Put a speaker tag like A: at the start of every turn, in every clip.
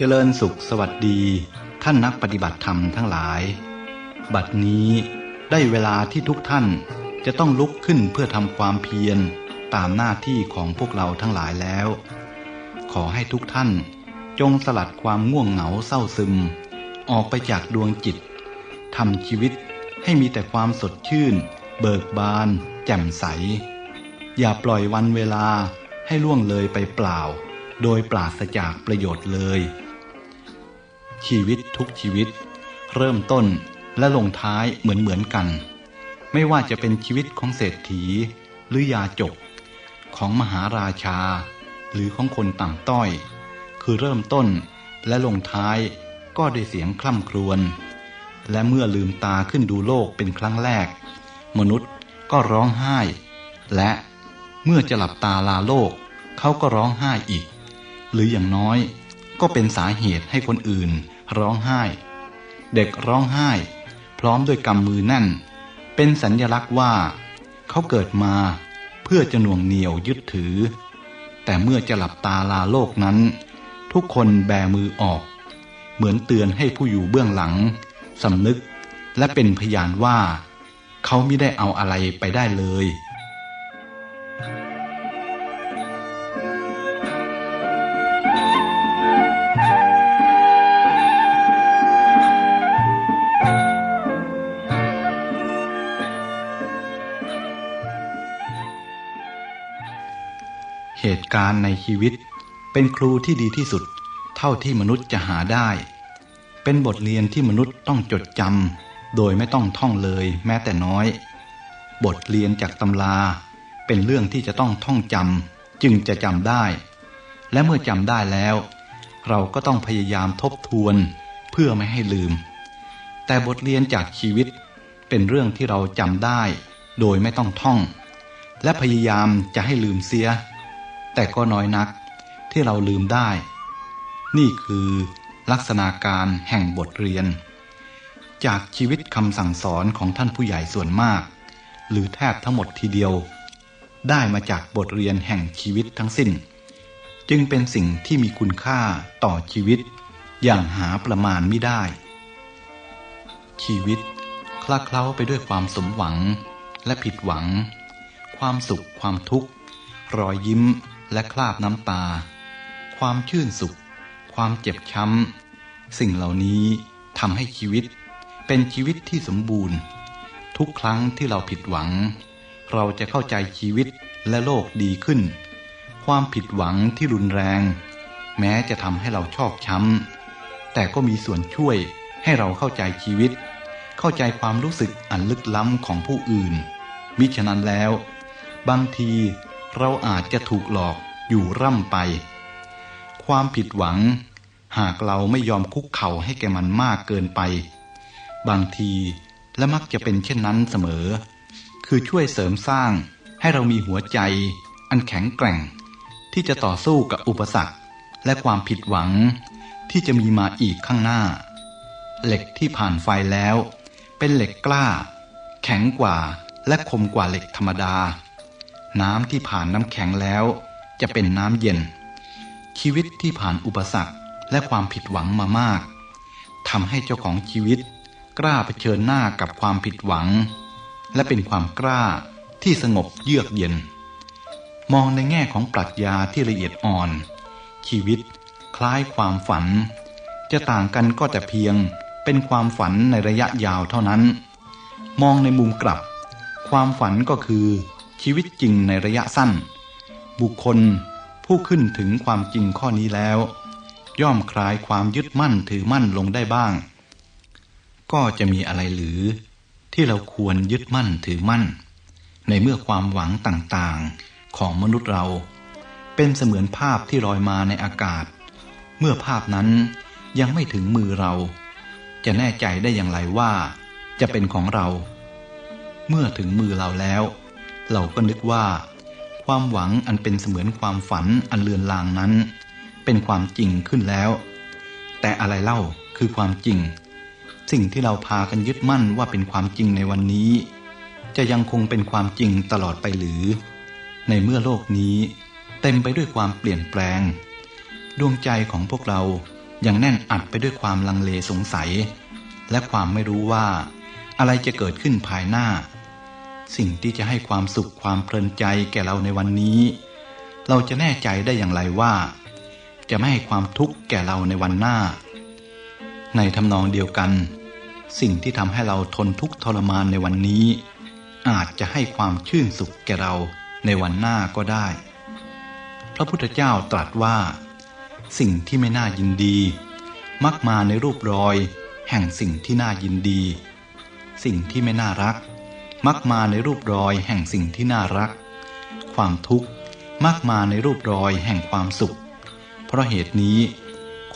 A: เจริญสุขสวัสดี ท่านนักปฏิบัติธรรมทั้งหลาย บัดนี้ได้เวลาที่ทุกท่านจะต้องลุกขึ้นเพื่อทำความเพียรตามหน้าที่ของพวกเราทั้งหลายแล้ว ขอให้ทุกท่านจงสลัดความง่วงเหงาเศร้าซึม ออกไปจากดวงจิตทำชีวิตให้มีแต่ความสดชื่น เบิกบาน แจ่มใส อย่าปล่อยวันเวลาให้ล่วงเลยไปเปล่า โดยปราศจากประโยชน์เลย ชีวิตทุกชีวิต เริ่มต้นและลงท้ายเหมือนเหมือนกัน ไม่ว่าจะเป็นชีวิตของเศรษฐี หรือยาจก ของมหาราชา หรือของคนต่ำต้อย คือเริ่มต้นและลงท้ายก็ด้วยเสียงคล่ำครวญและเมื่อลืมตาขึ้นดูโลกเป็นครั้งแรก มนุษย์ก็ร้องไห้ และเมื่อจะหลับตาลาโลก เขาก็ร้องไห้อีก หรืออย่างน้อย ก็เป็นสาเหตุให้คนอื่น ร้องไห้ เด็กร้องไห้ พร้อมด้วยกำมือแน่น เป็นสัญญลักษณ์ว่า เขาเกิดมาเพื่อจะหน่วงเหนียวยึดถือ แต่เมื่อจะหลับตาลาโลกนั้น ทุกคนแบมือออก เหมือนเตือนให้ผู้อยู่เบื้องหลังสำนึกและเป็นพยานว่า เขาไม่ได้เอาอะไรไปได้เลยเห ตุการณ์ในชีวิต เป็นครูที่ดีที่สุด เท่าที่มนุษย์จะหาได้ เป็นบทเรียนที่มนุษย์ต้องจดจำโดยไม่ต้องท่องเลยแม้แต่น้อย บทเรียนจากตำรา เป็นเรื่องที่จะต้องท่องจำจึงจะจำได้ และเมื่อจำได้แล้ว เราก็ต้องพยายามทบทวนเพื่อไม่ให้ลืม แต่บทเรียนจากชีวิต เป็นเรื่องที่เราจำได้ โดยไม่ต้องท่องและพยายามจะให้ลืมเสีย แต่ก็น้อยนักที่เราลืมได้ นี่คือลักษณะการแห่งบทเรียน จากชีวิตคำสั่งสอนของท่านผู้ใหญ่ส่วนมาก หรือแทบทั้งหมดทีเดียว ได้มาจากบทเรียนแห่งชีวิตทั้งสิ้น จึงเป็นสิ่งที่มีคุณค่าต่อชีวิต อย่างหาประมาณไม่ได้ ชีวิตคลาเคล้าไปด้วยความสมหวังและผิดหวัง ความสุขความทุกข์ รอยยิ้ม และคราบน้ำตา ความชื่นสุข ความเจ็บช้ำ สิ่งเหล่านี้ทำให้ชีวิต เป็นชีวิตที่สมบูรณ์ ทุกครั้งที่เราผิดหวัง เราจะเข้าใจชีวิตและโลกดีขึ้น ความผิดหวังที่รุนแรง แม้จะทำให้เราชอกช้ำ แต่ก็มีส่วนช่วยให้เราเข้าใจชีวิต เข้าใจความรู้สึกอันลึกล้ำของผู้อื่น มิฉะนั้นแล้ว บางที เราอาจจะถูกหลอกอยู่ร่ำไป ความผิดหวัง หากเราไม่ยอมคุกเข่าให้แกมันมากเกินไป บางทีและมักจะเป็นเช่นนั้นเสมอ คือช่วยเสริมสร้างให้เรามีหัวใจ อันแข็งแกร่ง ที่จะต่อสู้กับอุปสรรค และความผิดหวัง ที่จะมีมาอีกข้างหน้า เหล็กที่ผ่านไฟแล้ว เป็นเหล็กกล้า แข็งกว่าและคมกว่าเหล็กธรรมดา น้ำที่ผ่านน้ำแข็งแล้ว จะเป็นน้ำเย็น ชีวิตที่ผ่านอุปสรรคและความผิดหวังมามากทำให้เจ้าของชีวิต กล้าเผชิญหน้ากับความผิดหวัง และเป็นความกล้าที่สงบเยือกเย็น มองในแง่ของปรัชญาที่ละเอียดอ่อน ชีวิตคล้ายความฝัน จะต่างกันก็แต่เพียงเป็นความฝันในระยะยาวเท่านั้น มองในมุมกลับ ความฝันก็คือ ชีวิตจริงในระยะสั้น บุคคลผู้ขึ้นถึงความจริงข้อนี้แล้ว ย่อมคลายความยึดมั่นถือมั่นลงได้บ้าง ก็จะมีอะไรหรือ ที่เราควรยึดมั่นถือมั่น ในเมื่อความหวังต่างๆของมนุษย์เรา เป็นเสมือนภาพที่ลอยมาในอากาศ เมื่อภาพนั้นยังไม่ถึงมือเรา จะแน่ใจได้อย่างไรว่า จะเป็นของเรา เมื่อถึงมือเราแล้ว เราก็นึกว่า ความหวังอันเป็นเสมือนความฝันอันเลือนลางนั้น เป็นความจริงขึ้นแล้ว แต่อะไรเล่าคือความจริง สิ่งที่เราพากันยึดมั่นว่าเป็นความจริงในวันนี้ จะยังคงเป็นความจริงตลอดไปหรือ ในเมื่อโลกนี้ เต็มไปด้วยความเปลี่ยนแปลง ดวงใจของพวกเรายังแน่นอัดไปด้วยความลังเลสงสัย และความไม่รู้ว่า อะไรจะเกิดขึ้นภายหน้า สิ่งที่จะให้ความสุขความเพลินใจแก่เราในวันนี้ เราจะแน่ใจได้อย่างไรว่า จะไม่ให้ความทุกข์แก่เราในวันหน้า ในทำนองเดียวกัน สิ่งที่ทำให้เราทนทุกข์ทรมานในวันนี้ อาจจะให้ความชื่นสุขแก่เราในวันหน้าก็ได้ พระพุทธเจ้าตรัสว่า สิ่งที่ไม่น่ายินดี มักมาในรูปรอย แห่งสิ่งที่น่ายินดี สิ่งที่ไม่น่ารัก มักมาในรูปรอยแห่งสิ่งที่น่ารัก ความทุกข์มักมาในรูปรอยแห่งความสุข เพราะเหตุนี้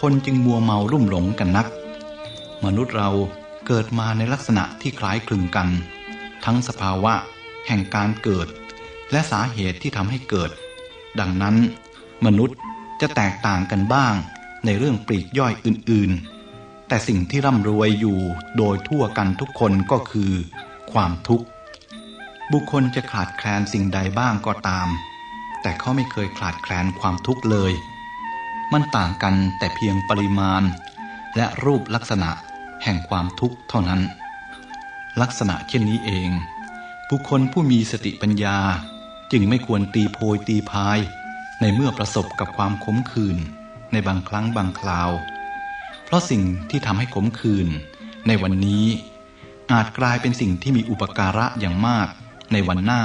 A: คนจึงมัวเมารุ่มหลงกันนัก มนุษย์เราเกิดมาในลักษณะที่คล้ายคลึงกัน ทั้งสภาวะแห่งการเกิด และสาเหตุที่ทำให้เกิด ดังนั้น มนุษย์จะแตกต่างกันบ้างในเรื่องปลีกย่อยอื่นๆ แต่สิ่งที่ร่ำรวยอยู่โดยทั่วกันทุกคนก็คือ ความทุกข์ บุคคลจะขาดแคลนสิ่งใดบ้างก็ตาม แต่เขาไม่เคยขาดแคลนความทุกข์เลย มันต่างกันแต่เพียงปริมาณ และรูปลักษณะแห่งความทุกข์เท่านั้น ลักษณะเช่นนี้เอง บุคคลผู้มีสติปัญญาจึงไม่ควรตีโพยตีพาย ในเมื่อประสบกับความขมขื่นในบางครั้งบางคราว เพราะสิ่งที่ทำให้ขมขื่นในวันนี้อาจกลายเป็นสิ่งที่มีอุปการะอย่างมาก ในวันหน้า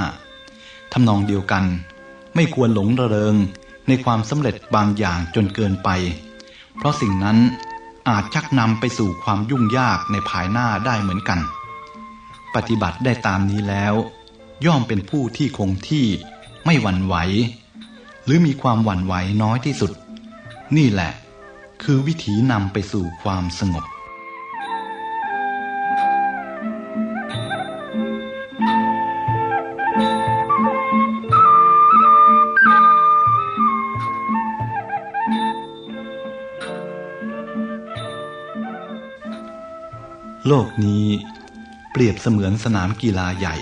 A: ทำนองเดียวกัน ไม่ควรหลงระเริงในความสำเร็จบางอย่างจนเกินไป เพราะสิ่งนั้นอาจชักนำไปสู่ความยุ่งยากในภายหน้าได้เหมือนกัน ปฏิบัติได้ตามนี้แล้ว ย่อมเป็นผู้ที่คงที่ไม่หวั่นไหว หรือมีความหวั่นไหวน้อยที่สุด นี่แหละ คือวิธีนำไปสู่ความสงบ โลกนี้เปรียบเสมือนสนามกีฬาใหญ่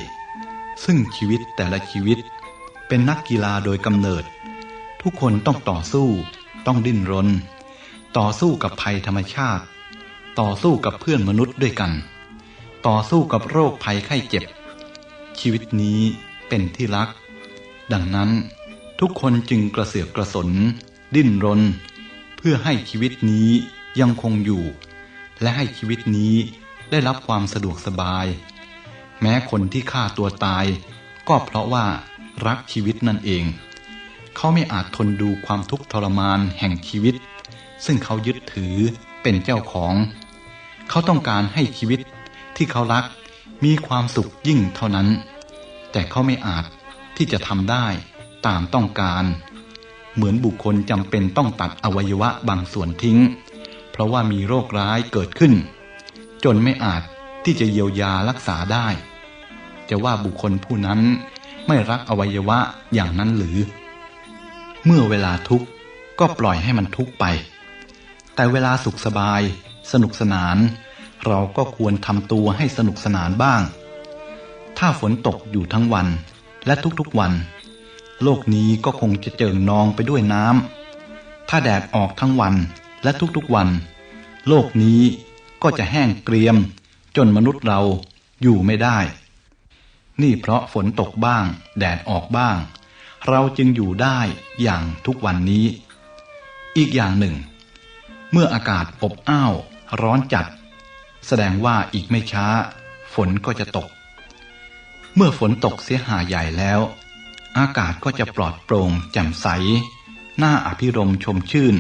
A: ซึ่งชีวิตแต่ละชีวิตเป็นนักกีฬาโดยกำเนิด ทุกคนต้องต่อสู้ต้องดิ้นรน ต่อสู้กับภัยธรรมชาติ ต่อสู้กับเพื่อนมนุษย์ด้วยกัน ต่อสู้กับโรคภัยไข้เจ็บ ชีวิตนี้เป็นที่รัก ดังนั้นทุกคนจึงกระเสือกกระสน ดิ้นรน เพื่อให้ชีวิตนี้ยังคงอยู่ และให้ชีวิตนี้ ได้รับความสะดวกสบาย แม้คนที่ฆ่าตัวตาย ก็เพราะว่ารักชีวิตนั่นเอง เขาไม่อาจทนดูความทุกข์ทรมานแห่งชีวิต ซึ่งเขายึดถือเป็นเจ้าของ เขาต้องการให้ชีวิตที่เขารักมีความสุขยิ่งเท่านั้น แต่เขาไม่อาจที่จะทำได้ตามต้องการ เหมือนบุคคลจำเป็นต้องตัดอวัยวะบางส่วนทิ้ง เพราะว่ามีโรคร้ายเกิดขึ้น จนไม่อาจที่จะเยียวยารักษาได้ จะว่าบุคคลผู้นั้นไม่รักอวัยวะอย่างนั้นหรือ เมื่อเวลาทุกข์ก็ปล่อยให้มันทุกข์ไป แต่เวลาสุขสบาย สนุกสนาน เราก็ควรทำตัวให้สนุกสนานบ้าง ถ้าฝนตกอยู่ทั้งวันและทุกๆวัน โลกนี้ก็คงจะเจิ่งนองไปด้วยน้ำถ้าแดดออกทั้งวันและทุกๆวัน โลกนี้ ก็จะแห้งเกรียม จนมนุษย์เราอยู่ไม่ได้ นี่เพราะฝนตกบ้าง แดดออกบ้าง เราจึงอยู่ได้อย่างทุกวันนี้ อีกอย่างหนึ่ง เมื่ออากาศอบอ้าวร้อนจัด แสดงว่าอีกไม่ช้า ฝนก็จะตก เมื่อฝนตกเสียหาใหญ่แล้ว อากาศก็จะปลอดโปร่งแจ่มใสน่าอภิรมชมชื่น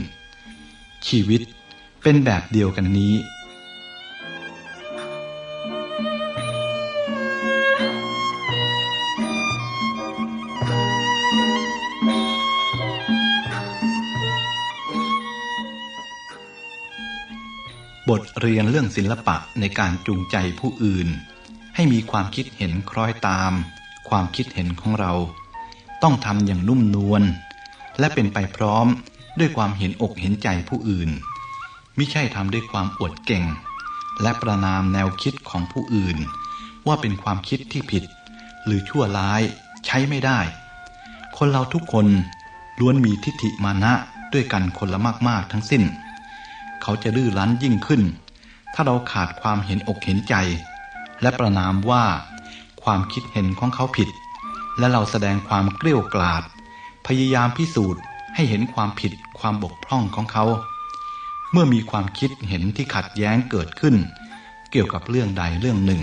A: ชีวิตเป็นแบบเดียวกันนี้ บทเรียนเรื่องศิลปะในการจูงใจผู้อื่น ให้มีความคิดเห็นคล้อยตาม ความคิดเห็นของเรา ต้องทำอย่างนุ่มนวลและเป็นไปพร้อมด้วยความเห็นอกเห็นใจผู้อื่นไม่ใช่ทำด้วยความอวดเก่ง และประนามแนวคิดของผู้อื่น ว่าเป็นความคิดที่ผิด หรือชั่วร้ายใช้ไม่ได้ คนเราทุกคนล้วนมีทิฏฐิมานะด้วยกันคนละมาก ๆ ทั้งสิ้น เขาจะดื้อรั้นยิ่งขึ้น ถ้าเราขาดความเห็นอกเห็นใจ และประนามว่า ความคิดเห็นของเขาผิด และเราแสดงความเกลี้ยกล่อมพยายามพิสูจน์ให้เห็นความผิดความบกพร่องของเขา เมื่อมีความคิดเห็นที่ขัดแย้งเกิดขึ้น เกี่ยวกับเรื่องใดเรื่องหนึ่ง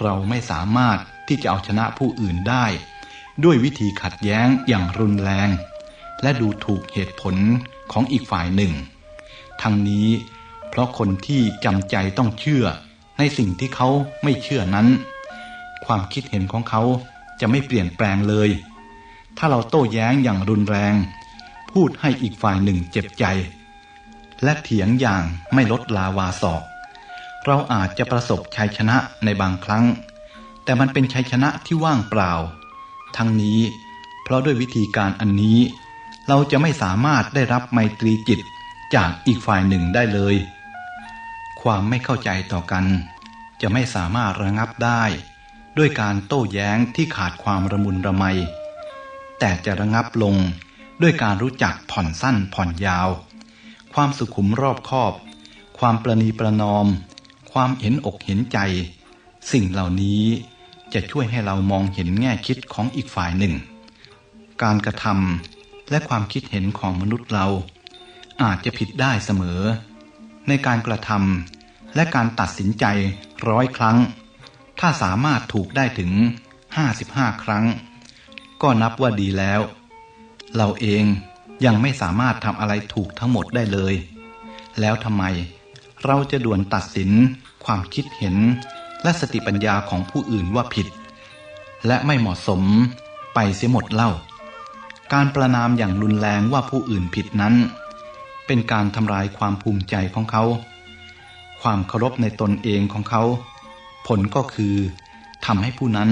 A: เราไม่สามารถที่จะเอาชนะผู้อื่นได้ ด้วยวิธีขัดแย้งอย่างรุนแรง และดูถูกเหตุผลของอีกฝ่ายหนึ่ง ทั้งนี้ เพราะคนที่จำใจต้องเชื่อ ในสิ่งที่เขาไม่เชื่อนั้น ความคิดเห็นของเขาจะไม่เปลี่ยนแปลงเลย ถ้าเราโต้แย้งอย่างรุนแรง พูดให้อีกฝ่ายหนึ่งเจ็บใจ และเถียงอย่างไม่ลดลาวาศอก เราอาจจะประสบชัยชนะในบางครั้ง แต่มันเป็นชัยชนะที่ว่างเปล่า ทั้งนี้ เพราะด้วยวิธีการอันนี้ เราจะไม่สามารถได้รับไมตรีจิต จากอีกฝ่ายหนึ่งได้เลย ความไม่เข้าใจต่อกัน จะไม่สามารถระงับได้ ด้วยการโต้แย้งที่ขาดความระมุนระไม แต่จะระงับลงด้วยการรู้จักผ่อนสั้นผ่อนยาว ความสุขุมรอบคอบ ความประนีประนอม ความเห็นอกเห็นใจ สิ่งเหล่านี้จะช่วยให้เรามองเห็นแง่คิดของอีกฝ่ายหนึ่ง การกระทำและความคิดเห็นของมนุษย์เรา อาจจะผิดได้เสมอ ในการกระทำและการตัดสินใจร้อยครั้ง ถ้าสามารถถูกได้ถึง 55 ครั้ง ก็นับว่าดีแล้ว เราเองยังไม่สามารถทำอะไรถูกทั้งหมดได้เลย แล้วทำไมเราจะด่วนตัดสินความคิดเห็นและสติปัญญาของผู้อื่นว่าผิด และไม่เหมาะสมไปเสียหมดเล่า การประนามอย่างรุนแรงว่าผู้อื่นผิดนั้น เป็นการทำลายความภูมิใจของเขา ความเคารพในตนเองของเขา ผลก็คือทำให้ผู้นั้น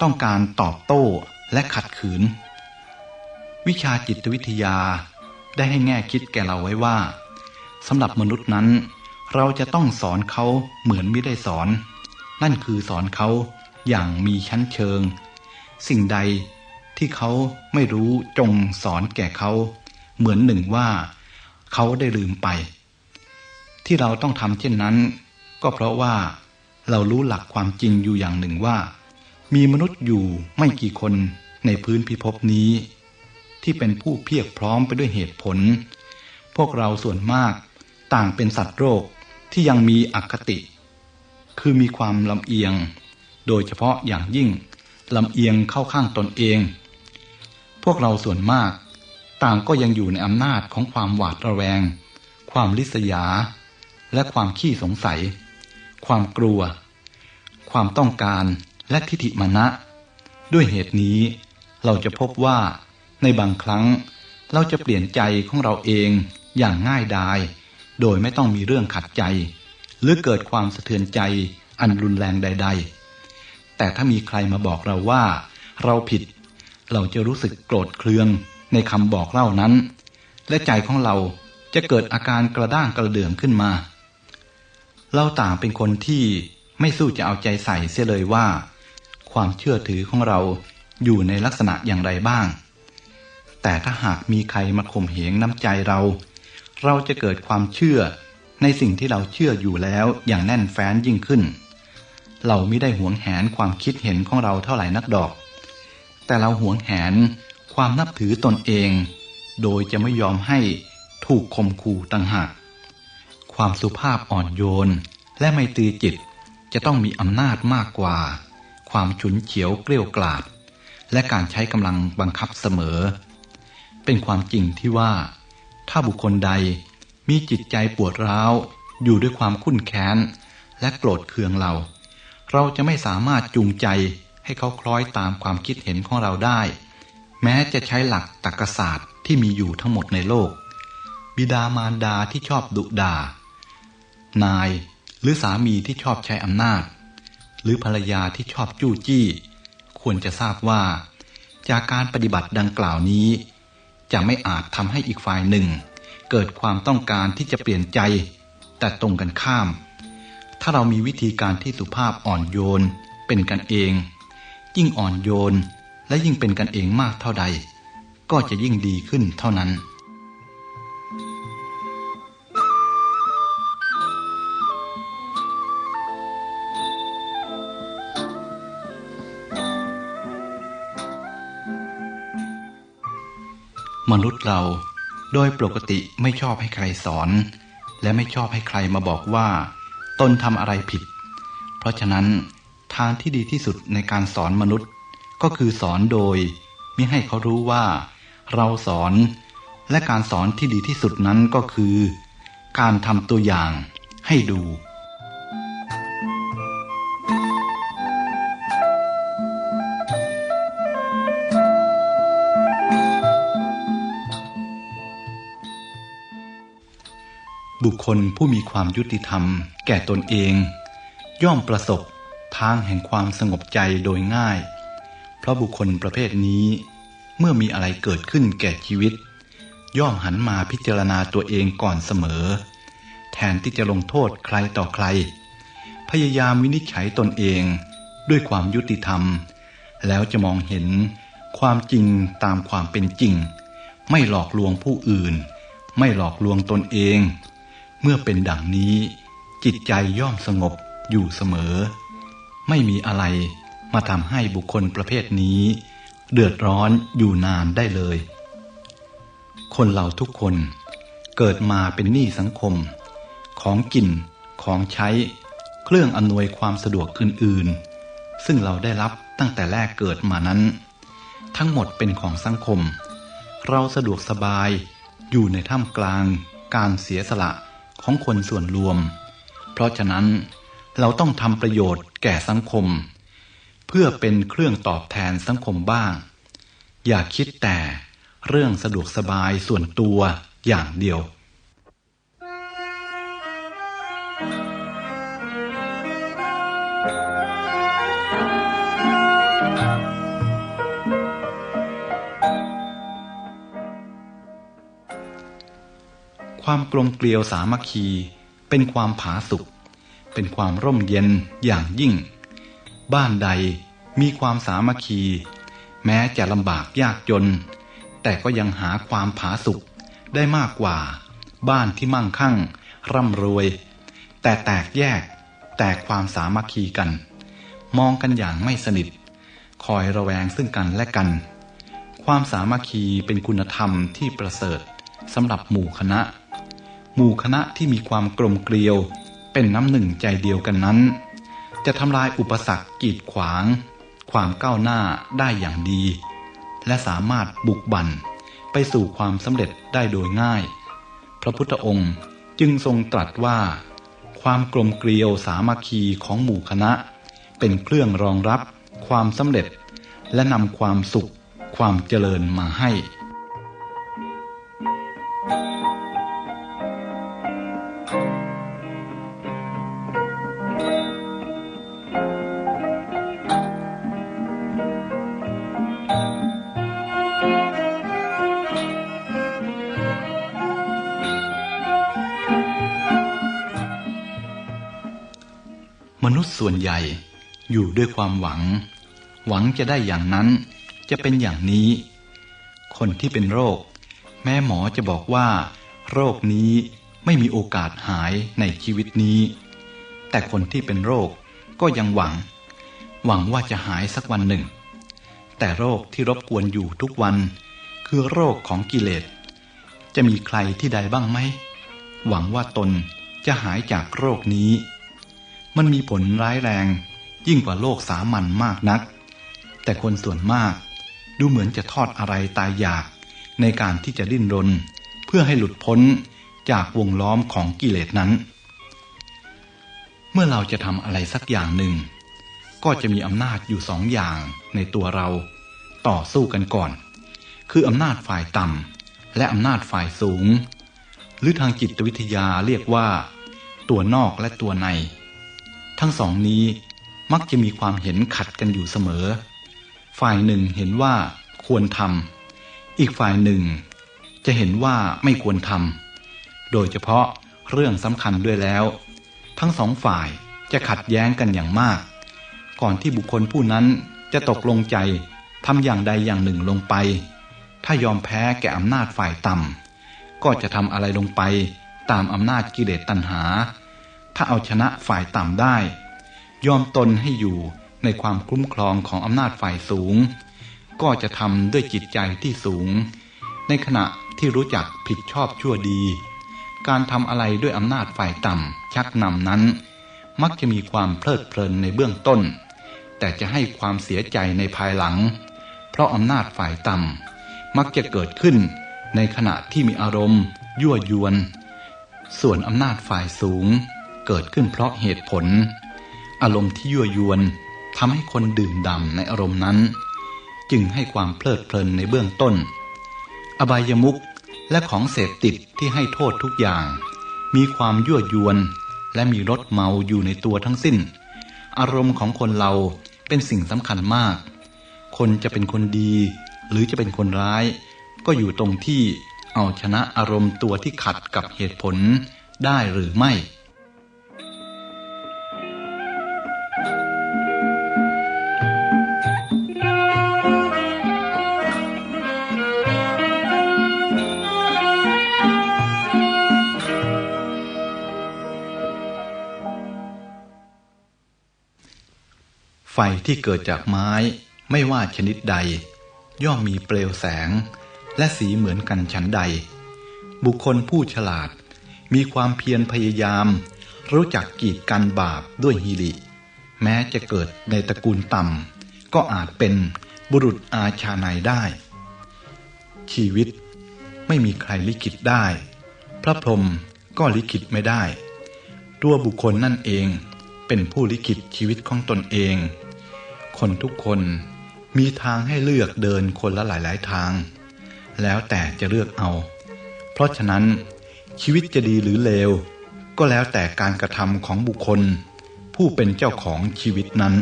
A: ต้องการตอบโต้และขัดขืน วิชาจิตวิทยาได้ให้แง่คิดแก่เราไว้ว่าสำหรับมนุษย์นั้น เราจะต้องสอนเขาเหมือนไม่ได้สอน นั่นคือสอนเขาอย่างมีชั้นเชิง สิ่งใดที่เขาไม่รู้จงสอนแก่เขา เหมือนหนึ่งว่า เขาได้ลืมไป ที่เราต้องทำเช่นนั้น ก็เพราะว่าเรารู้หลักความจริงอยู่อย่างหนึ่งว่า มีมนุษย์อยู่ไม่กี่คนในพื้นพิภพนี้ ที่เป็นผู้เพียรพร้อมไปด้วยเหตุผล พวกเราส่วนมากต่างเป็นสัตว์โรคที่ยังมีอคติ คือมีความลำเอียง โดยเฉพาะอย่างยิ่งลำเอียงเข้าข้างตนเอง พวกเราส่วนมาก ต่างก็ยังอยู่ในอำนาจของความหวาดระแวง ความลิษยา และความขี้สงสัย ความกลัว ความต้องการและทิฏฐิมานะ ด้วยเหตุนี้ เราจะพบว่า ในบางครั้ง เราจะเปลี่ยนใจของเราเองอย่างง่ายดาย โดยไม่ต้องมีเรื่องขัดใจ หรือเกิดความสะเทือนใจอันรุนแรงใด ๆ แต่ถ้ามีใครมาบอกเราว่า เราผิด เราจะรู้สึกโกรธเคือง ในคำบอกเล่านั้น และใจของเราจะเกิดอาการกระด้างกระเดื่องขึ้นมา เราต่างเป็นคนที่ไม่สู้จะเอาใจใส่เสียเลยว่า ความเชื่อถือของเราอยู่ในลักษณะอย่างไรบ้าง แต่ถ้าหากมีใครมาข่มเหงน้ำใจเรา เราจะเกิดความเชื่อในสิ่งที่เราเชื่ออยู่แล้วอย่างแน่นแฟ้นยิ่งขึ้น เราไม่ได้หวงแหนความคิดเห็นของเราเท่าไหร่นักดอก แต่เราหวงแหน ความนับถือตนเอง โดยจะไม่ยอมให้ถูกข่มขู่ต่างหาก ความสุภาพอ่อนโยน และไมตรีจิตจะต้องมีอำนาจมากกว่า ความฉุนเฉียวเกลี้ยวกล่อมและการใช้กำลังบังคับเสมอ เป็นความจริงที่ว่า ถ้าบุคคลใดมีจิตใจปวดร้าว อยู่ด้วยความคุ้นแค้น และโกรธเคืองเรา เราจะไม่สามารถจูงใจให้เขาคล้อยตามความคิดเห็นของเราได้ แม้จะใช้หลักตรรกศาสตร์ที่มีอยู่ทั้งหมดในโลก บิดามารดาที่ชอบดุดา นายหรือสามีที่ชอบใช้อำนาจ หรือภรรยาที่ชอบจู้จี้ ควรจะทราบว่า จากการปฏิบัติดังกล่าวนี้ จะไม่อาจทำให้อีกฝ่ายหนึ่ง เกิดความต้องการที่จะเปลี่ยนใจ แต่ตรงกันข้าม ถ้าเรามีวิธีการที่สุภาพอ่อนโยนเป็นกันเอง ยิ่งอ่อนโยน และยิ่งเป็นกันเองมากเท่าใด ก็จะยิ่งดีขึ้นเท่านั้น มนุษย์เราโดยปกติไม่ชอบให้ใครสอน และไม่ชอบให้ใครมาบอกว่า ตนทำอะไรผิด เพราะฉะนั้นทางที่ดีที่สุดในการสอนมนุษย์ ก็คือสอนโดยมิให้เขารู้ว่า เราสอน และการสอนที่ดีที่สุดนั้นก็คือ การทำตัวอย่างให้ดูบุคคลผู้มีความยุติธรรม แก่ตนเอง ย่อมประสบทางแห่งความสงบใจโดยง่าย เพราะบุคคลประเภทนี้ เมื่อมีอะไรเกิดขึ้นแก่ชีวิต ย่อมหันมาพิจารณาตัวเองก่อนเสมอ แทนที่จะลงโทษใครต่อใคร พยายามวินิจฉัยตนเองด้วยความยุติธรรม แล้วจะมองเห็นความจริงตามความเป็นจริง ไม่หลอกลวงผู้อื่น ไม่หลอกลวงตนเอง เมื่อเป็นดังนี้ จิตใจย่อมสงบอยู่เสมอ ไม่มีอะไร มาทำให้บุคคลประเภทนี้ เดือดร้อนอยู่นานได้เลย คนเราทุกคนเกิดมาเป็นหนี้สังคม ของกิน ของใช้ เครื่องอำนวยความสะดวกอื่นๆ ซึ่งเราได้รับตั้งแต่แรกเกิดมานั้น ทั้งหมดเป็นของสังคม เราสะดวกสบายอยู่ในท่ามกลาง การเสียสละของคนส่วนรวม เพราะฉะนั้นเราต้องทำประโยชน์แก่สังคม เพื่อเป็นเครื่องตอบแทนสังคมบ้าง อย่าคิดแต่เรื่องสะดวกสบายส่วนตัวอย่างเดียว ความกลมเกลียวสามัคคีเป็นความผาสุกเป็นความร่มเย็นอย่างยิ่ง บ้านใดมีความสามัคคี แม้จะลำบากยากจน แต่ก็ยังหาความผาสุกได้มากกว่า บ้านที่มั่งคั่ง ร่ำรวย แต่แตกแยกแตกความสามัคคีกัน มองกันอย่างไม่สนิท คอยระแวงซึ่งกันและกัน ความสามัคคีเป็นคุณธรรมที่ประเสริฐสำหรับหมู่คณะ หมู่คณะที่มีความกลมเกลียว เป็นน้ำหนึ่งใจเดียวกันนั้น จะทำลายอุปสรรคกีดขวาง ความก้าวหน้าได้อย่างดี และสามารถบุกบั่นไปสู่ความสำเร็จได้โดยง่าย พระพุทธองค์จึงทรงตรัสว่า ความกลมเกลียวสามัคคีของหมู่คณะ เป็นเครื่องรองรับความสำเร็จ และนำความสุข ความเจริญมาให้ มนุษย์ส่วนใหญ่อยู่ด้วยความหวัง หวังจะได้อย่างนั้น จะเป็นอย่างนี้ คนที่เป็นโรค แม่หมอจะบอกว่า โรคนี้ไม่มีโอกาสหายในชีวิตนี้ แต่คนที่เป็นโรคก็ยังหวัง หวังว่าจะหายสักวันหนึ่ง แต่โรคที่รบกวนอยู่ทุกวัน คือโรคของกิเลส จะมีใครที่ใดบ้างไหม หวังว่าตนจะหายจากโรคนี้ มันมีผลร้ายแรง ยิ่งกว่าโลกสามัญมากนัก แต่คนส่วนมาก ดูเหมือนจะทอดอะไรตายอยาก ในการที่จะดิ้นรน เพื่อให้หลุดพ้นจากวงล้อมของกิเลสนั้น เมื่อเราจะทำอะไรสักอย่างหนึ่ง ก็จะมีอำนาจอยู่สองอย่างในตัวเรา ต่อสู้กันก่อน คืออำนาจฝ่ายต่ำและอำนาจฝ่ายสูง หรือทางจิตวิทยาเรียกว่า ตัวนอกและตัวใน ทั้งสองนี้มักจะมีความเห็นขัดกันอยู่เสมอ ฝ่ายหนึ่งเห็นว่าควรทำอีกฝ่ายหนึ่ง จะเห็นว่าไม่ควรทำโดยเฉพาะเรื่องสำคัญด้วยแล้ว ทั้งสองฝ่ายจะขัดแย้งกันอย่างมาก ก่อนที่บุคคลผู้นั้นจะตกลงใจทำอย่างใดอย่างหนึ่งลงไป ถ้ายอมแพ้แก่อำนาจฝ่ายต่ำก็จะทำอะไรลงไปตามอำนาจกิเลสตัณหา ถ้าเอาชนะฝ่ายต่ำได้ ยอมตนให้อยู่ในความคุ้มครองของอำนาจฝ่ายสูง ก็จะทำด้วยจิตใจที่สูง ในขณะที่รู้จักผิดชอบชั่วดี การทำอะไรด้วยอำนาจฝ่ายต่ำชักนำนั้น มักจะมีความเพลิดเพลินในเบื้องต้น แต่จะให้ความเสียใจในภายหลัง เพราะอำนาจฝ่ายต่ำมักจะเกิดขึ้นในขณะที่มีอารมณ์ ยั่วยวน ส่วนอำนาจฝ่ายสูง เกิดขึ้นเพราะเหตุผล อารมณ์ที่ยั่วยวนทำให้คนดื่มด่ำในอารมณ์นั้น จึงให้ความเพลิดเพลินในเบื้องต้น อบายมุขและของเสพติดที่ให้โทษทุกอย่าง มีความยั่วยวนและมีรสเมาอยู่ในตัวทั้งสิ้น อารมณ์ของคนเราเป็นสิ่งสำคัญมาก คนจะเป็นคนดี หรือจะเป็นคนร้าย ก็อยู่ตรงที่เอาชนะอารมณ์ตัวที่ขัดกับเหตุผลได้หรือไม่ ไฟที่เกิดจากไม้ไม่ว่าชนิดใด ย่อมมีเปลวแสง และสีเหมือนกันชั้นใด บุคคลผู้ฉลาด มีความเพียรพยายาม รู้จักกีดกันบาปด้วยฮีริแม้จะเกิดในตระกูลต่ำก็อาจเป็นบุรุษอาชาในได้ ชีวิตไม่มีใครลิขิตได้ พระพรหมก็ลิขิตไม่ได้ ตัวบุคคลนั่นเองเป็นผู้ลิขิตชีวิตของตนเอง คนทุกคนมีทางให้เลือกเดินคนละหลาย ๆ ทาง แล้วแต่จะเลือกเอา เพราะฉะนั้นชีวิตจะดีหรือเลว ก็แล้วแต่การกระทำของบุคคล ผู้เป็นเจ้าของชีวิตนั้น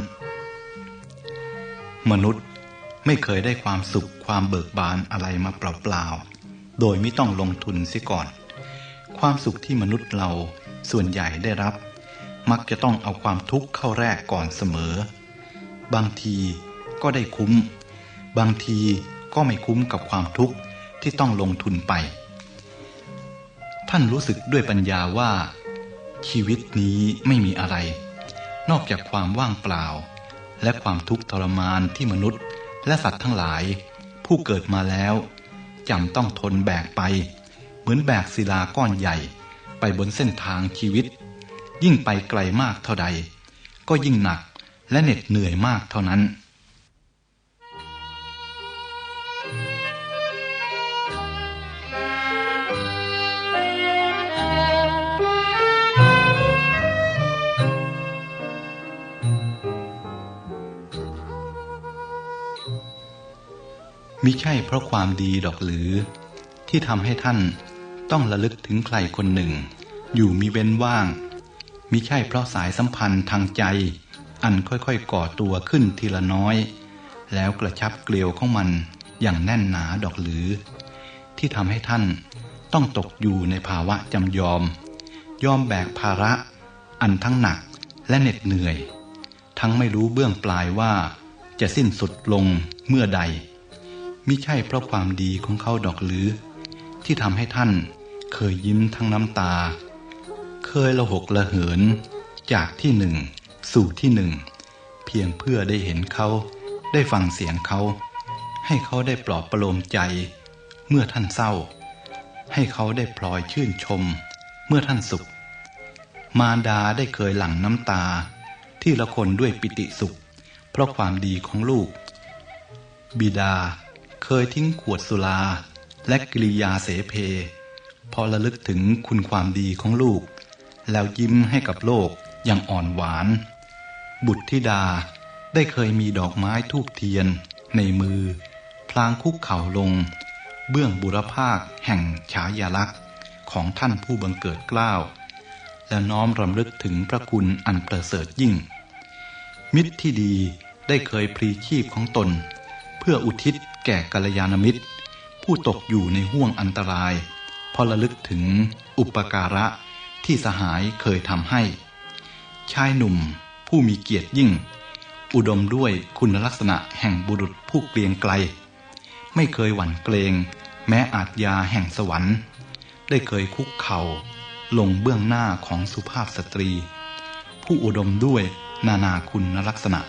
A: มนุษย์ไม่เคยได้ความสุขความเบิกบานอะไรมาเปล่า ๆ โดยไม่ต้องลงทุนเสียก่อน ความสุขที่มนุษย์เราส่วนใหญ่ได้รับ มักจะต้องเอาความทุกข์เข้าแรกก่อนเสมอ บางทีก็ได้คุ้ม บางทีก็ไม่คุ้มกับความทุกข์ที่ต้องลงทุนไป ท่านรู้สึกด้วยปัญญาว่า ชีวิตนี้ไม่มีอะไร นอกจากความว่างเปล่า และความทุกข์ทรมานที่มนุษย์ และสัตว์ทั้งหลาย ผู้เกิดมาแล้วจำต้องทนแบกไป เหมือนแบกศิลาก้อนใหญ่ ไปบนเส้นทางชีวิต ยิ่งไปไกลมากเท่าใด ก็ยิ่งหนัก และเหน็ดเหนื่อยมากเท่านั้นมิใช่เพราะความดีดอกหรือ ที่ทำให้ท่านต้องระลึกถึงใครคนหนึ่ง อยู่มีเว้นว่างมิใช่เพราะสายสัมพันธ์ทางใจ อันค่อยๆก่อตัวขึ้นทีละน้อย แล้วกระชับเกลียวของมันอย่างแน่นหนาดอกหรือ ที่ทำให้ท่านต้องตกอยู่ในภาวะจำยอม ยอมแบกภาระ อันทั้งหนักและเหน็ดเหนื่อย ทั้งไม่รู้เบื้องปลายว่าจะสิ้นสุดลงเมื่อใดมิใช่เพราะความดีของเขาดอกหรือ ที่ทำให้ท่านเคยยิ้มทั้งน้ำตา เคยละหกละเหินจากที่หนึ่ง สู่ที่หนึ่ง เพียงเพื่อได้เห็นเขาได้ฟังเสียงเขา ให้เขาได้ปลอบประโลมใจ เมื่อท่านเศร้า ให้เขาได้พลอยชื่นชม เมื่อท่านสุข มารดาได้เคยหลั่งน้ำตา ที่ละคนด้วยปิติสุข เพราะความดีของลูก บิดาเคยทิ้งขวดสุรา และกิริยาเสเพพอระลึกถึงคุณความดีของลูก แล้วยิ้มให้กับโลกอย่างอ่อนหวาน บุตรธิดาได้เคยมีดอกไม้ทูบเทียน ในมือ พลางคุกเข่าลง เบื้องบุรพาคแห่งฉายาลักษณ์ของท่านผู้บังเกิดเกล้า และน้อมรำลึกถึงพระคุณอันประเสริฐยิ่ง มิตรที่ดีได้เคยพลีชีพของตน เพื่ออุทิศแก่กัลยาณมิตร ผู้ตกอยู่ในห่วงอันตราย พอระลึกถึงอุปการะที่สหายเคยทำให้ ชายหนุ่ม ผู้มีเกียรติยิ่ง อุดมด้วยคุณลักษณะแห่งบุรุษผู้เกรียงไกล ไม่เคยหวั่นเกรงแม้อาจยาแห่งสวรรค์ ได้เคยคุกเข่า ลงเบื้องหน้าของสุภาพสตรี ผู้อุดมด้วยนานาคุณลักษณะ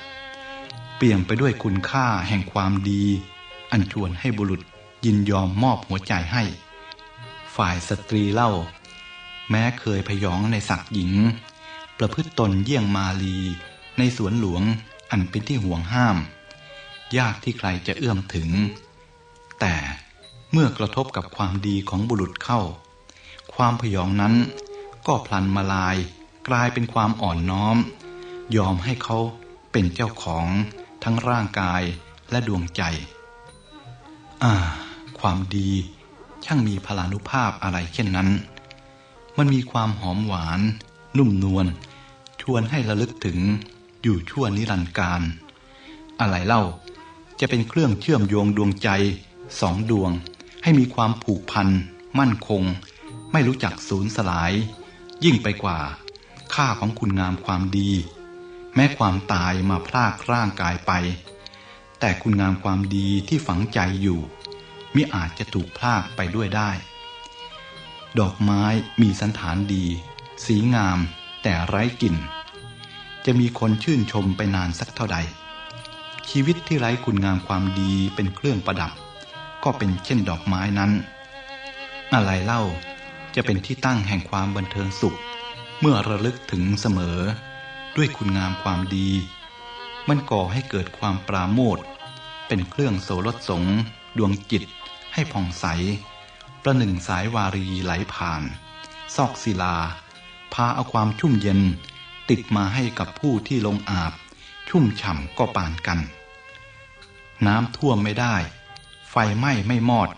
A: เปี่ยมไปด้วยคุณค่าแห่งความดี อันชวนให้บุรุษยินยอมมอบหัวใจให้ ฝ่ายสตรีเล่า แม้เคยพยองในศักดิ์หญิง ประพฤติตนเยี่ยงมาลี ในสวนหลวงอันเป็นที่ห่วงห้าม ยากที่ใครจะเอื้อมถึง แต่เมื่อกระทบกับความดีของบุรุษเข้า ความพยองนั้นก็พลันมาลายกลายเป็นความอ่อนน้อม ยอมให้เขาเป็นเจ้าของทั้งร่างกายและดวงใจ อ่า ความดีช่างมีพลานุภาพอะไรเช่นนั้น มันมีความหอมหวาน นุ่มนวลชวนให้ระลึกถึงอยู่ชั่วนิรันดร์การ อะไรเล่าจะเป็นเครื่องเชื่อมโยงดวงใจสองดวง ให้มีความผูกพัน มั่นคง ไม่รู้จักสูญสลาย ยิ่งไปกว่า ค่าของคุณงามความดี แม้ความตายมาพรากร่างกายไป แต่คุณงามความดีที่ฝังใจอยู่มิอาจจะถูกพลากไปด้วยได้ ดอกไม้มีสันฐานดี สีงามแต่ไร้กลิ่น จะมีคนชื่นชมไปนานสักเท่าใด ชีวิตที่ไร้คุณงามความดีเป็นเครื่องประดับ ก็เป็นเช่นดอกไม้นั้น อะไรเล่าจะเป็นที่ตั้งแห่งความบันเทิงสุข เมื่อระลึกถึงเสมอ ด้วยคุณงามความดี มันก่อให้เกิดความปราโมทเป็นเครื่องโสรสสงดวงจิตให้ผ่องใส ประหนึ่งสายวารีไหลผ่าน ซอกศิลา พาเอาความชุ่มเย็น ติดมาให้กับผู้ที่ลงอาบ ชุ่มฉ่ำก็ปานกัน น้ำท่วมไม่ได้ ไฟไหม้ไม่มอด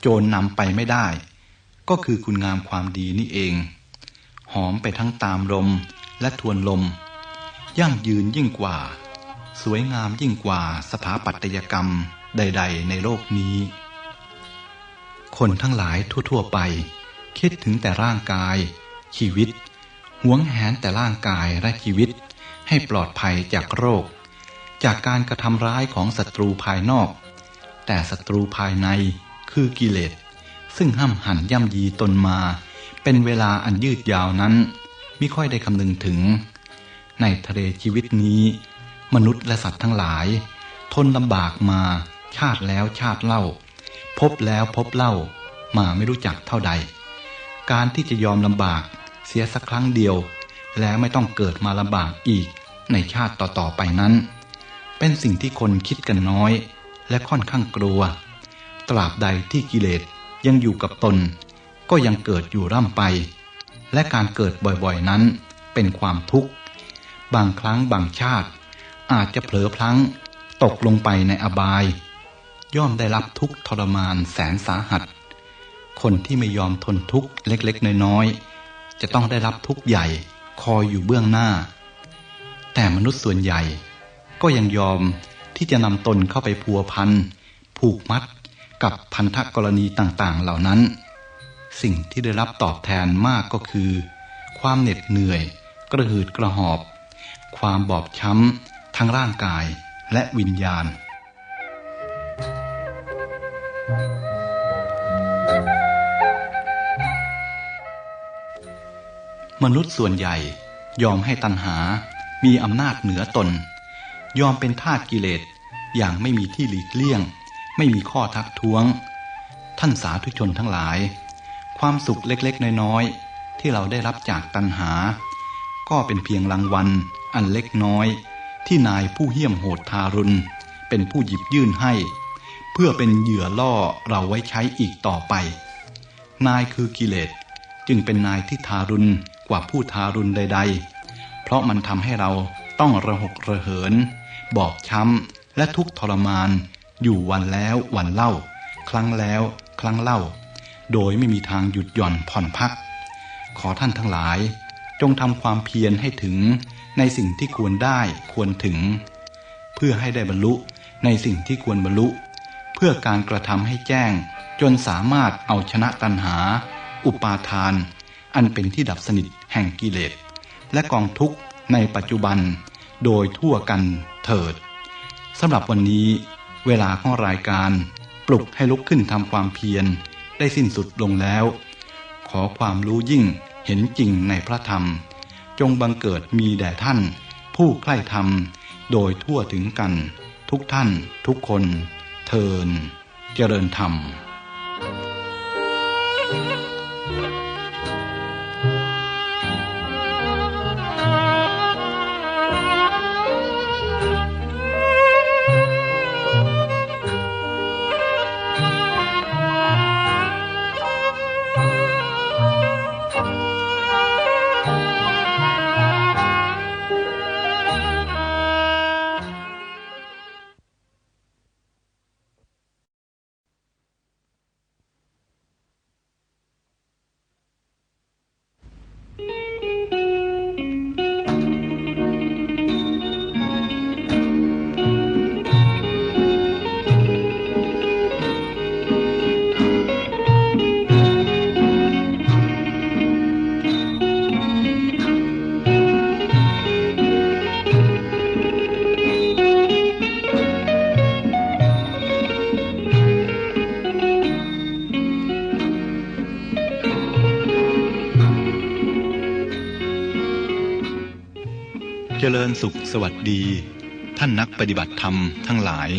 A: โจรนำไปไม่ได้ ก็คือคุณงามความดีนี่เอง หอมไปทั้งตามลมและทวนลม ยั่งยืนยิ่งกว่า สวยงามยิ่งกว่าสถาปัตยกรรมใด ๆ ในโลกนี้ คนทั้งหลายทั่ว ๆ ไป คิดถึงแต่ร่างกาย ชีวิตหวงแหนแต่ร่างกายและชีวิต ให้ปลอดภัยจากโรค จากการกระทำร้ายของศัตรูภายนอก แต่ศัตรูภายในคือกิเลส ซึ่งห้ำหันย่ำยีตนมา เป็นเวลาอันยืดยาวนั้น ไม่ค่อยได้คำนึงถึง ในทะเลชีวิตนี้ มนุษย์และสัตว์ทั้งหลาย ทนลำบากมาชาติแล้วชาติเล่า พบแล้วพบเล่ามาไม่รู้จักเท่าใด การที่จะยอมลำบาก เสียสักครั้งเดียว แล้วไม่ต้องเกิดมาลำบากอีกในชาติต่อๆไปนั้น เป็นสิ่งที่คนคิดกันน้อย และค่อนข้างกลัว ตราบใดที่กิเลสยังอยู่กับตน ก็ยังเกิดอยู่ร่ำไป และการเกิดบ่อยๆนั้นเป็นความทุกข์ บางครั้งบางชาติ อาจจะเผลอพลั้งตกลงไปในอบาย ย่อมได้รับทุกทรมานแสนสาหัส คนที่ไม่ยอมทนทุกข์เล็กๆ น้อยๆ จะต้องได้รับทุกข์ใหญ่คอยอยู่เบื้องหน้า แต่มนุษย์ส่วนใหญ่ ก็ยังยอมที่จะนำตนเข้าไปพัวพันผูกมัดกับพันธกรณีต่างๆ เหล่านั้น สิ่งที่ได้รับตอบแทนมากก็คือ ความเหน็ดเหนื่อย กระหืดกระหอบ ความบอบช้ำทั้งร่างกายและวิญญาณ มนุษย์ส่วนใหญ่ ยอมให้ตัณหา มีอำนาจเหนือตน ยอมเป็นทาสกิเลสอย่างไม่มีที่หลีกเลี่ยง ไม่มีข้อทักท้วง ท่านสาธุชนทั้งหลาย ความสุขเล็กๆ น้อยๆ ที่เราได้รับจากตัณหา ก็เป็นเพียงรางวัล อันเล็กน้อย ที่นายผู้เหี้ยมโหดทารุณ เป็นผู้หยิบยื่นให้ เพื่อเป็นเหยื่อล่อเราไว้ใช้อีกต่อไป นายคือกิเลสจึงเป็นนายที่ทารุณ กว่าผู้ทารุณใด ๆ เพราะมันทำให้เราต้องระหกระเหิน บอบช้ำ และทุกทรมาน อยู่วันแล้ววันเล่า ครั้งแล้วครั้งเล่า โดยไม่มีทางหยุดหย่อนผ่อนพัก ขอท่านทั้งหลาย จงทำความเพียรให้ถึงในสิ่งที่ควรได้ควรถึง เพื่อให้ได้บรรลุในสิ่งที่ควรบรรลุ เพื่อการกระทำให้แจ้งจนสามารถเอาชนะตัณหา อุปาทาน อันเป็นที่ดับสนิทแห่งกิเลส และกองทุกข์ในปัจจุบัน โดยทั่วกันเถิดสำหรับวันนี้ เวลาของรายการ ปลุกให้ลุกขึ้นทำความเพียร ได้สิ้นสุดลงแล้ว ขอความรู้ยิ่งเห็นจริงในพระธรรม จงบังเกิดมีแด่ท่าน ผู้ใคร่ธรรม โดยทั่วถึงกัน ทุกท่าน ทุกคน เทิน เจริญธรรมเสวัสดี ท่านนักปฏิบัติธรรมทั้งหลาย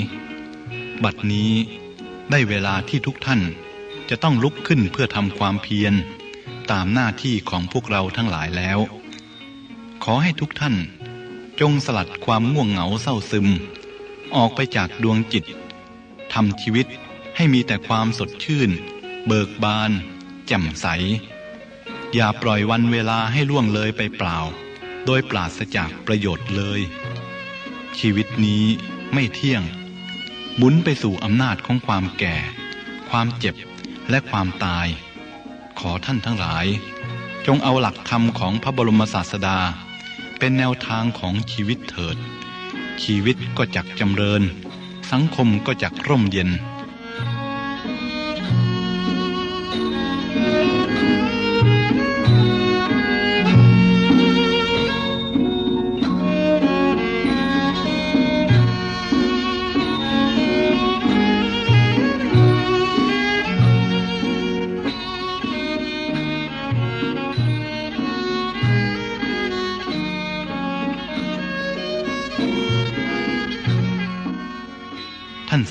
A: บัดนี้ได้เวลาที่ทุกท่านจะต้องลุกขึ้นเพื่อทำความเพียร ตามหน้าที่ของพวกเราทั้งหลายแล้ว ขอให้ทุกท่านจงสลัดความง่วงเหงาเศร้าซึม ออกไปจากดวงจิตทำชีวิตให้มีแต่ความสดชื่น เบิกบาน แจ่มใส อย่าปล่อยวันเวลาให้ล่วงเลยไปเปล่า โดยปราศจากประโยชน์เลย ชีวิตนี้ไม่เที่ยง หมุนไปสู่อำนาจของความแก่ ความเจ็บและความตาย ขอท่านทั้งหลาย จงเอาหลักธรรมของพระบรมศาสดา เป็นแนวทางของชีวิตเถิด ชีวิตก็จักจำเริญ สังคมก็จักร่มเย็น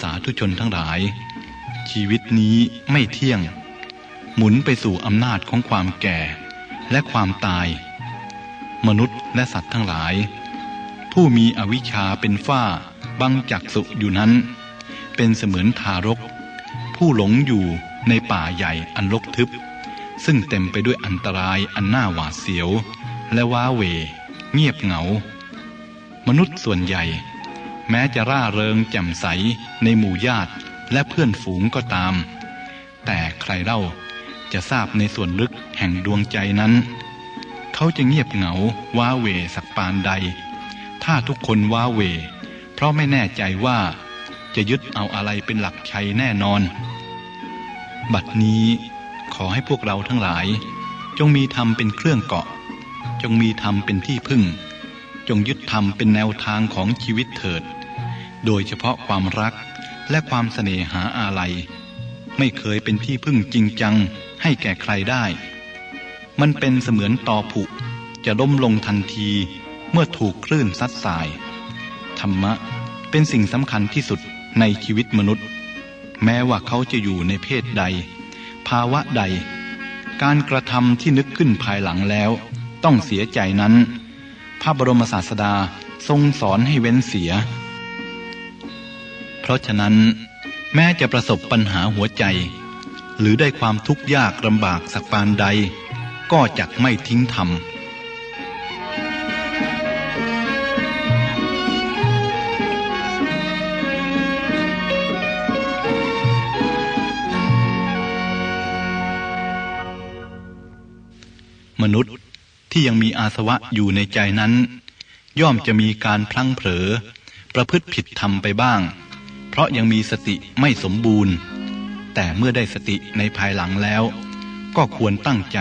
A: สาธุชนทั้งหลาย ชีวิตนี้ไม่เที่ยง หมุนไปสู่อำนาจของความแก่และความตาย มนุษย์และสัตว์ทั้งหลาย ผู้มีอวิชชาเป็นฝ้าบังจักสุอยู่นั้น เป็นเสมือนทารก ผู้หลงอยู่ในป่าใหญ่อันรกทึบ ซึ่งเต็มไปด้วยอันตรายอันน่าหวาดเสียว และว้าเหวเงียบเหงา มนุษย์ส่วนใหญ่ แม้จะร่าเริงแจ่มใสในหมู่ญาติและเพื่อนฝูงก็ตาม แต่ใครเล่าจะทราบในส่วนลึกแห่งดวงใจนั้น เขาจะเงียบเหงาว้าเวสักปานใด ถ้าทุกคนว้าเว เพราะไม่แน่ใจว่าจะยึดเอาอะไรเป็นหลักชัยแน่นอน บัดนี้ขอให้พวกเราทั้งหลาย จงมีธรรมเป็นเครื่องเกาะ จงมีธรรมเป็นที่พึ่ง จงยึดธรรมเป็นแนวทางของชีวิตเถิด โดยเฉพาะความรักและความเสน่หาอาลัย ไม่เคยเป็นที่พึ่งจริงจังให้แก่ใครได้ มันเป็นเสมือนตอผุ จะล้มลงทันทีเมื่อถูกคลื่นซัดสาย ธรรมะเป็นสิ่งสำคัญที่สุดในชีวิตมนุษย์ แม้ว่าเขาจะอยู่ในเพศใด ภาวะใด การกระทำที่นึกขึ้นภายหลังแล้ว ต้องเสียใจนั้น พระบรมศาสดาทรงสอนให้เว้นเสีย เพราะฉะนั้นแม้จะประสบปัญหาหัวใจ หรือได้ความทุกข์ยากลำบากสักปานใด ก็จักไม่ทิ้งธรรมมนุษย์ ที่ยังมีอาสวะอยู่ในใจนั้น ย่อมจะมีการพลั้งเผลอ ประพฤติผิดธรรมไปบ้าง เพราะยังมีสติไม่สมบูรณ์ แต่เมื่อได้สติในภายหลังแล้ว ก็ควรตั้งใจ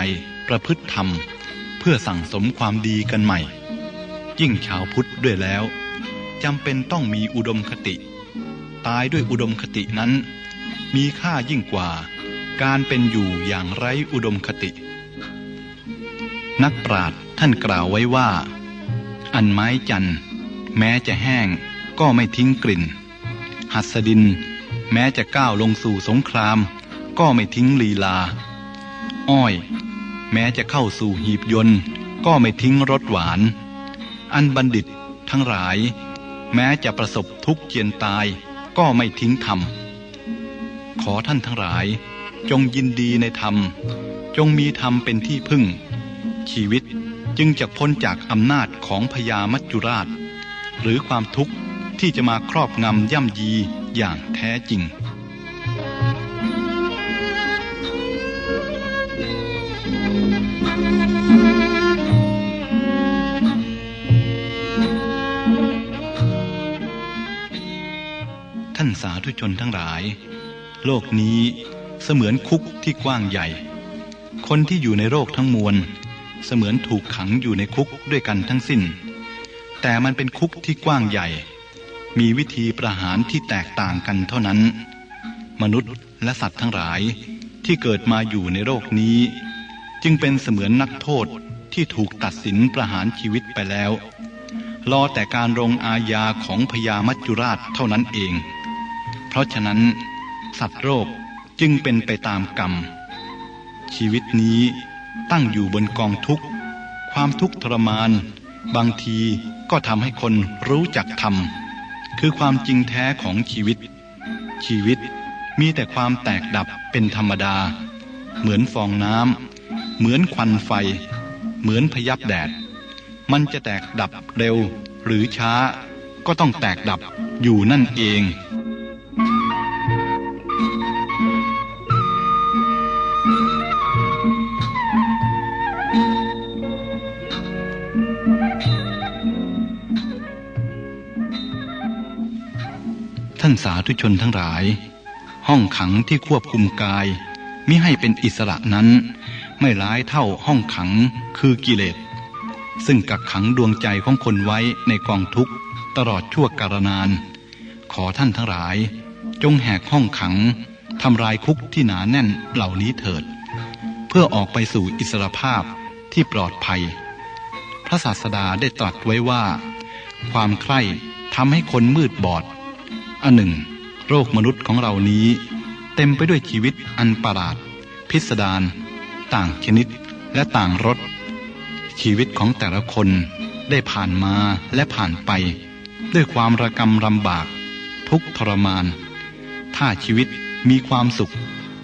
A: ประพฤติธรรม เพื่อสั่งสมความดีกันใหม่ ยิ่งชาวพุทธด้วยแล้วจำเป็นต้องมีอุดมคติ ตายด้วยอุดมคตินั้น มีค่ายิ่งกว่า การเป็นอยู่อย่างไร้อุดมคติ นักปราชญ์ท่านกล่าวไว้ว่า อันไม้จันแม้จะแห้งก็ไม่ทิ้งกลิ่น หัสดิน แม้จะก้าวลงสู่สงคราม ก็ไม่ทิ้งลีลา อ้อย แม้จะเข้าสู่หีบยนต์ ก็ไม่ทิ้งรสหวาน อันบัณฑิตทั้งหลาย แม้จะประสบทุกข์เจียนตายก็ไม่ทิ้งธรรม ขอท่านทั้งหลาย จงยินดีในธรรม จงมีธรรมเป็นที่พึ่ง ชีวิตจึงจะพ้นจากอำนาจของพญามัจจุราช หรือความทุกข์ที่จะมาครอบงำย่ำยีอย่างแท้จริง ท่านสาธุชนทั้งหลาย โลกนี้เสมือนคุกที่กว้างใหญ่ คนที่อยู่ในโลกทั้งมวล เสมือนถูกขังอยู่ในคุกด้วยกันทั้งสิ้น แต่มันเป็นคุกที่กว้างใหญ่ มีวิธีประหารที่แตกต่างกันเท่านั้น มนุษย์และสัตว์ทั้งหลายที่เกิดมาอยู่ในโลกนี้ จึงเป็นเสมือนนักโทษที่ถูกตัดสินประหารชีวิตไปแล้ว รอแต่การลงอาญาของพญามัจจุราชเท่านั้นเอง เพราะฉะนั้น สัตว์โลกจึงเป็นไปตามกรรม ชีวิตนี้ ตั้งอยู่บนกองทุกข์ ความทุกข์ทรมาน บางทีก็ทำให้คนรู้จักธรรม คือความจริงแท้ของชีวิต ชีวิตมีแต่ความแตกดับเป็นธรรมดา เหมือนฟองน้ำเหมือนควันไฟ เหมือนพยับแดด มันจะแตกดับเร็วหรือช้าก็ต้องแตกดับอยู่นั่นเอง ท่านสาธุชนทั้งหลาย ห้องขังที่ควบคุมกายมิให้เป็นอิสระนั้น ไม่ร้ายเท่าห้องขังคือกิเลส ซึ่งกักขังดวงใจของคนไว้ในกองทุกข์ตลอดชั่วกาลนาน ขอท่านทั้งหลาย จงแหกห้องขังทำลายคุกที่หนาแน่นเหล่านี้เถิด เพื่อออกไปสู่อิสรภาพที่ปลอดภัย พระศาสดาได้ตรัสไว้ว่า ความใคร่ทำให้คนมืดบอด อันหนึ่ง โรคมนุษย์ของเรานี้ เต็มไปด้วยชีวิตอันประหลาด พิสดารต่างชนิดและต่างรสชีวิตของแต่ละคนได้ผ่านมาและผ่านไป ด้วยความระกำลำบาก ทุกทรมาน ถ้าชีวิตมีความสุข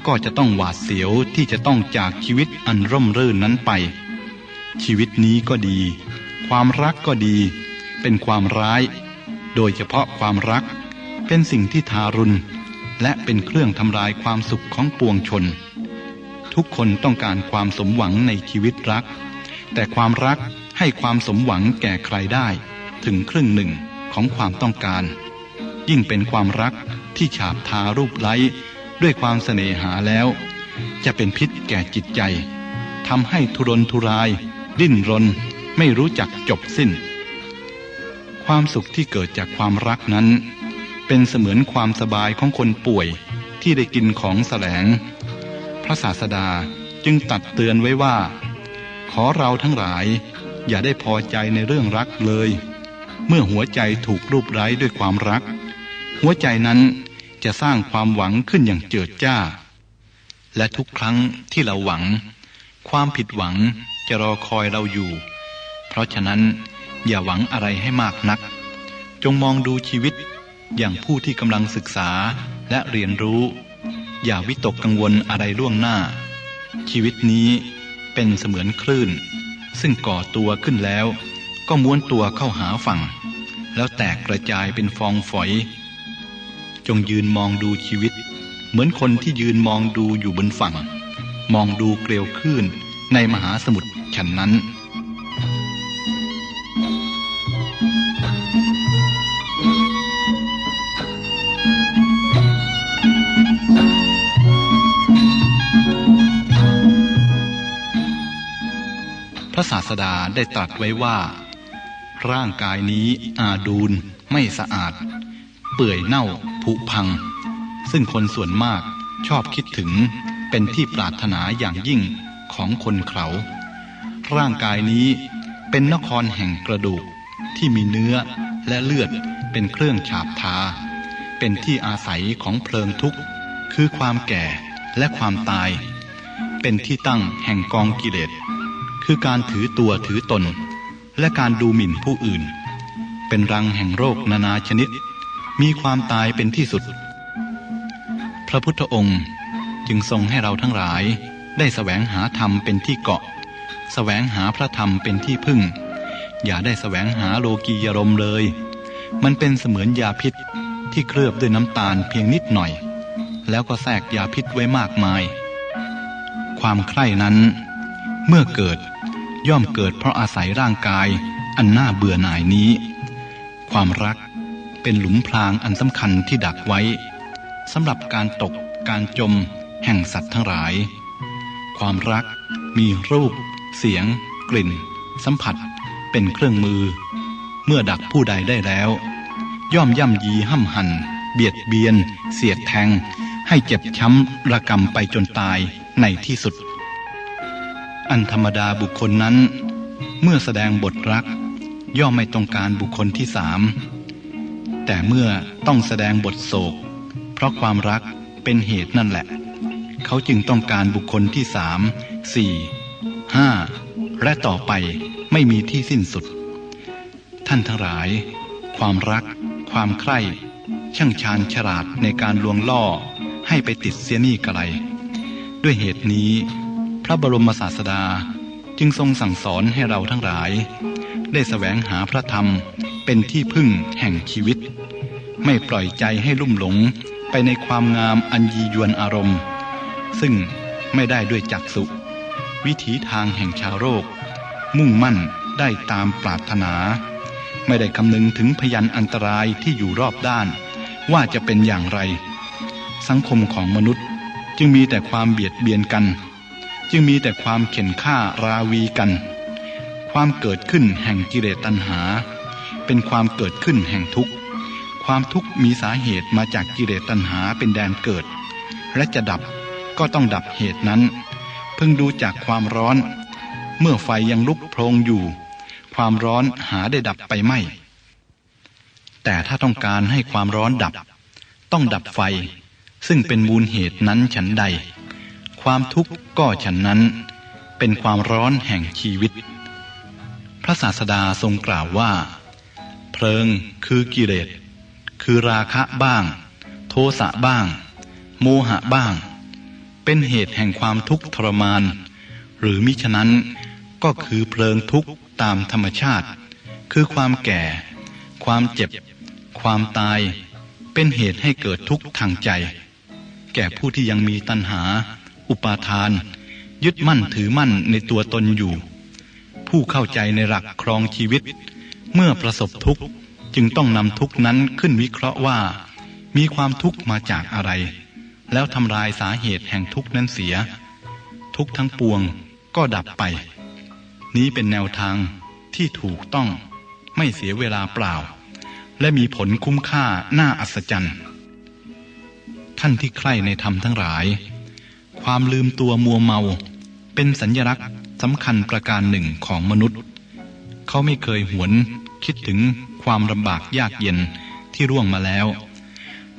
A: ก็จะต้องหวาดเสียวที่จะต้องจากชีวิตอันร่มรื่นนั้นไป ชีวิตนี้ก็ดี ความรักก็ดี เป็นความร้าย โดยเฉพาะความรัก เป็นสิ่งที่ทารุณ และเป็นเครื่องทำลายความสุขของปวงชน ทุกคนต้องการความสมหวังในชีวิตรัก แต่ความรักให้ความสมหวังแก่ใครได้ ถึงครึ่งหนึ่งของความต้องการ ยิ่งเป็นความรักที่ฉาบทารูปไล้ด้วยความเสน่หาแล้ว จะเป็นพิษแก่จิตใจทำให้ทุรนทุราย ดิ้นรน ไม่รู้จักจบสิ้น ความสุขที่เกิดจากความรักนั้น เป็นเสมือนความสบายของคนป่วยที่ได้กินของแสลง พระศาสดาจึงตัดเตือนไว้ว่า ขอเราทั้งหลาย อย่าได้พอใจในเรื่องรักเลย เมื่อหัวใจถูกรูปไร้ด้วยความรัก หัวใจนั้นจะสร้างความหวังขึ้นอย่างเจิดจ้า และทุกครั้งที่เราหวัง ความผิดหวังจะรอคอยเราอยู่ เพราะฉะนั้นอย่าหวังอะไรให้มากนัก จงมองดูชีวิต อย่างผู้ที่กำลังศึกษาและเรียนรู้ อย่าวิตกกังวลอะไรล่วงหน้า ชีวิตนี้เป็นเสมือนคลื่น ซึ่งก่อตัวขึ้นแล้ว ก็ม้วนตัวเข้าหาฝั่ง แล้วแตกกระจายเป็นฟองฝอย จงยืนมองดูชีวิต เหมือนคนที่ยืนมองดูอยู่บนฝั่ง มองดูเกลียวคลื่นในมหาสมุทรฉันนั้น ระศาสดาได้ตรัสไว้ว่า ร่างกายนี้อาดูลไม่สะอาด เปื่อยเน่าผุพัง ซึ่งคนส่วนมากชอบคิดถึงเป็นที่ปรารถนาอย่างยิ่งของคนเขาร่างกายนี้เป็นนครแห่งกระดูกที่มีเนื้อและเลือดเป็นเครื่องฉาบทา เป็นที่อาศัยของเพลิงทุกข์ คือความแก่และความตาย เป็นที่ตั้งแห่งกองกิเลส คือการถือตัวถือตน และการดูหมิ่นผู้อื่น เป็นรังแห่งโรคนานาชนิด มีความตายเป็นที่สุด พระพุทธองค์จึงทรงให้เราทั้งหลายได้แสวงหาธรรมเป็นที่เกาะแสวงหาพระธรรมเป็นที่พึ่ง อย่าได้แสวงหาโลกียรมเลย มันเป็นเสมือนยาพิษที่เคลือบด้วยน้ำตาลเพียงนิดหน่อย แล้วก็แทรกยาพิษไว้มากมาย ความใคร่นั้น เมื่อเกิด ย่อมเกิดเพราะอาศัยร่างกาย อันน่าเบื่อหน่ายนี้ ความรักเป็นหลุมพรางอันสำคัญที่ดักไว้สำหรับการตกการจมแห่งสัตว์ทั้งหลาย ความรักมีรูป เสียง กลิ่น สัมผัส เป็นเครื่องมือ เมื่อดักผู้ใดได้แล้ว ย่อมย่ำยีห้ำหัน เบียดเบียน เสียดแทง ให้เจ็บช้ำระกำไปจนตายในที่สุด อันธรรมดาบุคคลนั้น เมื่อแสดงบทรัก ย่อมไม่ต้องการบุคคลที่สามแต่เมื่อต้องแสดงบทโศก เพราะความรักเป็นเหตุนั่นแหละ เขาจึงต้องการบุคคลที่สามสี่ห้าและต่อไปไม่มีที่สิ้นสุด ท่านทั้งหลาย ความรัก ความใคร่ช่างชาญฉลาดในการลวงล่อให้ไปติดเสียนี่กระไร ด้วยเหตุนี้ ระบรมศาสดาจึงทรงสั่งสอนให้เราทั้งหลาย ได้แสวงหาพระธรรมเป็นที่พึ่งแห่งชีวิต ไม่ปล่อยใจให้ลุ่มหลงไปในความงามอันยียวนอารมณ์ ซึ่งไม่ได้ด้วยจักสุวิถีทางแห่งชาวโรคมุ่งมั่นได้ตามปรารถนา ไม่ได้คำนึงถึงพยันอันตรายที่อยู่รอบด้าน ว่าจะเป็นอย่างไร สังคมของมนุษย์จึงมีแต่ความเบียดเบียนกัน จึงมีแต่ความเข็นฆ่าราวีกัน ความเกิดขึ้นแห่งกิเลสตัณหา เป็นความเกิดขึ้นแห่งทุกข์ ความทุกข์มีสาเหตุมาจากกิเลสตัณหาเป็นแดนเกิด และจะดับก็ต้องดับเหตุนั้น เพิ่งดูจากความร้อน เมื่อไฟยังลุกโพลงอยู่ ความร้อนหาได้ดับไปไม่แต่ถ้าต้องการให้ความร้อนดับ ต้องดับไฟ ซึ่งเป็นมูลเหตุนั้นฉันใด ความทุกข์ก็ฉันนั้น เป็นความร้อนแห่งชีวิต พระศาสดาทรงกล่าวว่า เพลิงคือกิเลสคือราคะบ้าง โทสะบ้าง โมหะบ้าง เป็นเหตุแห่งความทุกข์ทรมาน หรือมิฉะนั้นก็คือเพลิงทุกข์ตามธรรมชาติ คือความแก่ ความเจ็บ ความตาย เป็นเหตุให้เกิดทุกข์ทางใจ แก่ผู้ที่ยังมีตัณหา อุปาทาน ยึดมั่นถือมั่นในตัวตนอยู่ ผู้เข้าใจในหลักครองชีวิต เมื่อประสบทุกข์จึงต้องนำทุกข์นั้นขึ้นวิเคราะห์ว่า มีความทุกข์มาจากอะไร แล้วทำลายสาเหตุแห่งทุกข์นั้นเสีย ทุกข์ทั้งปวงก็ดับไป นี้เป็นแนวทางที่ถูกต้องไม่เสียเวลาเปล่า และมีผลคุ้มค่าน่าอัศจรรย์ท่านที่ใคร่ในธรรมทั้งหลาย ความลืมตัวมัวเมา เป็นสัญญลักษณ์สำคัญประการหนึ่งของมนุษย์ เขาไม่เคยหวนคิดถึงความลำบากยากเย็นที่ร่วงมาแล้ว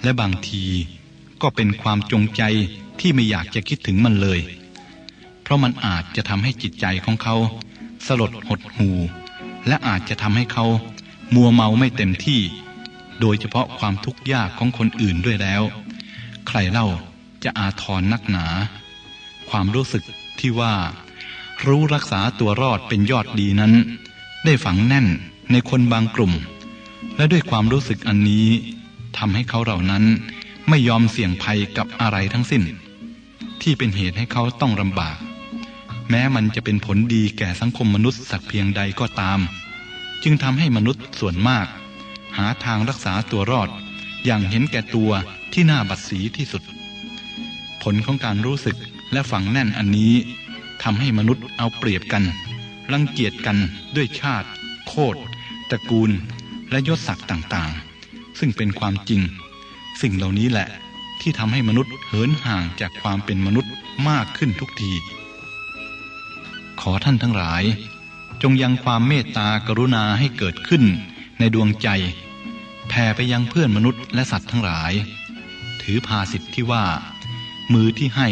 A: และบางทีก็เป็นความจงใจที่ไม่อยากจะคิดถึงมันเลย เพราะมันอาจจะทำให้จิตใจของเขา สลดหดหู และอาจจะทำให้เขามัวเมาไม่เต็มที่ โดยเฉพาะความทุกข์ยากของคนอื่นด้วยแล้ว ใครเล่า จะอาทรนักหนา ความรู้สึกที่ว่า รู้รักษาตัวรอดเป็นยอดดีนั้น ได้ฝังแน่นในคนบางกลุ่ม และด้วยความรู้สึกอันนี้ทำให้เขาเหล่านั้นไม่ยอมเสี่ยงภัยกับอะไรทั้งสิ้น ที่เป็นเหตุให้เขาต้องลำบาก แม้มันจะเป็นผลดีแก่สังคมมนุษย์สักเพียงใดก็ตาม จึงทำให้มนุษย์ส่วนมาก หาทางรักษาตัวรอดอย่างเห็นแก่ตัวที่น่าบัดสีที่สุด ผลของการรู้สึกและฝังแน่นอันนี้ทำให้มนุษย์เอาเปรียบกัน รังเกียจกันด้วยชาติ โคตรตระกูล และยศศักดิ์ต่างๆ ซึ่งเป็นความจริง สิ่งเหล่านี้แหละที่ทำให้มนุษย์เหินห่างจากความเป็นมนุษย์มากขึ้นทุกที ขอท่านทั้งหลาย จงยังความเมตตากรุณาให้เกิดขึ้นในดวงใจ แผ่ไปยังเพื่อนมนุษย์และสัตว์ทั้งหลาย ถือภาสิทธิ์ที่ว่า มือที่ให้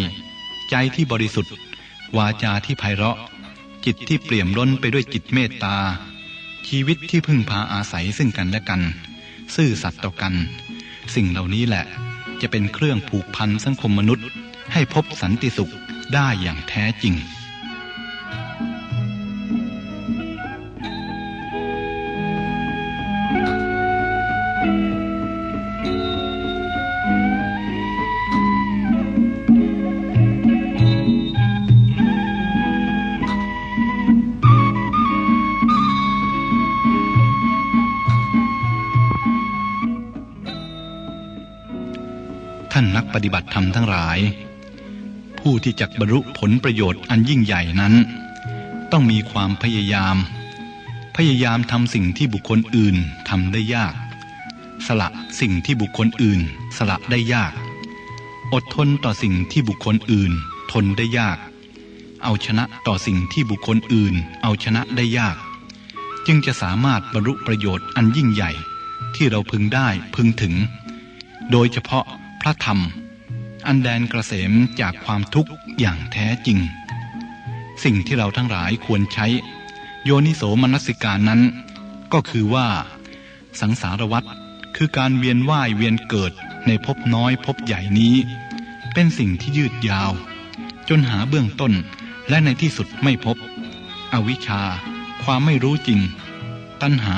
A: ใจที่บริสุทธิ์ วาจาที่ไพเราะ จิตที่เปี่ยมล้นไปด้วยจิตเมตตา ชีวิตที่พึ่งพาอาศัยซึ่งกันและกัน ซื่อสัตย์ต่อกัน สิ่งเหล่านี้แหละ จะเป็นเครื่องผูกพันสังคมมนุษย์ ให้พบสันติสุขได้อย่างแท้จริง ท่านนักปฏิบัติธรรมทั้งหลาย ผู้ที่จะบรรลุผลประโยชน์อันยิ่งใหญ่นั้น ต้องมีความพยายาม พยายามทำสิ่งที่บุคคลอื่นทำได้ยาก สละสิ่งที่บุคคลอื่น สละได้ยาก อดทนต่อสิ่งที่บุคคลอื่น ทนได้ยาก เอาชนะต่อสิ่งที่บุคคลอื่น เอาชนะได้ยาก จึงจะสามารถบรรลุประโยชน์อันยิ่งใหญ่ที่เราพึงได้พึงถึง โดยเฉพาะ พระธรรม อันแดนกระเสมจากความทุกข์อย่างแท้จริง สิ่งที่เราทั้งหลายควรใช้ โยนิโสมนสิการนั้น ก็คือว่า สังสารวัฏคือการเวียนว่ายเวียนเกิดในภพน้อยภพใหญ่นี้ เป็นสิ่งที่ยืดยาว จนหาเบื้องต้นและในที่สุดไม่พบ อวิชชา ความไม่รู้จริง ตัณหา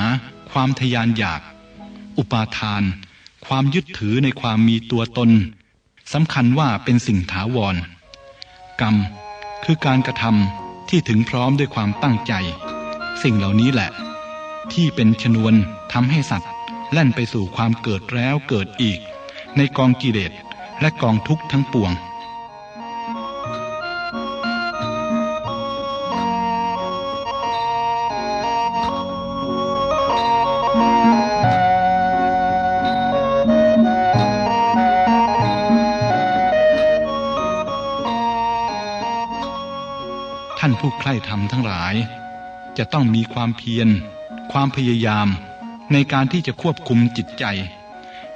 A: ความทยานอยาก อุปาทาน ความยึดถือในความมีตัวตนสำคัญว่าเป็นสิ่งถาวร กรรมคือการกระทำที่ถึงพร้อมด้วยความตั้งใจ สิ่งเหล่านี้แหละ ที่เป็นชนวนทำให้สัตว์ แล่นไปสู่ความเกิดแล้วเกิดอีก ในกองกิเลสและกองทุกข์ทั้งปวง ผู้ใคร่ธรรมทั้งหลาย จะต้องมีความเพียร ความพยายาม ในการที่จะควบคุมจิตใจ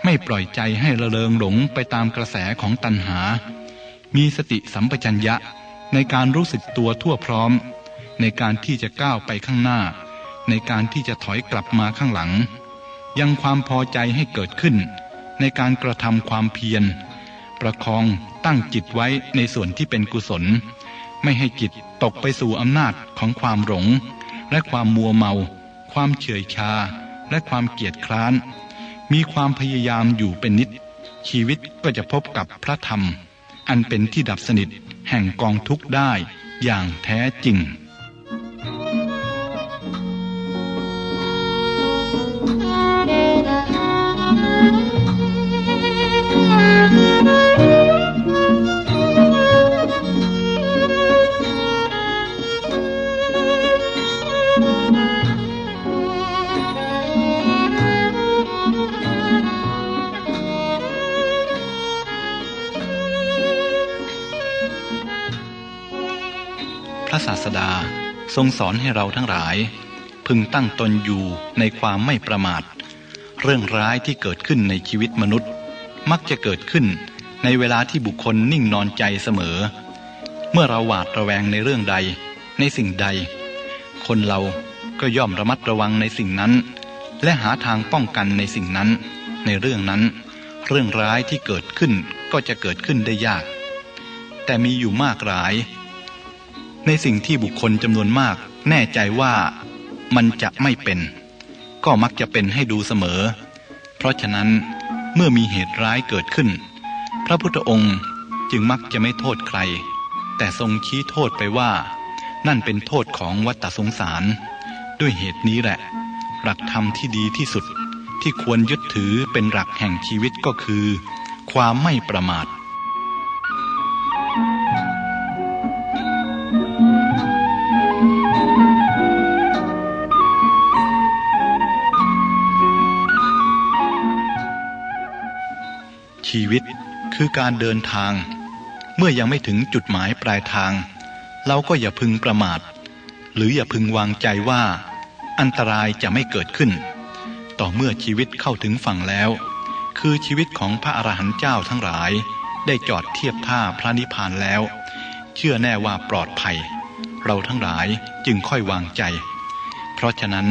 A: ไม่ปล่อยใจให้ระเริงหลงไปตามกระแสของตัณหา มีสติสัมปชัญญะในการรู้สึกตัวทั่วพร้อม ในการที่จะก้าวไปข้างหน้า ในการที่จะถอยกลับมาข้างหลัง ยังความพอใจให้เกิดขึ้น ในการกระทำความเพียร ประคองตั้งจิตไว้ในส่วนที่เป็นกุศล ไม่ให้จิตตกไปสู่อำนาจของความหลง และความมัวเมา ความเฉื่อยชา และความเกียจคร้าน มีความพยายามอยู่เป็นนิด ชีวิตก็จะพบกับพระธรรม อันเป็นที่ดับสนิทแห่งกองทุกข์ได้อย่างแท้จริงพ ระศาสดาทรงสอนให้เราทั้งหลาย พึงตั้งตนอยู่ในความไม่ประมาท เรื่องร้ายที่เกิดขึ้นในชีวิตมนุษย์ มักจะเกิดขึ้นในเวลาที่บุคคลนิ่งนอนใจเสมอ เมื่อเราหวาดระแวงในเรื่องใด ในสิ่งใด คนเราก็ย่อมระมัดระวังในสิ่งนั้น และหาทางป้องกันในสิ่งนั้น ในเรื่องนั้น เรื่องร้ายที่เกิดขึ้นก็จะเกิดขึ้นได้ยาก แต่มีอยู่มากหลาย ในสิ่งที่บุคคลจำนวนมากแน่ใจว่ามันจะไม่เป็น ก็มักจะเป็นให้ดูเสมอ เพราะฉะนั้นเมื่อมีเหตุร้ายเกิดขึ้น พระพุทธองค์จึงมักจะไม่โทษใคร แต่ทรงชี้โทษไปว่า นั่นเป็นโทษของวัฏสงสาร ด้วยเหตุนี้แหละ หลักธรรมที่ดีที่สุดที่ควรยึดถือเป็นหลักแห่งชีวิตก็คือ ความไม่ประมาท ชีวิตคือการเดินทาง เมื่อยังไม่ถึงจุดหมายปลายทาง เราก็อย่าพึงประมาท หรืออย่าพึงวางใจว่า อันตรายจะไม่เกิดขึ้น ต่อเมื่อชีวิตเข้าถึงฝั่งแล้ว คือชีวิตของพระอรหันต์เจ้าทั้งหลาย ได้จอดเทียบท่าพระนิพพานแล้ว เชื่อแน่ว่าปลอดภัย เราทั้งหลายจึงค่อยวางใจ เพราะฉะนั้น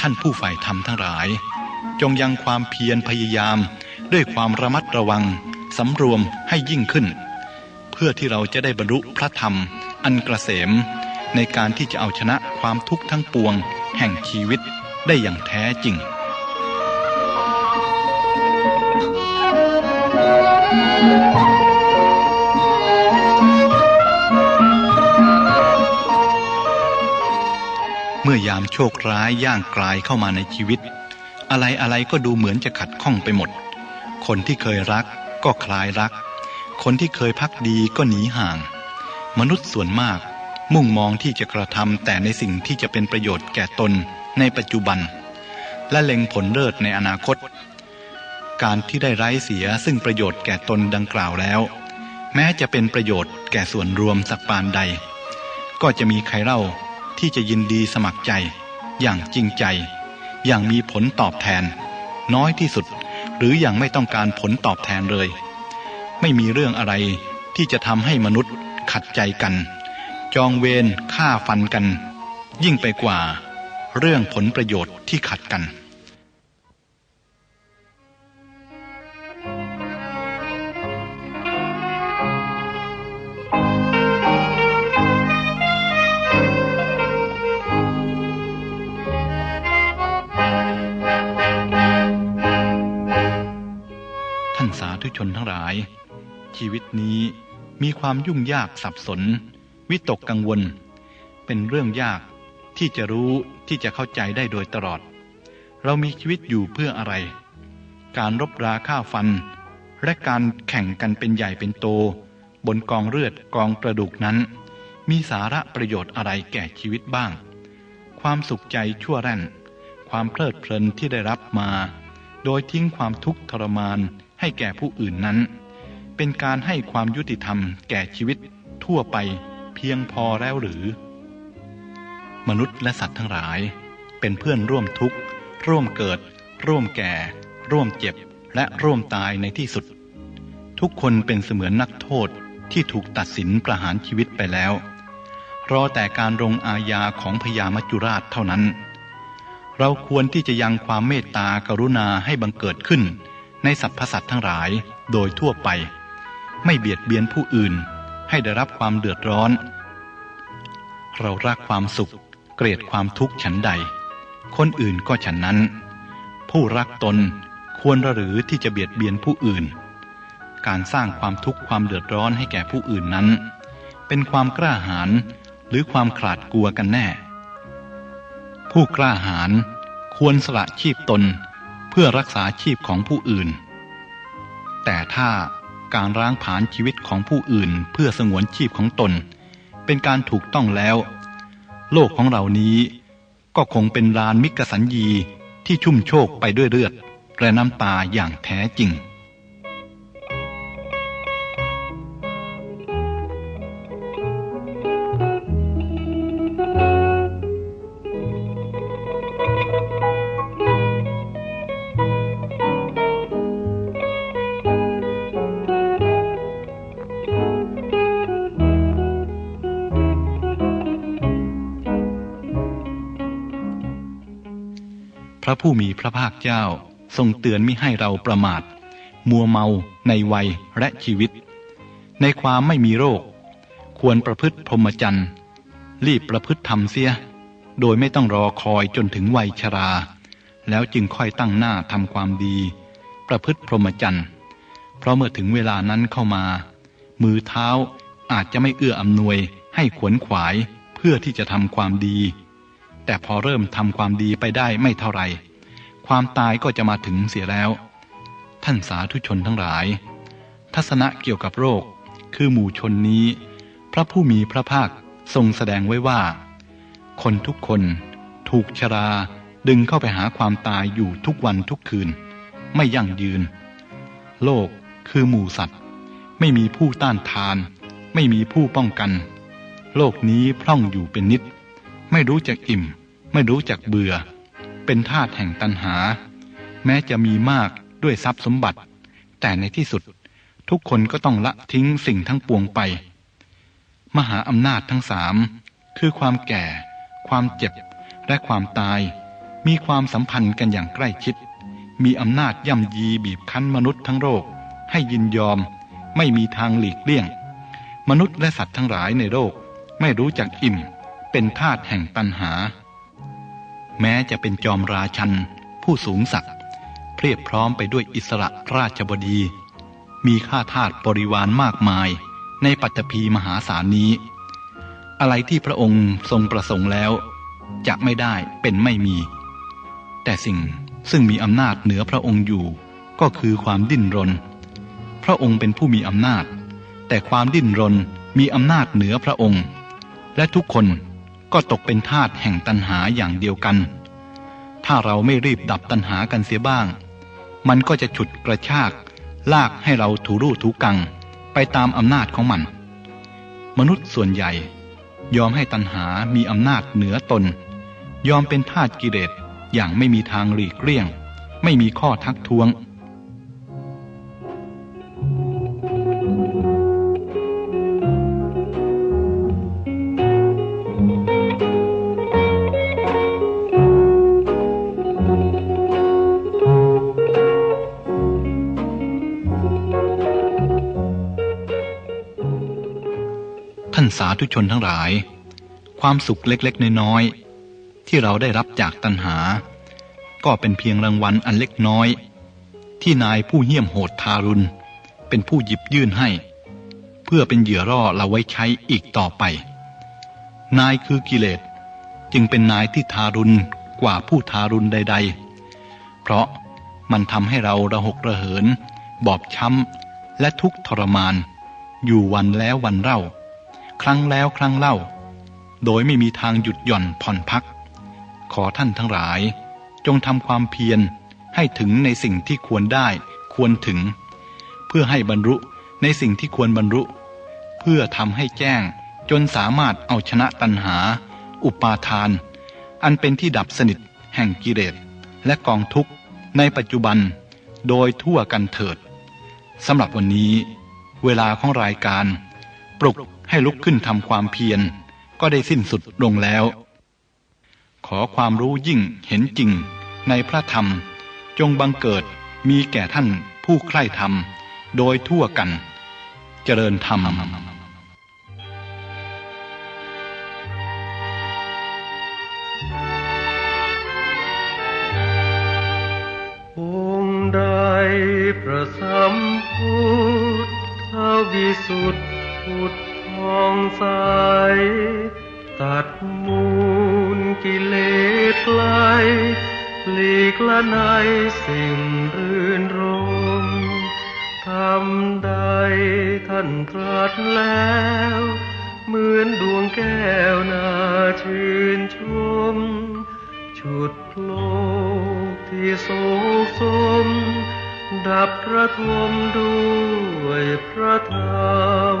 A: ท่านผู้ฝ่ายธรรมทั้งหลาย จงยังความเพียรพยายาม ด้วยความระมัดระวังสำรวมให้ยิ่งขึ้น เพื่อที่เราจะได้บรรลุพระธรรม อันกระเสม ในการที่จะเอาชนะความทุกข์ทั้งปวง แห่งชีวิตได้อย่างแท้จริงเมื่อยามโชคร้ายย่างกลายเข้ามาในชีวิต อะไรอะไรก็ดูเหมือนจะขัดข้องไปหมด คนที่เคยรักก็คลายรัก คนที่เคยพักดีก็หนีห่าง มนุษย์ส่วนมากมุ่งมองที่จะกระทำแต่ในสิ่งที่จะเป็นประโยชน์แก่ตนในปัจจุบัน และเล็งผลเลิศในอนาคต การที่ได้ไร้เสียซึ่งประโยชน์แก่ตนดังกล่าวแล้ว แม้จะเป็นประโยชน์แก่ส่วนรวมสักปานใด ก็จะมีใครเล่าที่จะยินดีสมัครใจ อย่างจริงใจ อย่างมีผลตอบแทน น้อยที่สุด หรืออย่างไม่ต้องการผลตอบแทนเลย ไม่มีเรื่องอะไรที่จะทำให้มนุษย์ขัดใจกัน จองเวรฆ่าฟันกัน ยิ่งไปกว่า เรื่องผลประโยชน์ที่ขัดกันุชนทั้งหลาย ชีวิตนี้มีความยุ่งยากสับสน วิตกกังวล เป็นเรื่องยากที่จะรู้ที่จะเข้าใจได้โดยตลอด เรามีชีวิตอยู่เพื่ออะไร การรบราฆ่าฟัน และการแข่งกันเป็นใหญ่เป็นโต บนกองเลือดกองกระดูกนั้น มีสาระประโยชน์อะไรแก่ชีวิตบ้าง ความสุขใจชั่วแร่น ความเพลิดเพลินที่ได้รับมา โดยทิ้งความทุกข์ทรมาน ให้แก่ผู้อื่นนั้น เป็นการให้ความยุติธรรมแก่ชีวิตทั่วไปเพียงพอแล้วหรือ มนุษย์และสัตว์ทั้งหลาย เป็นเพื่อนร่วมทุกข์ ร่วมเกิด ร่วมแก่ ร่วมเจ็บ และร่วมตายในที่สุด ทุกคนเป็นเสมือนนักโทษที่ถูกตัดสินประหารชีวิตไปแล้ว รอแต่การลงอาญาของพญามัจจุราชเท่านั้น เราควรที่จะยังความเมตตากรุณาให้บังเกิดขึ้น ในสรรพสัตว์ทั้งหลายโดยทั่วไป ไม่เบียดเบียนผู้อื่นให้ได้รับความเดือดร้อน เรารักความสุขเกลียดความทุกข์ฉันใด คนอื่นก็ฉันนั้น ผู้รักตนควรหรือที่จะเบียดเบียนผู้อื่น การสร้างความทุกข์ความเดือดร้อนให้แก่ผู้อื่นนั้น เป็นความกล้าหาญหรือความขลาดกลัวกันแน่ ผู้กล้าหาญควรสละชีพตน เพื่อรักษาชีพของผู้อื่น แต่ถ้าการร้างผานชีวิตของผู้อื่น เพื่อสงวนชีพของตน เป็นการถูกต้องแล้ว โลกของเรานี้ก็คงเป็นลานมิกสัญญีที่ชุ่มโชกไปด้วยเลือดและน้ำตาอย่างแท้จริง ระผู้มีพระภาคเจ้า ทรงเตือนมิให้เราประมาท มัวเมาในวัยและชีวิต ในความไม่มีโรค ควรประพฤติพรหมจรรย์ รีบประพฤติธรรมเสีย โดยไม่ต้องรอคอยจนถึงวัยชรา แล้วจึงค่อยตั้งหน้าทำความดี ประพฤติพรหมจรรย์ เพราะเมื่อถึงเวลานั้นเข้ามา มือเท้าอาจจะไม่เอื้ออำนวยให้ขวนขวายเพื่อที่จะทำความดี แต่พอเริ่มทำความดีไปได้ไม่เท่าไหร่ ความตายก็จะมาถึงเสียแล้ว ท่านสาธุชนทั้งหลาย ทัศนะเกี่ยวกับโรค คือหมู่ชนนี้ พระผู้มีพระภาคทรงแสดงไว้ว่า คนทุกคนถูกชราดึงเข้าไปหาความตายอยู่ทุกวันทุกคืน ไม่ยั่งยืน โลกคือหมู่สัตว์ ไม่มีผู้ต้านทาน ไม่มีผู้ป้องกัน โลกนี้พร่องอยู่เป็นนิด ไม่รู้จักอิ่ม ไม่รู้จักเบื่อ เป็นทาสแห่งตันหา แม้จะมีมากด้วยทรัพย์สมบัติ แต่ในที่สุด ทุกคนก็ต้องละทิ้งสิ่งทั้งปวงไป มหาอำนาจทั้งสามคือความแก่ ความเจ็บ และความตาย มีความสัมพันธ์กันอย่างใกล้ชิด มีอำนาจย่ำยีบีบคั้นมนุษย์ทั้งโลกให้ยินยอม ไม่มีทางหลีกเลี่ยง มนุษย์และสัตว์ทั้งหลายในโลกไม่รู้จักอิ่ม เป็นทาสแห่งตันหา แม้จะเป็นจอมราชัน ผู้สูงศักดิ์เพียบพร้อมไปด้วยอิสระราชบดี มีข้าทาสบริวารมากมายในปัตตภีมหาศาลนี้ อะไรที่พระองค์ทรงประสงค์แล้ว จะไม่ได้เป็นไม่มี แต่สิ่งซึ่งมีอำนาจเหนือพระองค์อยู่ ก็คือความดิ้นรน พระองค์เป็นผู้มีอำนาจ แต่ความดิ้นรนมีอำนาจเหนือพระองค์ และทุกคน ก็ตกเป็นทาสแห่งตันหาอย่างเดียวกัน ถ้าเราไม่รีบดับตันหากันเสียบ้าง มันก็จะฉุดกระชาก ลากให้เราถูรูถูกัง ไปตามอำนาจของมัน มนุษย์ส่วนใหญ่ ยอมให้ตันหามีอำนาจเหนือตน ยอมเป็นทาสกิเลสอย่างไม่มีทางหลีกเลี่ยง ไม่มีข้อทักท้วง สาธุชนทั้งหลาย ความสุขเล็กๆ น้อยๆ ที่เราได้รับจากตัณหา ก็เป็นเพียงรางวัลอันเล็กน้อย ที่นายผู้เหี้ยมโหดทารุณ เป็นผู้หยิบยื่นให้ เพื่อเป็นเหยื่อร่อเราไว้ใช้อีกต่อไป นายคือกิเลสจึงเป็นนายที่ทารุณกว่าผู้ทารุณใด ๆ เพราะมันทำให้เราระหกระเหิน บอบช้ำและทุกข์ทรมาน อยู่วันแล้ววันเล่า ครั้งแล้วครั้งเล่า โดยไม่มีทางหยุดหย่อนผ่อนพัก ขอท่านทั้งหลาย จงทำความเพียรให้ถึงในสิ่งที่ควรได้ควรถึง เพื่อให้บรรลุในสิ่งที่ควรบรรลุ เพื่อทำให้แจ้งจนสามารถเอาชนะตัณหา อุปาทาน อันเป็นที่ดับสนิทแห่งกิเลสและกองทุกข์ในปัจจุบันโดยทั่วกันเถิดสำหรับวันนี้ เวลาของรายการ ปลุก ให้ลุกขึ้นทำความเพียร ก็ได้สิ้นสุดลงแล้ว ขอความรู้ยิ่งเห็นจริงในพระธรรม จงบังเกิดมีแก่ท่านผู้ใคร่ธรรม โดยทั่วกัน เจริญธรรม
B: องค์ใดประสัมพุทธวิสุทธิพุทธ องใสตัดมูลกิเลสไกลปลีกละในสิ่งรื่นรมทำใดท่านตรัสแล้ว เหมือนดวงแก้วนาชื่นชมฉุดโลกที่โศกสม ดับประทมด้วยพระธรรม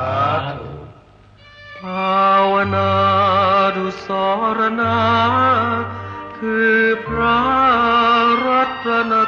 B: สรณา คือพระรัตนา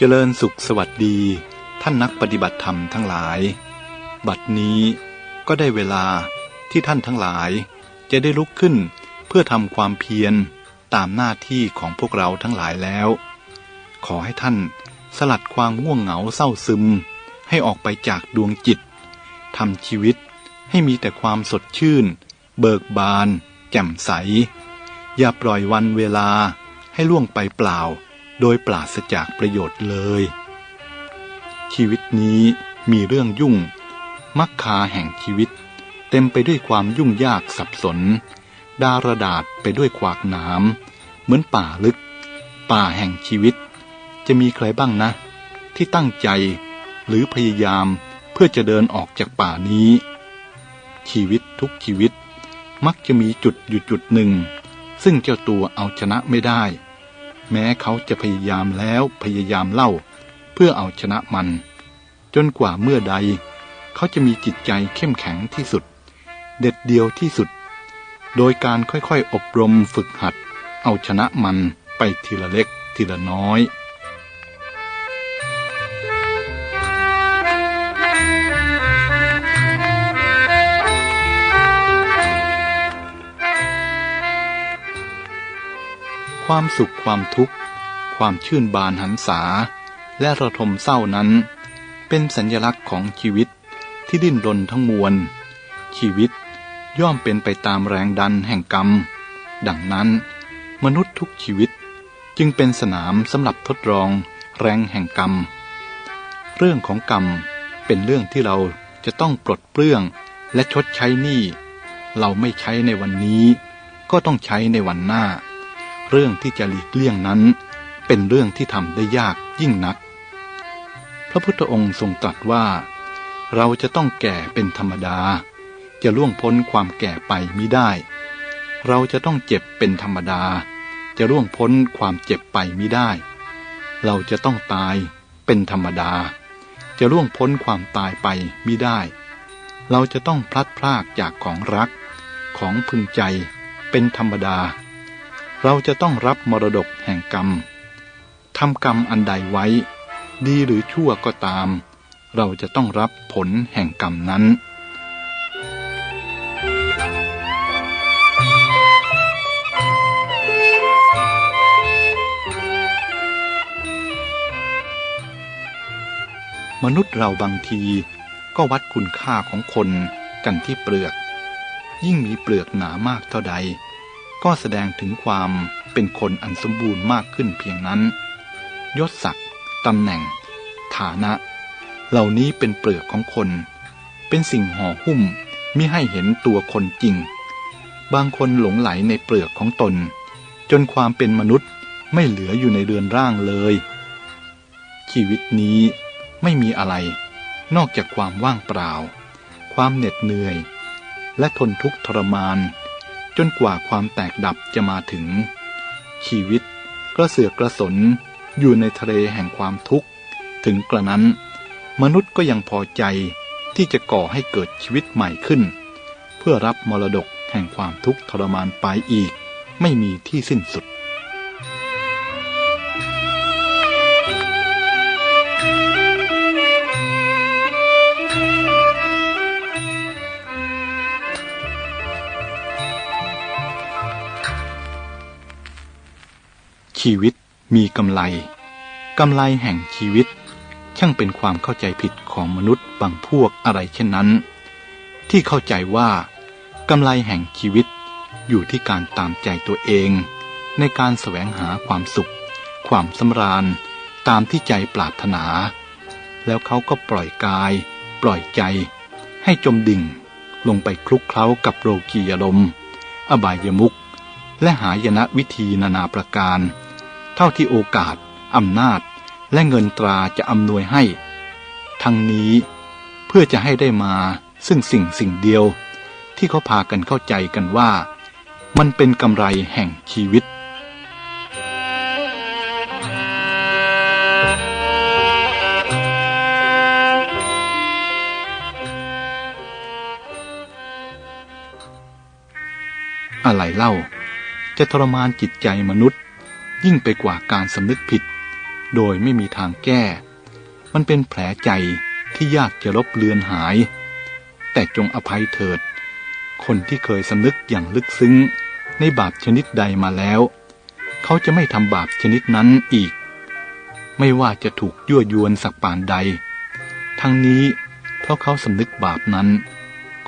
A: เจริญสุขสวัสดี ท่านนักปฏิบัติธรรมทั้งหลาย บัดนี้ก็ได้เวลาที่ท่านทั้งหลาย จะได้ลุกขึ้นเพื่อทำความเพียรตามหน้าที่ของพวกเราทั้งหลายแล้ว ขอให้ท่านสลัดความง่วงเหงาเศร้าซึม ให้ออกไปจากดวงจิตทำชีวิตให้มีแต่ความสดชื่น เบิกบาน แจ่มใส อย่าปล่อยวันเวลาให้ล่วงไปเปล่า โดยปราศจากประโยชน์เลย ชีวิตนี้มีเรื่องยุ่ง มักคาแห่งชีวิต เต็มไปด้วยความยุ่งยากสับสน ดารดาษไปด้วยขวากนามเหมือนป่าลึก ป่าแห่งชีวิต จะมีใครบ้างนะ ที่ตั้งใจหรือพยายามเพื่อจะเดินออกจากป่านี้ ชีวิตทุกชีวิตมักจะมีจุดอยู่จุดหนึ่ง ซึ่งเจ้าตัวเอาชนะไม่ได้ แม้เขาจะพยายามแล้วพยายามเล่า เพื่อเอาชนะมัน จนกว่าเมื่อใด เขาจะมีจิตใจเข้มแข็งที่สุด เด็ดเดียวที่สุด โดยการค่อยๆอบรมฝึกหัด เอาชนะมันไปทีละเล็กทีละน้อย ความสุขความทุกข์ ความชื่นบานหันษา และระทมเศร้านั้น เป็นสัญลักษณ์ของชีวิตที่ดิ้นรนทั้งมวล ชีวิตย่อมเป็นไปตามแรงดันแห่งกรรม ดังนั้น มนุษย์ทุกชีวิตจึงเป็นสนามสำหรับทดลองแรงแห่งกรรม เรื่องของกรรมเป็นเรื่องที่เราจะต้องปลดเปลื้องและชดใช้หนี้ เราไม่ใช้ในวันนี้ ก็ต้องใช้ในวันหน้า เรื่องที่จะหลีกเลี่ยงนั้น เป็นเรื่องที่ทำได้ยากยิ่งนัก พระพุทธองค์ทรงตรัสว่า เราจะต้องแก่เป็นธรรมดา จะล่วงพ้นความแก่ไปมิได้ เราจะต้องเจ็บเป็นธรรมดา จะล่วงพ้นความเจ็บไปมิได้ เราจะต้องตายเป็นธรรมดา จะล่วงพ้นความตายไปมิได้ เราจะต้องพลัดพรากจากของรัก ของพึงใจเป็นธรรมดา เราจะต้องรับมรดกแห่งกรรมทำกรรมอันใดไว้ ดีหรือชั่วก็ตาม เราจะต้องรับผลแห่งกรรมนั้น มนุษย์เราบางทีก็วัดคุณค่าของคนกันที่เปลือก ยิ่งมีเปลือกหนามากเท่าใด ก็แสดงถึงความเป็นคนอันสมบูรณ์มากขึ้นเพียงนั้น ยศศักดิ์ตำแหน่ง ฐานะ เหล่านี้เป็นเปลือกของคน เป็นสิ่งห่อหุ้มมิให้เห็นตัวคนจริง บางคนหลงไหลในเปลือกของตน จนความเป็นมนุษย์ไม่เหลืออยู่ในเรือนร่างเลย ชีวิตนี้ไม่มีอะไร นอกจากความว่างเปล่า ความเหน็ดเหนื่อย และทนทุกข์ทรมาน จนกว่าความแตกดับจะมาถึง ชีวิตกระเสือกกระสนอยู่ในทะเลแห่งความทุกข์ ถึงกระนั้น มนุษย์ก็ยังพอใจที่จะก่อให้เกิดชีวิตใหม่ขึ้น เพื่อรับมรดกแห่งความทุกข์ทรมานไปอีก ไม่มีที่สิ้นสุด ชีวิตมีกำไร กำไรแห่งชีวิต ช่างเป็นความเข้าใจผิดของมนุษย์บางพวกอะไรเช่นนั้น ที่เข้าใจว่ากำไรแห่งชีวิตอยู่ที่การตามใจตัวเอง ในการแสวงหาความสุข ความสำราญ ตามที่ใจปรารถนา แล้วเขาก็ปล่อยกาย ปล่อยใจ ให้จมดิ่ง ลงไปคลุกเคล้ากับโรกียารมอบายมุกและหายนะวิธีนานาประการ เท่าที่โอกาส อำนาจ และเงินตราจะอำนวยให้ ทั้งนี้เพื่อจะให้ได้มาซึ่งสิ่งสิ่งเดียว ที่เขาพากันเข้าใจกันว่า มันเป็นกำไรแห่งชีวิตอะไรเล่า จะทรมานจิตใจมนุษย์ ยิ่งไปกว่าการสำนึกผิด โดยไม่มีทางแก้ มันเป็นแผลใจที่ยากจะลบเลือนหาย แต่จงอภัยเถิด คนที่เคยสำนึกอย่างลึกซึ้ง ในบาปชนิดใดมาแล้ว เขาจะไม่ทำบาปชนิดนั้นอีก ไม่ว่าจะถูกยั่วยวนสักปานใด ทั้งนี้เพราะเขาสำนึกบาปนั้น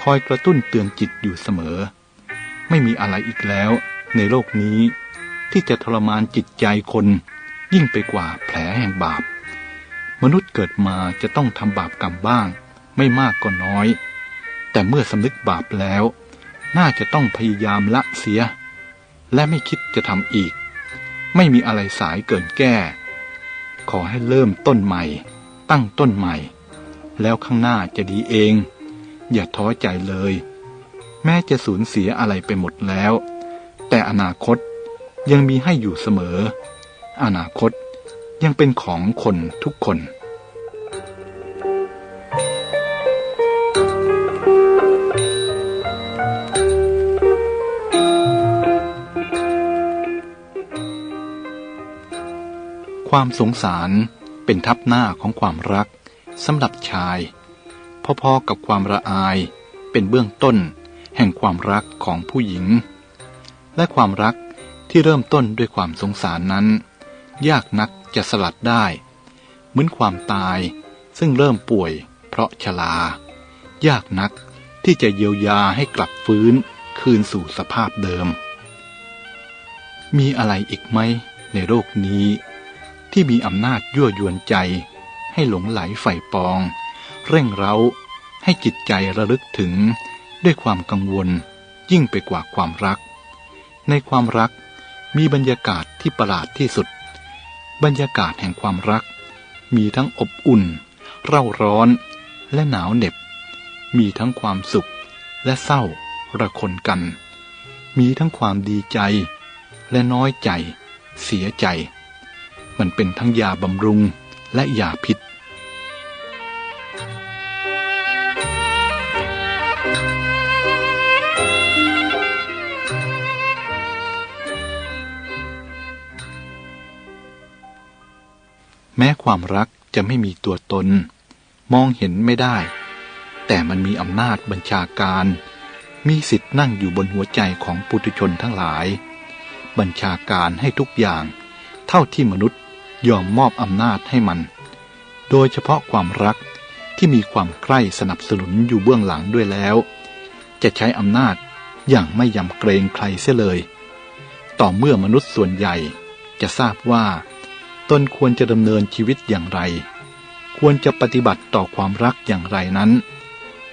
A: คอยกระตุ้นเตือนจิตอยู่เสมอ ไม่มีอะไรอีกแล้วในโลกนี้ ที่จะทรมานจิตใจคน ยิ่งไปกว่าแผลแห่งบาป มนุษย์เกิดมาจะต้องทำบาปกรรมบ้าง ไม่มากก็น้อย แต่เมื่อสำนึกบาปแล้ว น่าจะต้องพยายามละเสีย และไม่คิดจะทำอีก ไม่มีอะไรสายเกินแก้ ขอให้เริ่มต้นใหม่ ตั้งต้นใหม่ แล้วข้างหน้าจะดีเอง อย่าท้อใจเลย แม้จะสูญเสียอะไรไปหมดแล้ว แต่อนาคต ยังมีให้อยู่เสมอ อนาคตยังเป็นของคนทุกคนความสงสารเป็นทับหน้าของความรักสำหรับชาย พอๆกับความระอายเป็นเบื้องต้นแห่งความรักของผู้หญิง และความรัก ที่เริ่มต้นด้วยความสงสารนั้น ยากนักจะสลัดได้ เหมือนความตายซึ่งเริ่มป่วยเพราะชรา ยากนักที่จะเยียวยาให้กลับฟื้นคืนสู่สภาพเดิม มีอะไรอีกไหมในโลกนี้ ที่มีอำนาจยั่วยวนใจ ให้หลงไหลใฝ่ปอง เร่งเร้าให้จิตใจระลึกถึงด้วยความกังวลยิ่งไปกว่าความรัก ในความรัก มีบรรยากาศที่ประหลาดที่สุด บรรยากาศแห่งความรัก มีทั้งอบอุ่น เร่าร้อน และหนาวเหน็บ มีทั้งความสุขและเศร้าระคนกัน มีทั้งความดีใจ และน้อยใจ เสียใจ มันเป็นทั้งยาบำรุงและยาพิษ แม้ความรักจะไม่มีตัวตน มองเห็นไม่ได้ แต่มันมีอำนาจบัญชาการ มีสิทธิ์นั่งอยู่บนหัวใจของปุถุชนทั้งหลาย บัญชาการให้ทุกอย่าง เท่าที่มนุษย์ยอมมอบอำนาจให้มัน โดยเฉพาะความรักที่มีความใคร่สนับสนุนอยู่เบื้องหลังด้วยแล้ว จะใช้อำนาจอย่างไม่ยำเกรงใครเสียเลย ต่อเมื่อมนุษย์ส่วนใหญ่จะทราบว่า ตนควรจะดำเนินชีวิตอย่างไร ควรจะปฏิบัติต่อความรักอย่างไรนั้น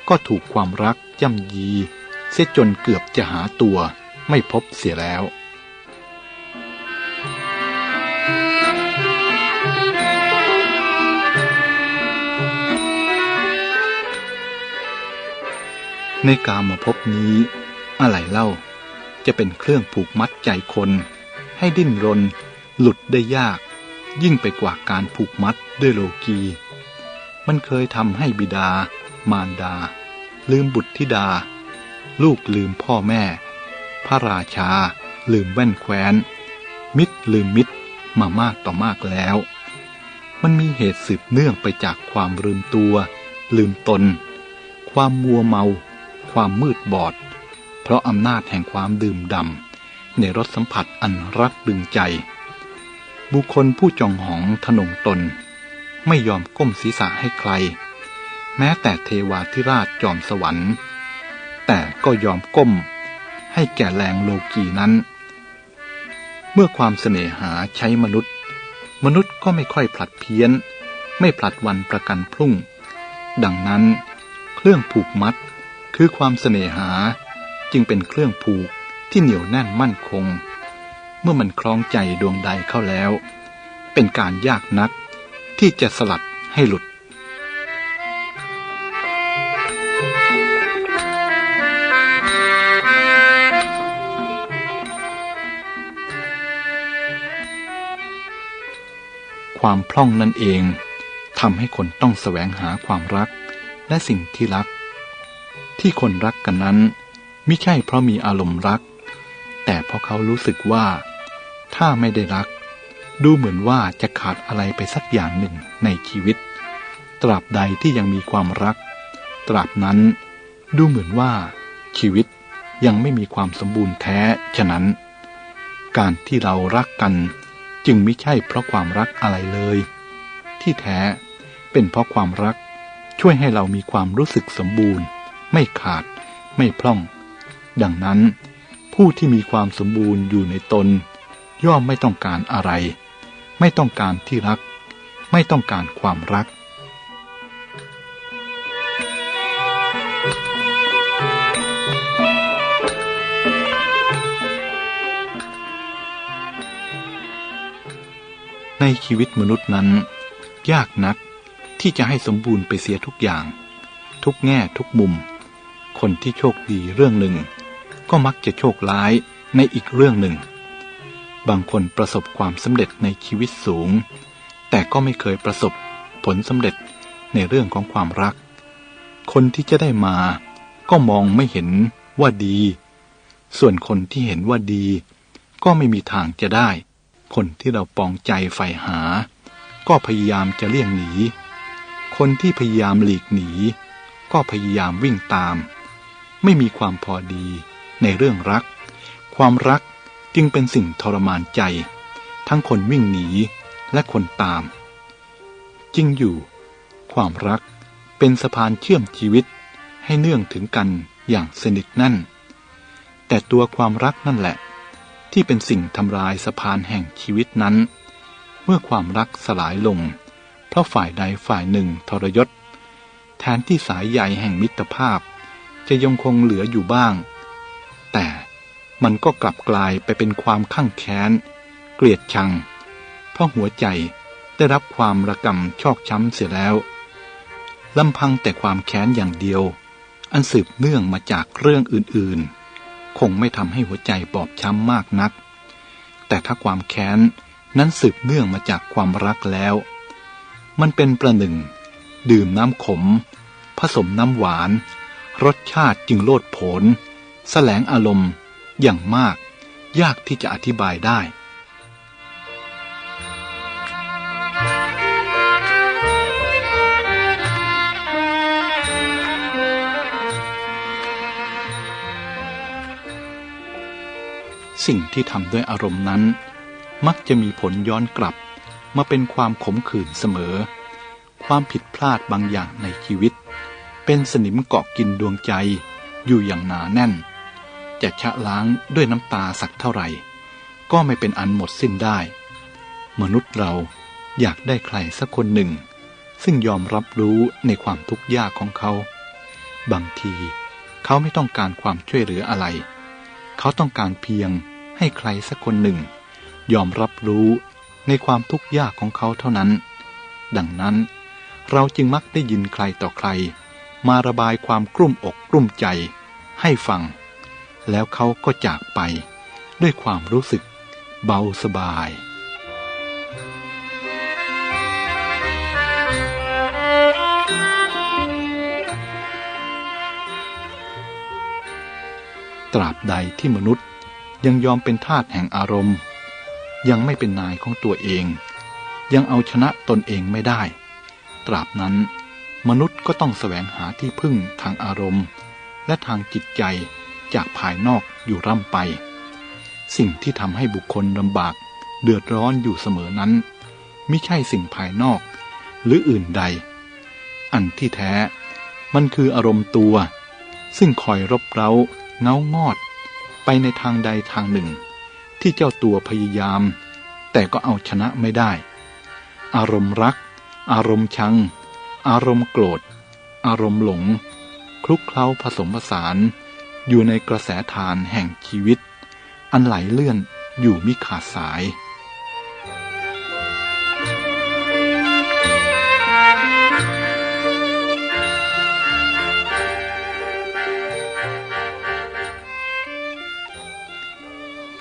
A: ก็ถูกความรักย่ำยี เสียจนเกือบจะหาตัวไม่พบเสียแล้วในกามาพบนี้ อะไรเล่า จะเป็นเครื่องผูกมัดใจคน ให้ดิ้นรน หลุดได้ยาก ยิ่งไปกว่าการผูกมัดด้วยโลกี มันเคยทำให้บิดา มารดา ลืมบุตรธิดา ลูกลืมพ่อแม่ พระราชา ลืมแว่นแคว้น มิตรลืมมิตรมามากต่อมากแล้ว มันมีเหตุสืบเนื่องไปจากความลืมตัว ลืมตน ความมัวเมา ความมืดบอด เพราะอำนาจแห่งความดื่มดำในรสสัมผัสอันรักดึงใจ บุคคลผู้จองหองทนงตน ไม่ยอมก้มศีรษะให้ใคร แม้แต่เทวาธิราชจอมสวรรค์ แต่ก็ยอมก้มให้แก่แรงโลกีนั้น เมื่อความเสน่หาใช้มนุษย์ มนุษย์ก็ไม่ค่อยผลัดเพี้ยน ไม่ผลัดวันประกันพรุ่ง ดังนั้น เครื่องผูกมัดคือความเสน่หาจึงเป็นเครื่องผูกที่เหนียวแน่นมั่นคง มื่อมันคล้องใจดวงใดเข้าแล้ว เป็นการยากนักที่จะสลัดให้หลุดความพร่องนั่นเองทำให้คนต้องแสวงหาความรักและสิ่งที่รัก ที่คนรักกันนั้น ไม่ใช่เพราะมีอารมณ์รัก แต่เพราะเขารู้สึกว่า ถ้าไม่ได้รัก ดูเหมือนว่าจะขาดอะไรไปสักอย่างหนึ่งในชีวิต ตราบใดที่ยังมีความรัก ตราบนั้นดูเหมือนว่า ชีวิตยังไม่มีความสมบูรณ์แท้ ฉะนั้น การที่เรารักกันจึงไม่ใช่เพราะความรักอะไรเลย ที่แท้เป็นเพราะความรักช่วยให้เรามีความรู้สึกสมบูรณ์ ไม่ขาด ไม่พร่อง ดังนั้น ผู้ที่มีความสมบูรณ์อยู่ในตน ย่อมไม่ต้องการอะไร ไม่ต้องการที่รัก ไม่ต้องการความรัก ในชีวิตมนุษย์นั้น ยากนักที่จะให้สมบูรณ์ไปเสียทุกอย่าง ทุกแง่ทุกมุม คนที่โชคดีเรื่องหนึ่ง ก็มักจะโชคร้ายในอีกเรื่องหนึ่ง บางคนประสบความสำเร็จในชีวิตสูง แต่ก็ไม่เคยประสบผลสำเร็จในเรื่องของความรัก คนที่จะได้มาก็มองไม่เห็นว่าดี ส่วนคนที่เห็นว่าดี ก็ไม่มีทางจะได้ คนที่เราปองใจใฝ่หา ก็พยายามจะเลี่ยงหนี คนที่พยายามหลีกหนี ก็พยายามวิ่งตาม ไม่มีความพอดีในเรื่องรัก ความรัก จึงเป็นสิ่งทรมานใจ ทั้งคนวิ่งหนีและคนตาม จริงอยู่ ความรักเป็นสะพานเชื่อมชีวิตให้เนื่องถึงกันอย่างสนิทแน่น แต่ตัวความรักนั่นแหละ ที่เป็นสิ่งทำลายสะพานแห่งชีวิตนั้น เมื่อความรักสลายลง เพราะฝ่ายใดฝ่ายหนึ่งทรยศ แทนที่สายใยแห่งมิตรภาพ จะยังคงเหลืออยู่บ้าง แต่ มันก็กลับกลายไปเป็นความข้างแค้น เกลียดชัง เพราะหัวใจได้รับความระกำชอกช้ำเสียแล้วลำพังแต่ความแค้นอย่างเดียว อันสืบเนื่องมาจากเรื่องอื่นๆ คงไม่ทำให้หัวใจบอบช้ำมากนัก แต่ถ้าความแค้นนั้นสืบเนื่องมาจากความรักแล้ว มันเป็นประหนึ่ง ดื่มน้ำขม ผสมน้ำหวาน รสชาติจึงโลดโผนแสลงอารมณ์ อย่างมาก ยากที่จะอธิบายได้ สิ่งที่ทำด้วยอารมณ์นั้น มักจะมีผลย้อนกลับมาเป็นความขมขื่นเสมอ ความผิดพลาดบางอย่างในชีวิต เป็นสนิมเกาะกินดวงใจอยู่อย่างหนาแน่น จะชะล้างด้วยน้ำตาสักเท่าไหร่ ก็ไม่เป็นอันหมดสิ้นได้ มนุษย์เราอยากได้ใครสักคนหนึ่ง ซึ่งยอมรับรู้ในความทุกข์ยากของเขา บางทีเขาไม่ต้องการความช่วยเหลืออะไร เขาต้องการเพียงให้ใครสักคนหนึ่ง ยอมรับรู้ในความทุกข์ยากของเขาเท่านั้น ดังนั้นเราจึงมักได้ยินใครต่อใคร มาระบายความกลุ้มอกกลุ้มใจ ให้ฟัง แล้วเขาก็จากไป ด้วยความรู้สึกเบาสบายตราบใดที่มนุษย์ยังยอมเป็นทาสแห่งอารมณ์ ยังไม่เป็นนายของตัวเอง ยังเอาชนะตนเองไม่ได้ ตราบนั้น มนุษย์ก็ต้องแสวงหาที่พึ่งทางอารมณ์ และทางจิตใจ จากภายนอกอยู่ร่ำไป สิ่งที่ทำให้บุคคลลำบากเดือดร้อนอยู่เสมอนั้นไม่ใช่สิ่งภายนอก หรืออื่นใด อันที่แท้มันคืออารมณ์ตัว ซึ่งคอยรบเร้าเงางอด ไปในทางใดทางหนึ่ง ที่เจ้าตัวพยายาม แต่ก็เอาชนะไม่ได้ อารมณ์รัก อารมณ์ชัง อารมณ์โกรธ อารมณ์หลง คลุกเคล้าผสมผสาน อยู่ในกระแสทานแห่งชีวิต อันไหลเลื่อนอยู่มิขาดสาย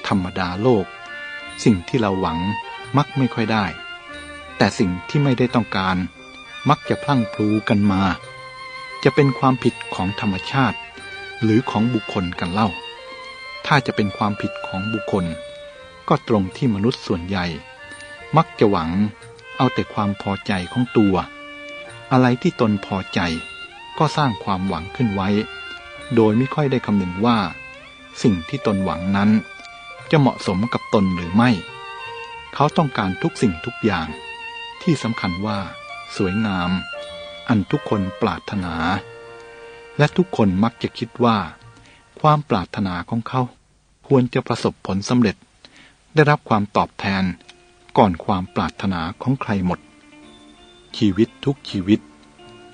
A: ธรรมดาโลก สิ่งที่เราหวังมักไม่ค่อยได้ แต่สิ่งที่ไม่ได้ต้องการ มักจะพลั่งพลูกันมา จะเป็นความผิดของธรรมชาติ หรือของบุคคลกันเล่า ถ้าจะเป็นความผิดของบุคคล ก็ตรงที่มนุษย์ส่วนใหญ่ มักจะหวังเอาแต่ความพอใจของตัว อะไรที่ตนพอใจ ก็สร้างความหวังขึ้นไว้ โดยไม่ค่อยได้คำนึงว่า สิ่งที่ตนหวังนั้น จะเหมาะสมกับตนหรือไม่ เขาต้องการทุกสิ่งทุกอย่าง ที่สำคัญว่า สวยงาม อันทุกคนปรารถนา และทุกคนมักจะคิดว่า ความปรารถนาของเขา ควรจะประสบผลสำเร็จ ได้รับความตอบแทน ก่อนความปรารถนาของใครหมด ชีวิตทุกชีวิต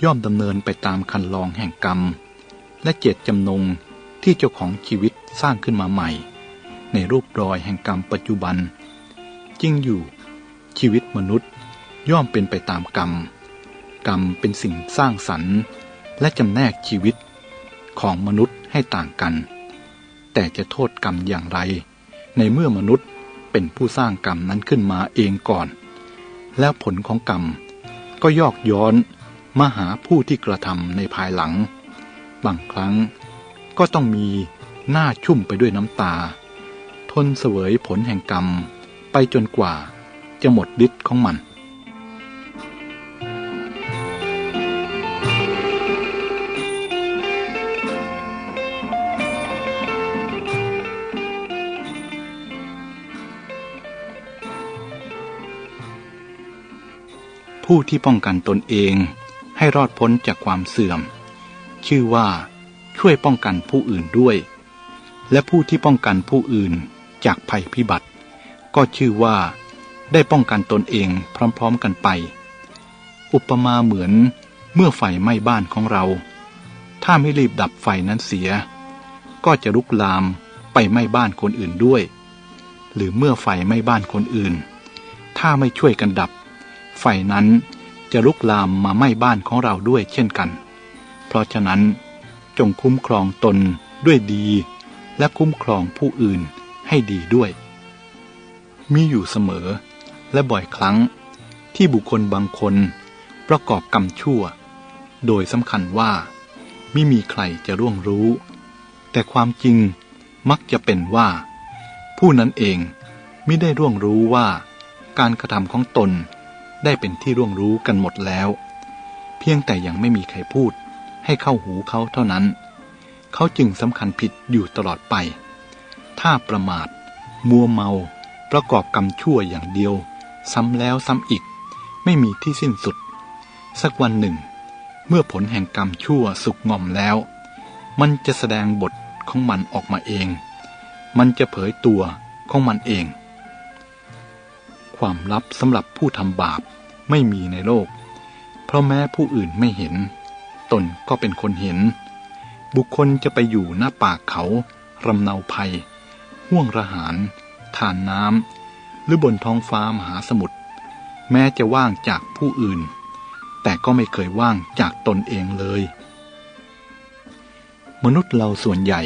A: ย่อมดำเนินไปตามคันลองแห่งกรรม และเจตจำนงที่เจ้าของชีวิตสร้างขึ้นมาใหม่ ในรูปรอยแห่งกรรมปัจจุบัน จริงอยู่ ชีวิตมนุษย์ย่อมเป็นไปตามกรรม กรรมเป็นสิ่งสร้างสรรค์ และจำแนกชีวิตของมนุษย์ให้ต่างกัน แต่จะโทษกรรมอย่างไร ในเมื่อมนุษย์เป็นผู้สร้างกรรมนั้นขึ้นมาเองก่อน แล้วผลของกรรมก็ยอกย้อนมาหาผู้ที่กระทำในภายหลัง บางครั้งก็ต้องมีหน้าชุ่มไปด้วยน้ำตา ทนเสวยผลแห่งกรรม ไปจนกว่าจะหมดฤทธิ์ของมัน ผู้ที่ป้องกันตนเองให้รอดพ้นจากความเสื่อม ชื่อว่า ช่วยป้องกันผู้อื่นด้วย และผู้ที่ป้องกันผู้อื่นจากภัยพิบัติ ก็ชื่อว่า ได้ป้องกันตนเองพร้อมๆกันไป อุปมาเหมือนเมื่อไฟไหม้บ้านของเรา ถ้าไม่รีบดับไฟนั้นเสีย ก็จะลุกลามไปไหม้บ้านคนอื่นด้วย หรือเมื่อไฟไหม้บ้านคนอื่น ถ้าไม่ช่วยกันดับ ไฟนั้นจะลุกลามมาไหม้บ้านของเราด้วยเช่นกัน เพราะฉะนั้นจงคุ้มครองตนด้วยดี และคุ้มครองผู้อื่นให้ดีด้วย มีอยู่เสมอและบ่อยครั้งที่บุคคลบางคนประกอบกรรมชั่ว โดยสำคัญว่า ไม่มีใครจะร่วงรู้ แต่ความจริงมักจะเป็นว่า ผู้นั้นเองไม่ได้ร่วงรู้ว่าการกระทำของตน ได้เป็นที่ร่วงรู้กันหมดแล้ว เพียงแต่ยังไม่มีใครพูด ให้เข้าหูเขาเท่านั้น เขาจึงสำคัญผิดอยู่ตลอดไป ถ้าประมาท มัวเมา ประกอบกรรมชั่วอย่างเดียว ซ้ำแล้วซ้ำอีก ไม่มีที่สิ้นสุด สักวันหนึ่ง เมื่อผลแห่งกรรมชั่วสุกงอมแล้ว มันจะแสดงบทของมันออกมาเอง มันจะเผยตัวของมันเอง ความลับสำหรับผู้ทำบาปไม่มีในโลก เพราะแม้ผู้อื่นไม่เห็น ตนก็เป็นคนเห็น บุคคลจะไปอยู่หน้าปากเขารำเนาภัย ห่วงระหารทานน้ำหรือบนท้องฟ้ามหาสมุทรแม้จะว่างจากผู้อื่น แต่ก็ไม่เคยว่างจากตนเองเลย มนุษย์เราส่วนใหญ่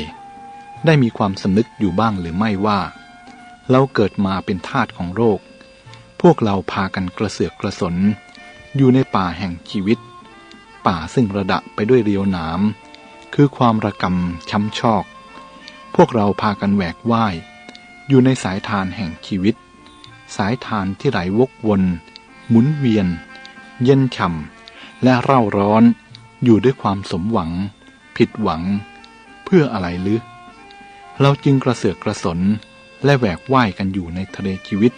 A: ได้มีความสำนึกอยู่บ้างหรือไม่ว่า เราเกิดมาเป็นทาสของโรค วกเราพากันกระเสือกกระสน อยู่ในป่าแห่งชีวิต ป่าซึ่งระดะไปด้วยเรียวหนาม คือความระกำช้ำชอก พวกเราพากันแหวกว่าย อยู่ในสายทานแห่งชีวิต สายทานที่ไหลวกวน หมุนเวียน เย็นฉ่ำและเร่าร้อนอยู่ด้วยความสมหวัง ผิดหวัง เพื่ออะไรหรือ เราจึงกระเสือกกระสนและแหวกว่ายกันอยู่ในทะเลชีวิต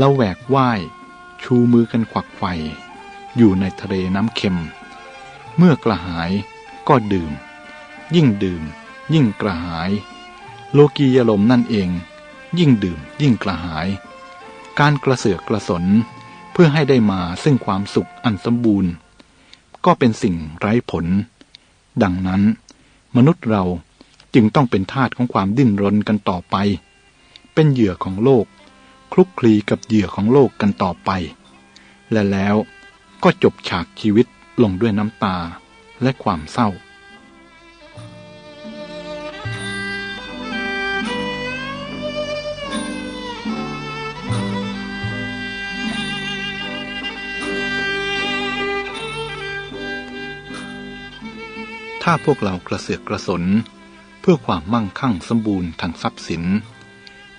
A: แล้วแหวกว่าย ชูมือกันขวักไขว่อยู่ในทะเลน้ำเค็ม เมื่อกระหายก็ดื่ม ยิ่งดื่ม ยิ่งกระหาย โลกียลมนั่นเอง ยิ่งดื่ม ยิ่งกระหาย การกระเสือกกระสนเพื่อให้ได้มาซึ่งความสุขอันสมบูรณ์ ก็เป็นสิ่งไร้ผล ดังนั้น มนุษย์เราจึงต้องเป็นทาสของความดิ้นรนกันต่อไป เป็นเหยื่อของโลก คลุกคลีกับเหยื่อของโลกกันต่อไป และแล้วก็จบฉากชีวิตลงด้วยน้ำตาและความเศร้าถ้าพวกเรากระเสือกกระสน เพื่อความมั่งคั่งสมบูรณ์ทางทรัพย์สิน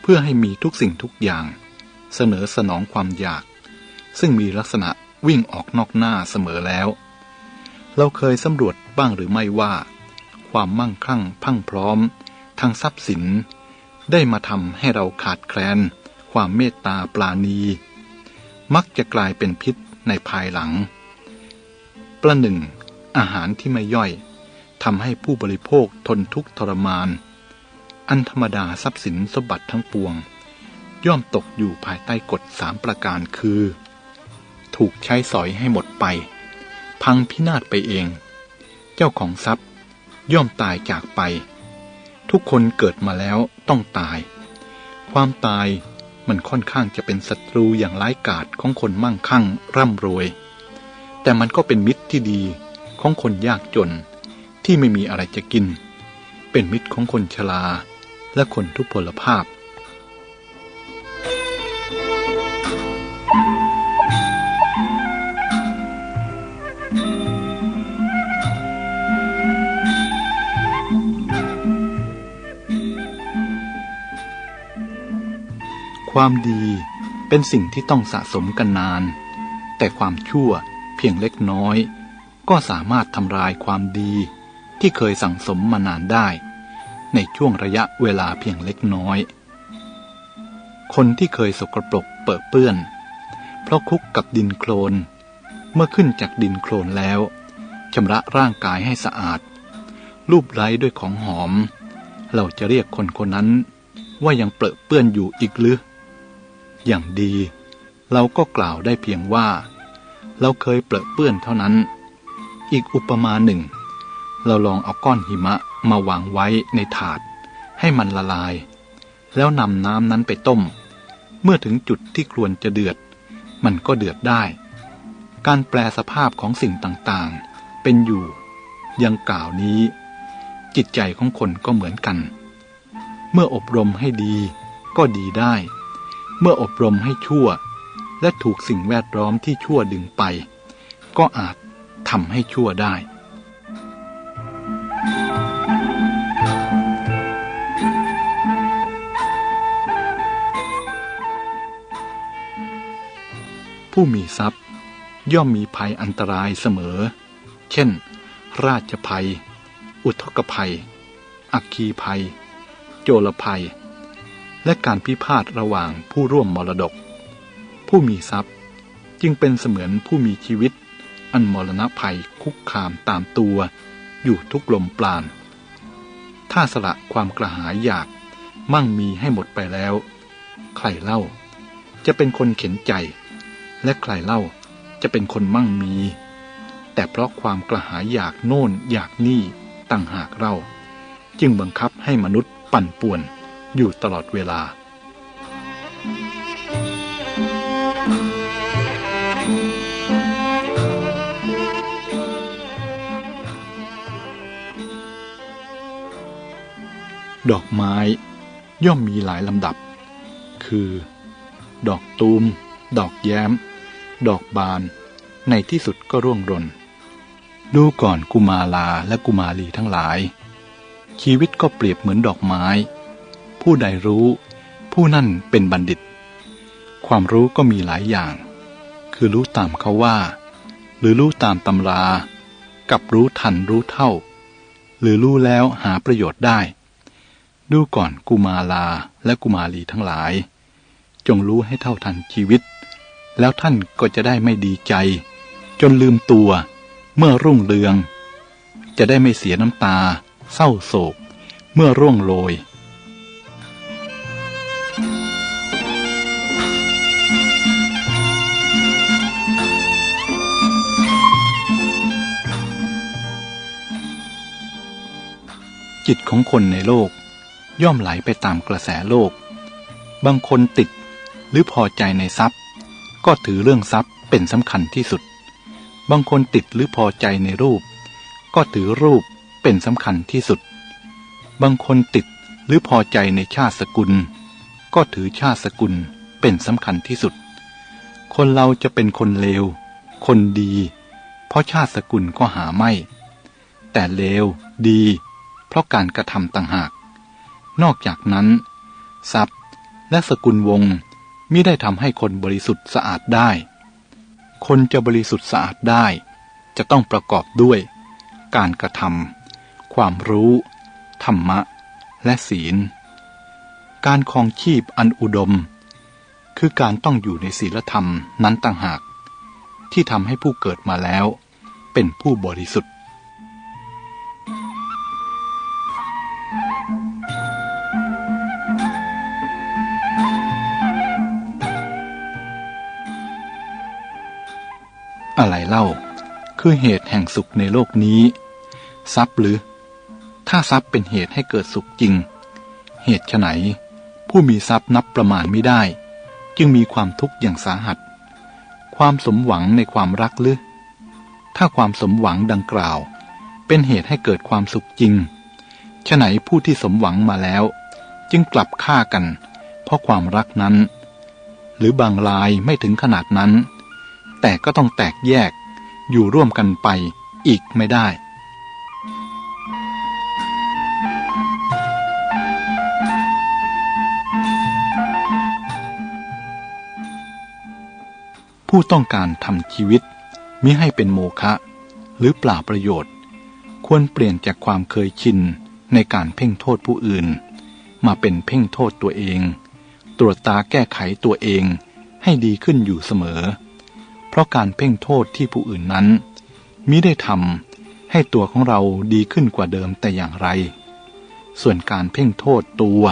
A: เพื่อให้มีทุกสิ่งทุกอย่าง เสนอสนองความอยาก ซึ่งมีลักษณะวิ่งออกนอกหน้าเสมอแล้ว เราเคยสำรวจบ้างหรือไม่ว่า ความมั่งคั่งพังพร้อม ทางทรัพย์สิน ได้มาทำให้เราขาดแคลน ความเมตตาปราณี มักจะกลายเป็นพิษในภายหลัง ประหนึ่ง อาหารที่ไม่ย่อยทำให้ผู้บริโภคทนทุกข์ทรมาน อันธรรมดาทรัพย์สินสมบัติทั้งปวง ย่อมตกอยู่ภายใต้กฎสามประการคือ ถูกใช้สอยให้หมดไป พังพินาศไปเอง เจ้าของทรัพย์ ย่อมตายจากไป ทุกคนเกิดมาแล้วต้องตาย ความตายมันค่อนข้างจะเป็นศัตรูอย่างร้ายกาจของคนมั่งคั่งร่ำรวย แต่มันก็เป็นมิตรที่ดีของคนยากจนที่ไม่มีอะไรจะกิน เป็นมิตรของคนชราและคนทุพพลภาพ ความดีเป็นสิ่งที่ต้องสะสมกันนาน แต่ความชั่วเพียงเล็กน้อย ก็สามารถทำลายความดีที่เคยสั่งสมมานานได้ ในช่วงระยะเวลาเพียงเล็กน้อย คนที่เคยสกรปรกเปิดเปื้อน เพราะคุกกับดินโคลน เมื่อขึ้นจากดินโคลนแล้วชำระร่างกายให้สะอาด รูปไร้ด้วยของหอม เราจะเรียกคนคนนั้นว่ายังเปรอะเปื้อนอยู่อีกหรือ อย่างดี เราก็กล่าวได้เพียงว่า เราเคยเปรอะเปื้อนเท่านั้น อีกอุปมาหนึ่ง เราลองเอาก้อนหิมะมาวางไว้ในถาด ให้มันละลาย แล้วนำน้ำนั้นไปต้ม เมื่อถึงจุดที่ควรจะเดือด มันก็เดือดได้ การแปลสภาพของสิ่งต่างๆ เป็นอยู่ยังกล่าวนี้ จิตใจของคนก็เหมือนกัน เมื่ออบรมให้ดีก็ดีได้ เมื่ออบรมให้ชั่ว และถูกสิ่งแวดล้อมที่ชั่วดึงไป ก็อาจทำให้ชั่วได้ ผู้มีทรัพย์ ย่อมมีภัยอันตรายเสมอ เช่น ราชภัย อุทกภัย อักคีภัย โจรภัย และการพิพาทระหว่างผู้ร่วมมรดก ผู้มีทรัพย์จึงเป็นเสมือนผู้มีชีวิต อันมรณะภัยคุกคามตามตัว อยู่ทุกลมปราณถ้าสละความกระหายอยากมั่งมีให้หมดไปแล้ว ใครเล่า จะเป็นคนเข็นใจ และใครเล่าจะเป็นคนมั่งมี แต่เพราะความกระหายอยากโน่นอยากนี่ตั้งหากเรา จึงบังคับให้มนุษย์ปั่นป่วน อยู่ตลอดเวลา ดอกไม้ย่อมมีหลายลำดับ คือ ดอกตูม ดอกแย้ม ดอกบาน ในที่สุดก็ร่วงรนดูก่อนกุมาลาและกุมาลีทั้งหลาย ชีวิตก็เปรียบเหมือนดอกไม้ ผู้ใดรู้ ผู้นั่นเป็นบัณฑิต ความรู้ก็มีหลายอย่าง คือรู้ตามเขาว่า หรือรู้ตามตำรา กับรู้ทันรู้เท่า หรือรู้แล้วหาประโยชน์ได้ ดูก่อนกุมาลาและกุมาลีทั้งหลาย จงรู้ให้เท่าทันชีวิต แล้วท่านก็จะได้ไม่ดีใจ จนลืมตัว เมื่อรุ่งเรือง จะได้ไม่เสียน้ำตา เศร้าโศก เมื่อร่วงโรย จิตของคนในโลก ย่อมไหลไปตามกระแสโลก บางคนติดหรือพอใจในทรัพย์ ก็ถือเรื่องทรัพย์เป็นสำคัญที่สุด บางคนติดหรือพอใจในรูป ก็ถือรูปเป็นสำคัญที่สุด บางคนติดหรือพอใจในชาติสกุล ก็ถือชาติสกุลเป็นสำคัญที่สุด คนเราจะเป็นคนเลว คนดี เพราะชาติสกุลก็หาไม่ แต่เลวดี เพราะการกระทำต่างหาก นอกจากนั้น ทรัพย์และสกุลวงศ์มิได้ทำให้คนบริสุทธิ์สะอาดได้ คนจะบริสุทธิ์สะอาดได้ จะต้องประกอบด้วย การกระทำความรู้ ธรรมะ และศีล การครองชีพอันอุดม คือการต้องอยู่ในศีลธรรมนั้นต่างหาก ที่ทำให้ผู้เกิดมาแล้ว เป็นผู้บริสุทธิ์ อะไรเล่า คือเหตุแห่งสุขในโลกนี้ ทรัพย์หรือ ถ้าทรัพย์เป็นเหตุให้เกิดสุขจริง เหตุไฉนผู้มีทรัพย์นับประมาณไม่ได้ จึงมีความทุกข์อย่างสาหัส ความสมหวังในความรักหรือ ถ้าความสมหวังดังกล่าว เป็นเหตุให้เกิดความสุขจริง ไฉนผู้ที่สมหวังมาแล้ว จึงกลับฆ่ากัน เพราะความรักนั้น หรือบางรายไม่ถึงขนาดนั้น แต่ก็ต้องแตกแยกอยู่ร่วมกันไปอีกไม่ได้ผู้ต้องการทำชีวิตมิให้เป็นโมฆะหรือเปล่าประโยชน์ ควรเปลี่ยนจากความเคยชิน ในการเพ่งโทษผู้อื่น มาเป็นเพ่งโทษตัวเอง ตรวจตาแก้ไขตัวเองให้ดีขึ้นอยู่เสมอ เพราะการเพ่งโทษที่ผู้อื่นนั้นมิได้ทำให้ตัวของเราดีขึ้นกว่าเดิมแต่อย่างไร ส่วนการเพ่งโทษตัว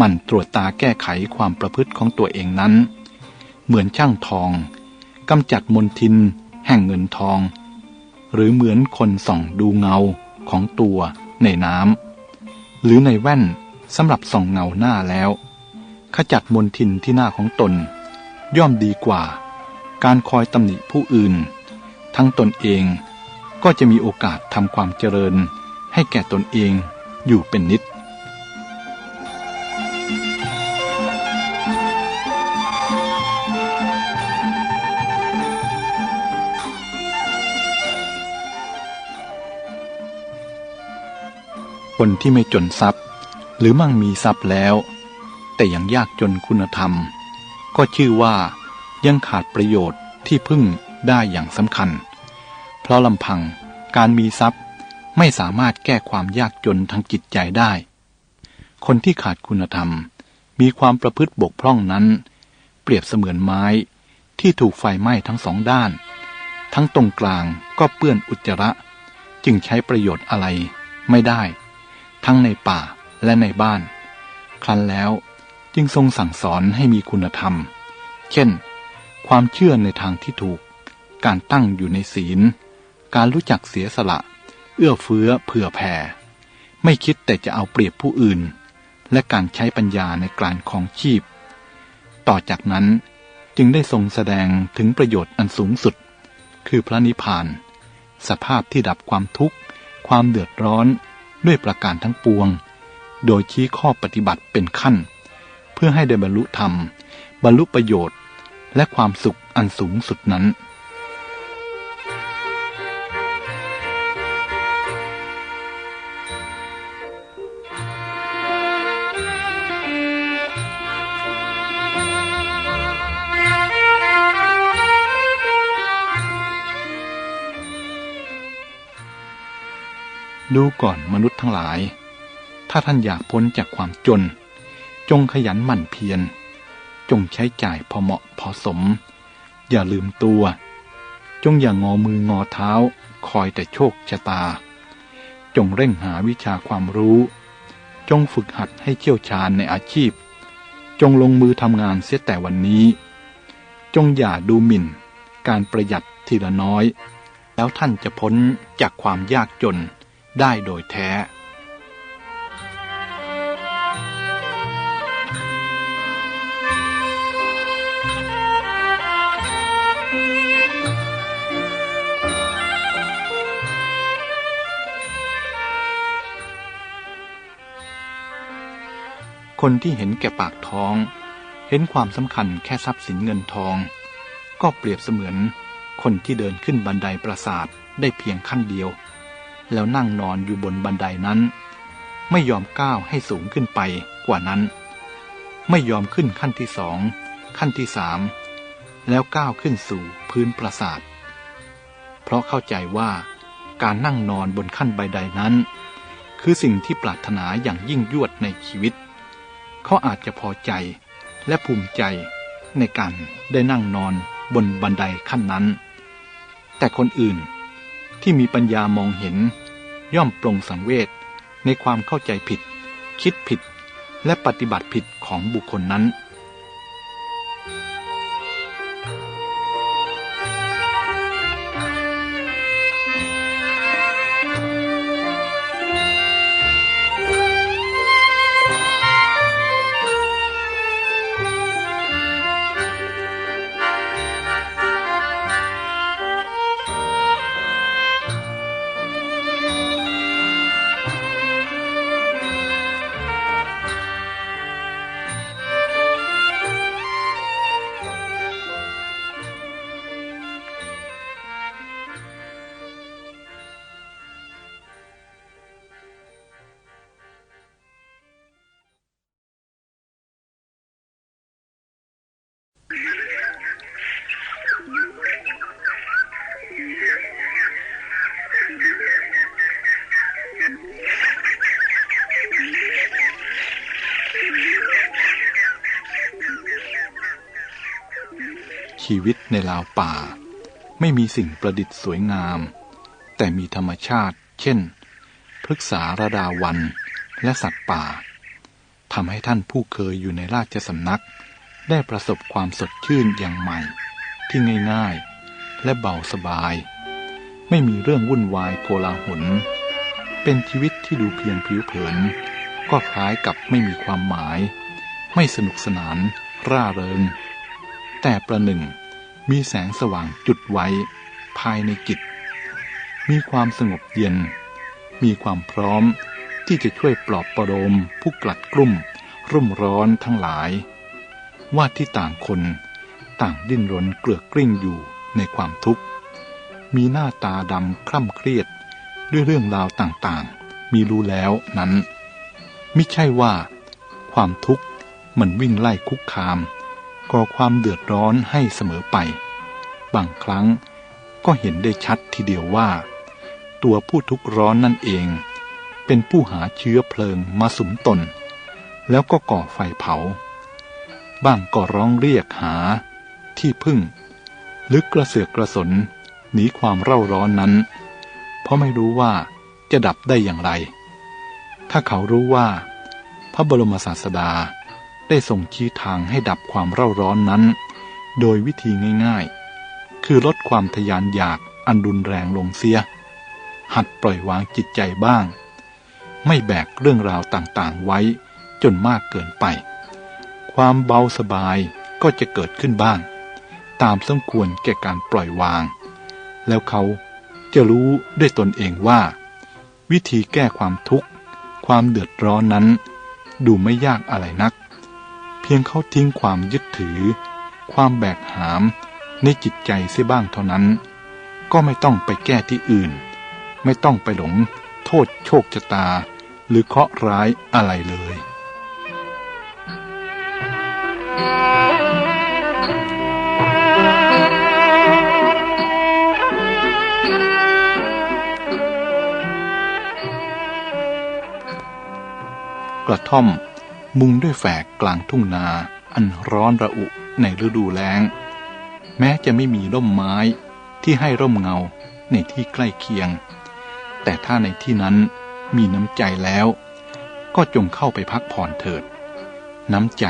A: มันตรวจตาแก้ไขความประพฤติของตัวเองนั้น เหมือนช่างทองกำจัดมนทิน แห่งเงินทอง หรือเหมือนคนส่องดูเงาของตัว ในน้ำหรือในแว่นสำหรับส่องเงาหน้าแล้ว ขจัดมนทินที่หน้าของตน ย่อมดีกว่า การคอยตำหนิผู้อื่น ทั้งตนเองก็จะมีโอกาสทำความเจริญ ให้แก่ตนเองอยู่เป็นนิด คนที่ไม่จนทรัพย์ หรือมั่งมีทรัพย์แล้ว แต่ยังยากจนคุณธรรม ก็ชื่อว่ายังขาดประโยชน์ที่พึ่งได้อย่างสำคัญ เพราะลำพังการมีทรัพย์ไม่สามารถแก้ความยากจนทางจิตใจได้ คนที่ขาดคุณธรรม มีความประพฤติบกพร่องนั้น เปรียบเสมือนไม้ที่ถูกไฟไหม้ทั้งสองด้าน ทั้งตรงกลางก็เปื้อนอุจจาระ จึงใช้ประโยชน์อะไรไม่ได้ ทั้งในป่าและในบ้าน ครั้นแล้วจึงทรงสั่งสอนให้มีคุณธรรม เช่น ความเชื่อในทางที่ถูก การตั้งอยู่ในศีล การรู้จักเสียสละ เอื้อเฟื้อเผื่อแผ่ ไม่คิดแต่จะเอาเปรียบผู้อื่น และการใช้ปัญญาในการของชีพ ต่อจากนั้นจึงได้ทรงแสดงถึงประโยชน์อันสูงสุด คือพระนิพพาน สภาพที่ดับความทุกข์ ความเดือดร้อน ด้วยประการทั้งปวง โดยชี้ข้อปฏิบัติเป็นขั้น เพื่อให้ได้บรรลุธรรม บรรลุประโยชน์ และความสุขอันสูงสุดนั้น ดูก่อนมนุษย์ทั้งหลาย ถ้าท่านอยากพ้นจากความจน จงขยันหมั่นเพียร จงใช้จ่ายพอเหมาะพอสม อย่าลืมตัว จงอย่างงอมืองอเท้า คอยแต่โชคชะตา จงเร่งหาวิชาความรู้ จงฝึกหัดให้เชี่ยวชาญในอาชีพ จงลงมือทำงานเสียแต่วันนี้ จงอย่าดูหมิ่น การประหยัดทีละน้อย แล้วท่านจะพ้นจากความยากจน ได้โดยแท้ คนที่เห็นแก่ปากท้อง เห็นความสำคัญแค่ทรัพย์สินเงินทอง ก็เปรียบเสมือนคนที่เดินขึ้นบันไดปราสาทได้เพียงขั้นเดียว แล้วนั่งนอนอยู่บนบันไดนั้น ไม่ยอมก้าวให้สูงขึ้นไปกว่านั้น ไม่ยอมขึ้นขั้นที่สองขั้นที่สามแล้วก้าวขึ้นสู่พื้นปราสาท เพราะเข้าใจว่าการนั่งนอนบนขั้นบันไดนั้น คือสิ่งที่ปรารถนาอย่างยิ่งยวดในชีวิต เขาอาจจะพอใจและภูมิใจในการได้นั่งนอนบนบันไดขั้นนั้น แต่คนอื่น ที่มีปัญญามองเห็น ย่อมปรงสังเวชในความเข้าใจผิด คิดผิด และปฏิบัติผิดของบุคคลนั้น วิตในลาวป่า ไม่มีสิ่งประดิษฐ์สวยงาม แต่มีธรรมชาติ เช่นพฤกษาระดาวันและสัตว์ป่าทำให้ท่านผู้เคยอยู่ในราชสำนัก ได้ประสบความสดชื่นอย่างใหม่ ที่ง่ายๆ และเบาสบาย ไม่มีเรื่องวุ่นวายโกลาหล เป็นชีวิตที่ดูเพียงผิวเผิน ก็คล้ายกับไม่มีความหมาย ไม่สนุกสนานร่าเริง แต่ประหนึ่ง มีแสงสว่างจุดไว้ ภายในจิต มีความสงบเย็น มีความพร้อมที่จะช่วยปลอบประโลมผู้กลัดกลุ่ม รุ่มร้อนทั้งหลาย ว่าที่ต่างคนต่างดิ้นรนเกลือกกลิ้งอยู่ในความทุกข์ มีหน้าตาดำคล่ำเครียดด้วยเรื่องราวต่างๆ มีรู้แล้วนั้น ไม่ใช่ว่า ความทุกข์มันวิ่งไล่คุกคาม ก่อความเดือดร้อนให้เสมอไป บางครั้งก็เห็นได้ชัดทีเดียวว่า ตัวผู้ทุกข์ร้อนนั่นเอง เป็นผู้หาเชื้อเพลิงมาสุมตน แล้วก็ก่อไฟเผา บ้างก็ร้องเรียกหาที่พึ่งหรือกระเสือกกระสนหนีความเร่าร้อนนั้น เพราะไม่รู้ว่าจะดับได้อย่างไร ถ้าเขารู้ว่า พระบรมศาสดา ได้ส่งชี้ทางให้ดับความเร่าร้อนนั้น โดยวิธีง่ายๆ คือลดความทยานอยากอันรุนแรงลงเสีย หัดปล่อยวางจิตใจบ้าง ไม่แบกเรื่องราวต่างๆไว้จนมากเกินไป ความเบาสบายก็จะเกิดขึ้นบ้าง ตามสมควรแก่การปล่อยวาง แล้วเขาจะรู้ด้วยตนเองว่า วิธีแก้ความทุกข์ ความเดือดร้อนนั้น ดูไม่ยากอะไรนัก พียงเขาทิ้งความยึดถือ ความแบกหามในจิตใจเสียบ้างเท่านั้น ก็ไม่ต้องไปแก้ที่อื่น ไม่ต้องไปหลง โทษโชคชะตา หรือเคราะห์ร้ายอะไรเลยกระท่อม มุงด้วยแฝกกลางทุ่งนา อันร้อนระอุในฤดูแล้ง แม้จะไม่มีร่มไม้ที่ให้ร่มเงาในที่ใกล้เคียง แต่ถ้าในที่นั้นมีน้ำใจแล้ว ก็จงเข้าไปพักผ่อนเถิด น้ำใจ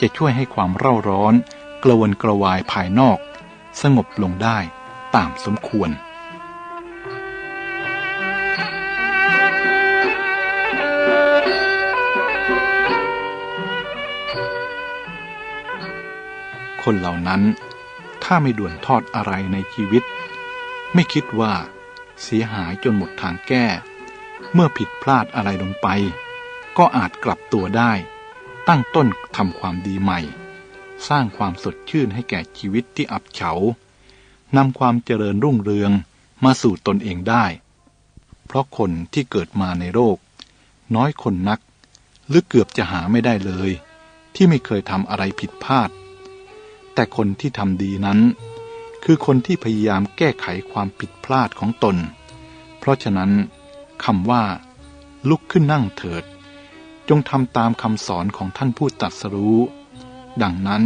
A: จะช่วยให้ความเร่าร้อน กระวนกระวายภายนอก สงบลงได้ตามสมควร คนเหล่านั้น ถ้าไม่ด่วนทอดอะไรในชีวิต ไม่คิดว่าเสียหายจนหมดทางแก้ เมื่อผิดพลาดอะไรลงไป ก็อาจกลับตัวได้ ตั้งต้นทำความดีใหม่ สร้างความสดชื่นให้แก่ชีวิตที่อับเฉานำความเจริญรุ่งเรืองมาสู่ตนเองได้ เพราะคนที่เกิดมาในโลกน้อยคนนัก หรือเกือบจะหาไม่ได้เลย ที่ไม่เคยทำอะไรผิดพลาด แต่คนที่ทำดีนั้น คือคนที่พยายามแก้ไขความผิดพลาดของตน เพราะฉะนั้นคำว่า ลุกขึ้นนั่งเถิด จงทำตามคำสอนของท่านผู้ตรัสรู้ ดังนั้น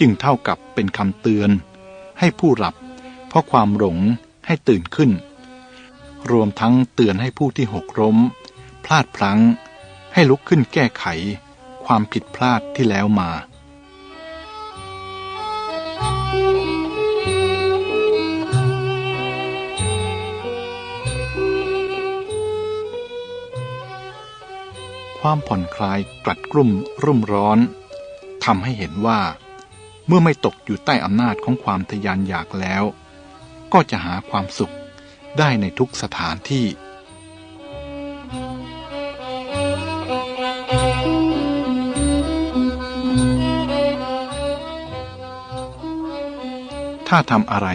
A: จึงเท่ากับเป็นคำเตือน ให้ผู้หลับ เพราะความหลงให้ตื่นขึ้น รวมทั้งเตือนให้ผู้ที่หกล้ม พลาดพลั้ง ให้ลุกขึ้นแก้ไข ความผิดพลาดที่แล้วมา ความผ่อนคลายกลัดกลุ่มรุ่มร้อนทำให้เห็นว่า เมื่อไม่ตกอยู่ใต้อำนาจของความทยานอยากแล้ว ก็จะหาความสุขได้ในทุกสถานที่ถ้าทำอะไร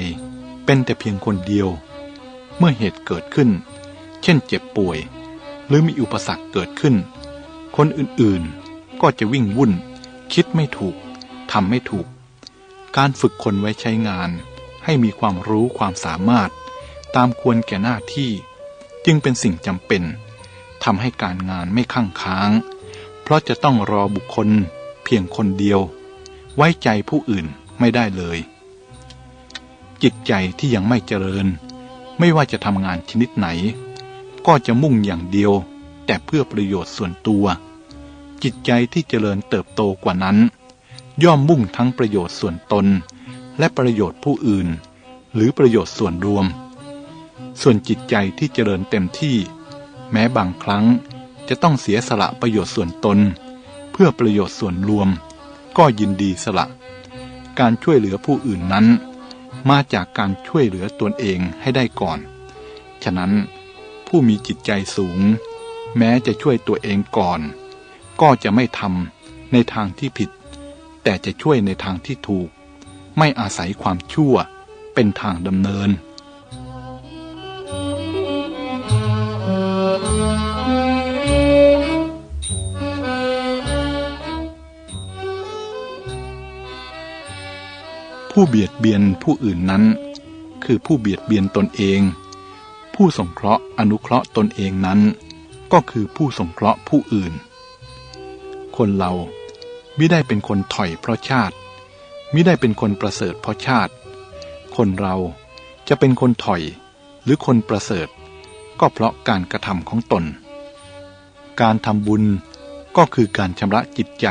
A: เป็นแต่เพียงคนเดียว เมื่อเหตุเกิดขึ้น เช่นเจ็บป่วย หรือมีอุปสรรคเกิดขึ้น คนอื่นๆ ก็จะวิ่งวุ่น คิดไม่ถูกทำไม่ถูก การฝึกคนไว้ใช้งาน ให้มีความรู้ความสามารถ ตามควรแก่หน้าที่ จึงเป็นสิ่งจำเป็นทำให้การงานไม่ข้างค้าง เพราะจะต้องรอบุคคลเพียงคนเดียว ไว้ใจผู้อื่นไม่ได้เลย จิตใจที่ยังไม่เจริญ ไม่ว่าจะทำงานชนิดไหน ก็จะมุ่งอย่างเดียว แต่เพื่อประโยชน์ส่วนตัว จิตใจที่เจริญเติบโตกว่านั้น ย่อมมุ่งทั้งประโยชน์ส่วนตน และประโยชน์ผู้อื่น หรือประโยชน์ส่วนรวม ส่วนจิตใจที่เจริญเต็มที่ แม้บางครั้งจะต้องเสียสละประโยชน์ส่วนตน เพื่อประโยชน์ส่วนรวม ก็ยินดีสละ การช่วยเหลือผู้อื่นนั้น มาจากการช่วยเหลือตนเองให้ได้ก่อน ฉะนั้นผู้มีจิตใจสูง แม้จะช่วยตัวเองก่อน ก็จะไม่ทำในทางที่ผิด แต่จะช่วยในทางที่ถูก ไม่อาศัยความชั่วเป็นทางดำเนิน ผู้เบียดเบียนผู้อื่นนั้น คือผู้เบียดเบียนตนเอง ผู้สงเคราะห์อนุเคราะห์ตนเองนั้น ก็คือผู้สงเคราะห์ผู้อื่น คนเราไม่ได้เป็นคนถอยเพราะชาติมิได้เป็นคนประเสริฐเพราะชาติ คนเราจะเป็นคนถอยหรือคนประเสริฐ ก็เพราะการกระทำของตน การทำบุญก็คือการชำระจิตใจ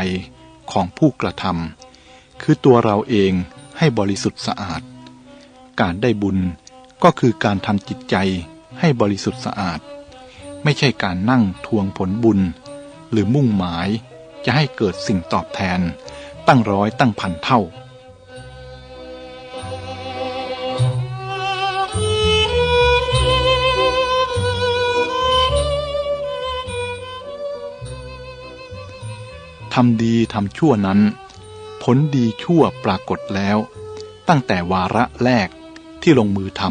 A: ของผู้กระทำคือตัวเราเองให้บริสุทธิ์สะอาด การได้บุญก็คือการทำจิตใจให้บริสุทธิ์สะอาด ไม่ใช่การนั่งทวงผลบุญ หรือมุ่งหมายจะให้เกิดสิ่งตอบแทน ตั้งร้อยตั้งพันเท่าทำดีทำชั่วนั้น ผลดีชั่วปรากฏแล้ว ตั้งแต่วาระแรกที่ลงมือท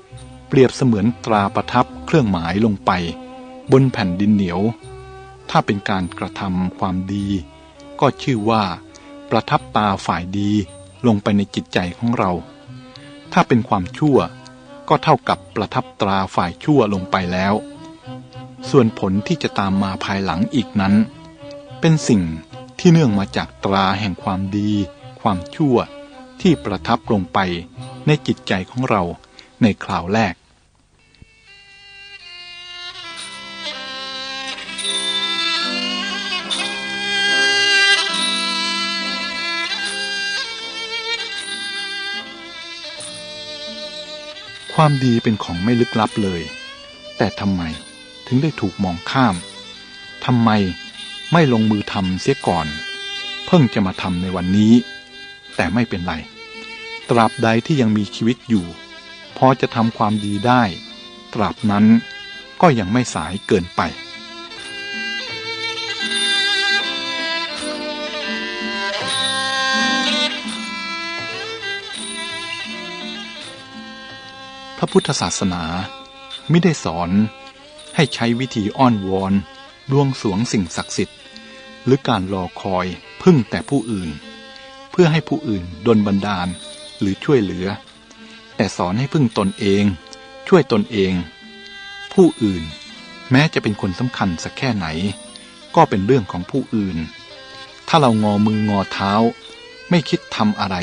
A: ำเปรียบเสมือนตราประทับเครื่องหมายลงไป บนแผ่นดินเหนียว ถ้าเป็นการกระทำความดี ก็ชื่อว่าประทับตาฝ่ายดีลงไปในจิตใจของเรา ถ้าเป็นความชั่วก็เท่ากับประทับตราฝ่ายชั่วลงไปแล้ว ส่วนผลที่จะตามมาภายหลังอีกนั้น เป็นสิ่งที่เนื่องมาจากตราแห่งความดี ความชั่วที่ประทับลงไปในจิตใจของเราในคราวแรก ความดีเป็นของไม่ลึกลับเลย แต่ทำไมถึงได้ถูกมองข้าม ทำไมไม่ลงมือทำเสียก่อน เพิ่งจะมาทำในวันนี้ แต่ไม่เป็นไร ตราบใดที่ยังมีชีวิตอยู่ พอจะทำความดีได้ ตราบนั้นก็ยังไม่สายเกินไป พระพุทธศาสนาไม่ได้สอนให้ใช้วิธีอ้อนวอนดวงสวงสิ่งศักดิ์สิทธิ์ หรือการรอคอยพึ่งแต่ผู้อื่น เพื่อให้ผู้อื่นดลบันดาลหรือช่วยเหลือ แต่สอนให้พึ่งตนเอง ช่วยตนเอง ผู้อื่น แม้จะเป็นคนสำคัญสักแค่ไหน ก็เป็นเรื่องของผู้อื่น ถ้าเรางอมืองอเท้า ไม่คิดทำอะไร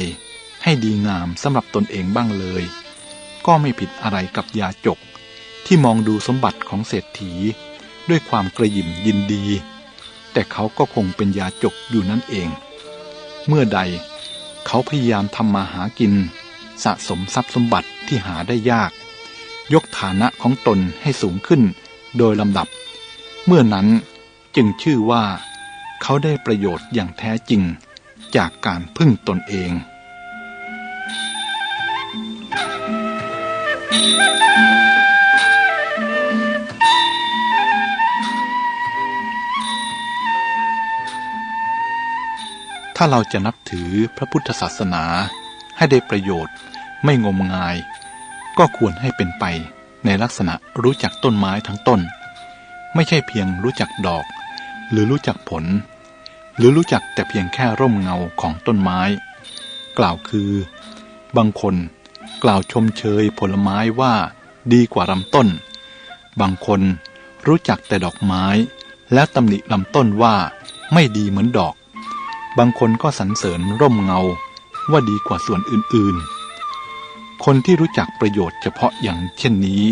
A: ให้ดีงามสำหรับตนเองบ้างเลย ก็ไม่ผิดอะไรกับยาจก ที่มองดูสมบัติของเศรษฐี ด้วยความกระยิมยินดี แต่เขาก็คงเป็นยาจกอยู่นั่นเอง เมื่อใดเขาพยายามทำมาหากิน สะสมทรัพย์สมบัติที่หาได้ยาก ยกฐานะของตนให้สูงขึ้นโดยลำดับ เมื่อนั้นจึงชื่อว่า เขาได้ประโยชน์อย่างแท้จริงจากการพึ่งตนเอง ถ้าเราจะนับถือพระพุทธศาสนาให้ได้ประโยชน์ไม่งมงาย ก็ควรให้เป็นไปในลักษณะรู้จักต้นไม้ทั้งต้น ไม่ใช่เพียงรู้จักดอก หรือรู้จักผล หรือรู้จักแต่เพียงแค่ร่มเงาของต้นไม้ กล่าวคือ บางคน กล่าวชมเชยผลไม้ว่าดีกว่าลำต้น บางคนรู้จักแต่ดอกไม้ และตำหนิลำต้นว่าไม่ดีเหมือนดอก บางคนก็สรรเสริญร่มเงาว่าดีกว่าส่วนอื่นๆ คนที่รู้จักประโยชน์เฉพาะอย่างเช่นนี้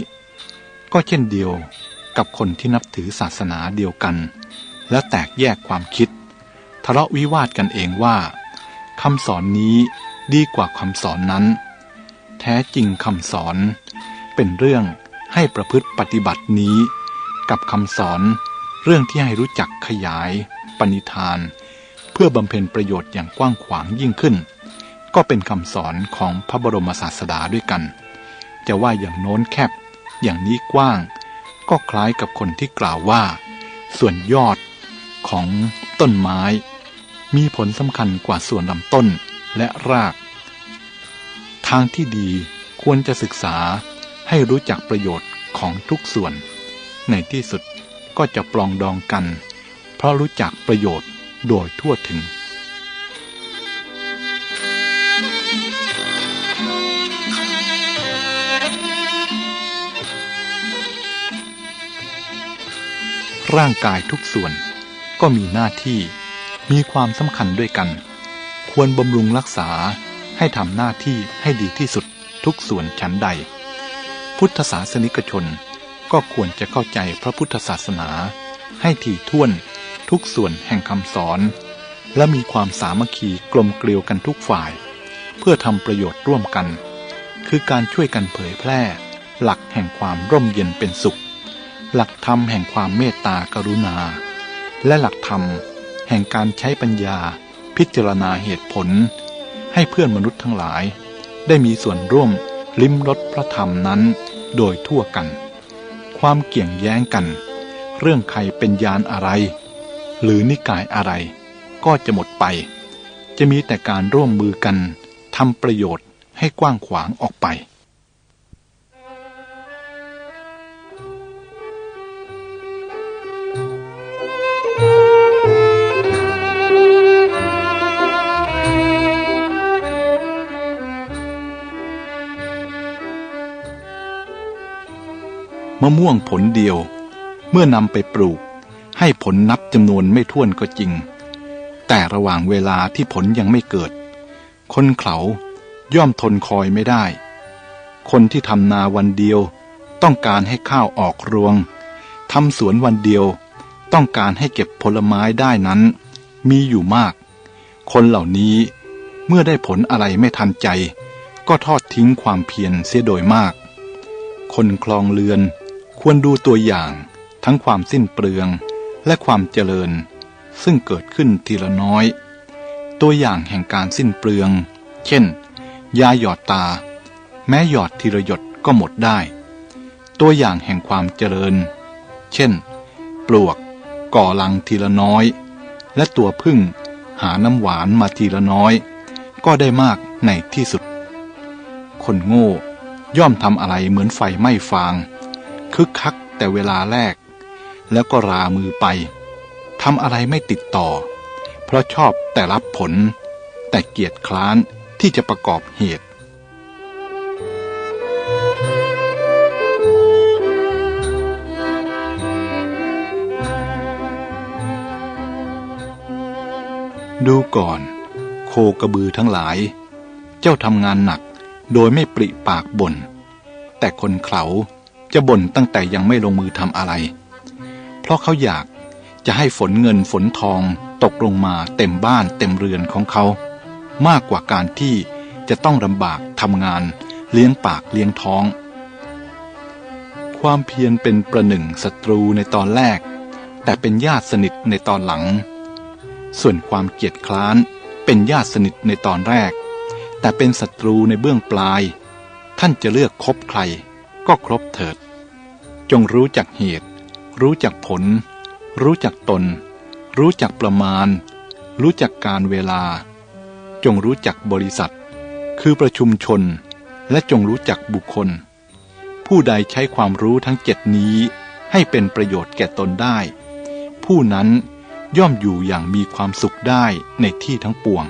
A: ก็เช่นเดียวกับคนที่นับถือศาสนาเดียวกัน และแตกแยกความคิด ทะเลาะวิวาทกันเองว่าคำสอนนี้ดีกว่าคำสอนนั้น แท้จริงคำสอน เป็นเรื่องให้ประพฤติปฏิบัตินี้ กับคำสอน เรื่องที่ให้รู้จักขยาย ปณิธาน เพื่อบำเพ็ญประโยชน์อย่างกว้างขวางยิ่งขึ้น ก็เป็นคำสอนของพระบรมศาสดาด้วยกัน จะว่าอย่างโน้นแคบ อย่างนี้กว้าง ก็คล้ายกับคนที่กล่าวว่า ส่วนยอดของต้นไม้ มีผลสำคัญกว่าส่วนลำต้นและราก ทางที่ดีควรจะศึกษาให้รู้จักประโยชน์ของทุกส่วน ในที่สุดก็จะปลองดองกัน เพราะรู้จักประโยชน์โดยทั่วถึง ร่างกายทุกส่วนก็มีหน้าที่มีความสำคัญด้วยกัน ควรบำรุงรักษา ให้ทำหน้าที่ให้ดีที่สุดทุกส่วนชั้นใด พุทธศาสนิกชนก็ควรจะเข้าใจพระพุทธศาสนา ให้ถี่ถ้วนทุกส่วนแห่งคำสอน และมีความสามัคคีกลมเกลียวกันทุกฝ่าย เพื่อทำประโยชน์ร่วมกัน คือการช่วยกันเผยแพร่ หลักแห่งความร่มเย็นเป็นสุข หลักธรรมแห่งความเมตตากรุณา และหลักธรรมแห่งการใช้ปัญญาพิจารณาเหตุผล ให้เพื่อนมนุษย์ทั้งหลาย ได้มีส่วนร่วมลิ้มรสพระธรรมนั้นโดยทั่วกัน ความเกี่ยงแย้งกัน เรื่องใครเป็นยานอะไร หรือนิกายอะไร ก็จะหมดไป จะมีแต่การร่วมมือกันทำประโยชน์ให้กว้างขวางออกไปะม่วงผลเดียว เมื่อนำไปปลูก ให้ผลนับจำนวนไม่ถ้วนก็จริง แต่ระหว่างเวลาที่ผลยังไม่เกิด คนเขาย่อมทนคอยไม่ได้ คนที่ทำนาวันเดียว ต้องการให้ข้าวออกรวงทำสวนวันเดียว ต้องการให้เก็บผลไม้ได้นั้น มีอยู่มาก คนเหล่านี้เมื่อได้ผลอะไรไม่ทันใจ ก็ทอดทิ้งความเพียรเสียโดยมาก คนคลองเรือน ควรดูตัวอย่างทั้งความสิ้นเปลืองและความเจริญ ซึ่งเกิดขึ้นทีละน้อย ตัวอย่างแห่งการสิ้นเปลือง เช่น ยาหยอดตา แม้หยอดทีละหยดก็หมดได้ ตัวอย่างแห่งความเจริญ เช่น ปลวก ก่อลังทีละน้อย และตัวพึ่งหาน้ำหวานมาทีละน้อย ก็ได้มากในที่สุด คนโง่ย่อมทำอะไรเหมือนไฟไหม้ฟาง คึกคักแต่เวลาแรก แล้วก็รามือไปทำอะไรไม่ติดต่อ เพราะชอบแต่รับผล แต่เกียจคร้านที่จะประกอบเหตุดูก่อน โคกระบือทั้งหลาย เจ้าทำงานหนักโดยไม่ปริปากบ่นแต่คนเขา จะบ่นตั้งแต่ยังไม่ลงมือทำอะไร เพราะเขาอยากจะให้ฝนเงินฝนทองตกลงมาเต็มบ้านเต็มเรือนของเขา มากกว่าการที่จะต้องลำบากทำงาน เลี้ยงปากเลี้ยงท้อง ความเพียรเป็นประหนึ่งศัตรูในตอนแรก แต่เป็นญาติสนิทในตอนหลัง ส่วนความเกียจคร้านเป็นญาติสนิทในตอนแรก แต่เป็นศัตรูในเบื้องปลาย ท่านจะเลือกคบใครก็ครบเถิด จงรู้จักเหตุ รู้จักผล รู้จักตน รู้จักประมาณ รู้จักการเวลา จงรู้จักบริษัท คือประชุมชน และจงรู้จักบุคคล ผู้ใดใช้ความรู้ทั้งเจ็ดนี้ให้เป็นประโยชน์แก่ตนได้ ผู้นั้นย่อมอยู่อย่างมีความสุขได้ในที่ทั้งปวง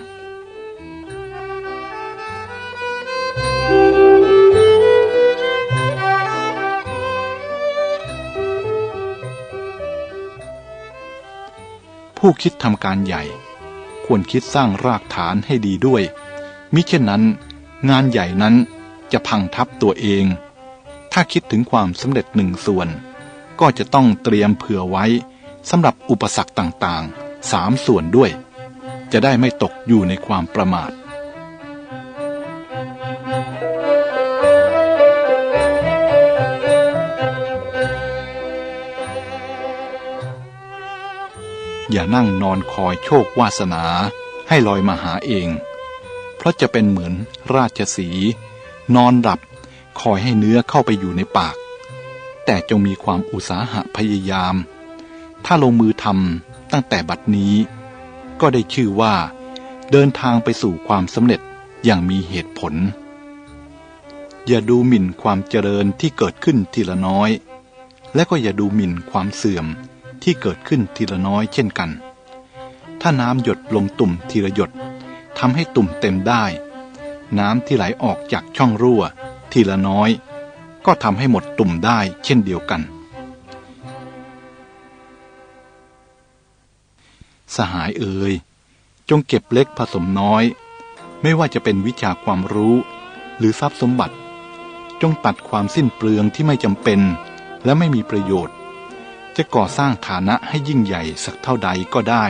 A: ผู้คิดทำการใหญ่ ควรคิดสร้างรากฐานให้ดีด้วย มิเช่นนั้น งานใหญ่นั้นจะพังทับตัวเอง ถ้าคิดถึงความสำเร็จหนึ่งส่วน ก็จะต้องเตรียมเผื่อไว้สำหรับอุปสรรคต่างๆสามส่วนด้วย จะได้ไม่ตกอยู่ในความประมาท อย่านั่งนอนคอยโชควาสนาให้ลอยมาหาเอง เพราะจะเป็นเหมือนราชสี นอนหลับคอยให้เนื้อเข้าไปอยู่ในปาก แต่จงมีความอุตสาหะพยายาม ถ้าลงมือทำตั้งแต่บัดนี้ ก็ได้ชื่อว่า เดินทางไปสู่ความสำเร็จอย่างมีเหตุผล อย่าดูหมิ่นความเจริญที่เกิดขึ้นทีละน้อย และก็อย่าดูหมิ่นความเสื่อม ที่เกิดขึ้นทีละน้อยเช่นกัน ถ้าน้ำหยดลงตุ่มทีละหยดทำให้ตุ่มเต็มได้ น้ำที่ไหลออกจากช่องรั่ว ทีละน้อย ก็ทำให้หมดตุ่มได้เช่นเดียวกัน สหายเอ่ยจงเก็บเล็กผสมน้อย ไม่ว่าจะเป็นวิชาความรู้ หรือทรัพย์สมบัติ จงตัดความสิ้นเปลืองที่ไม่จำเป็น และไม่มีประโยชน์ จะก่อสร้างฐานะให้ยิ่งใหญ่สักเท่าใดก็ได้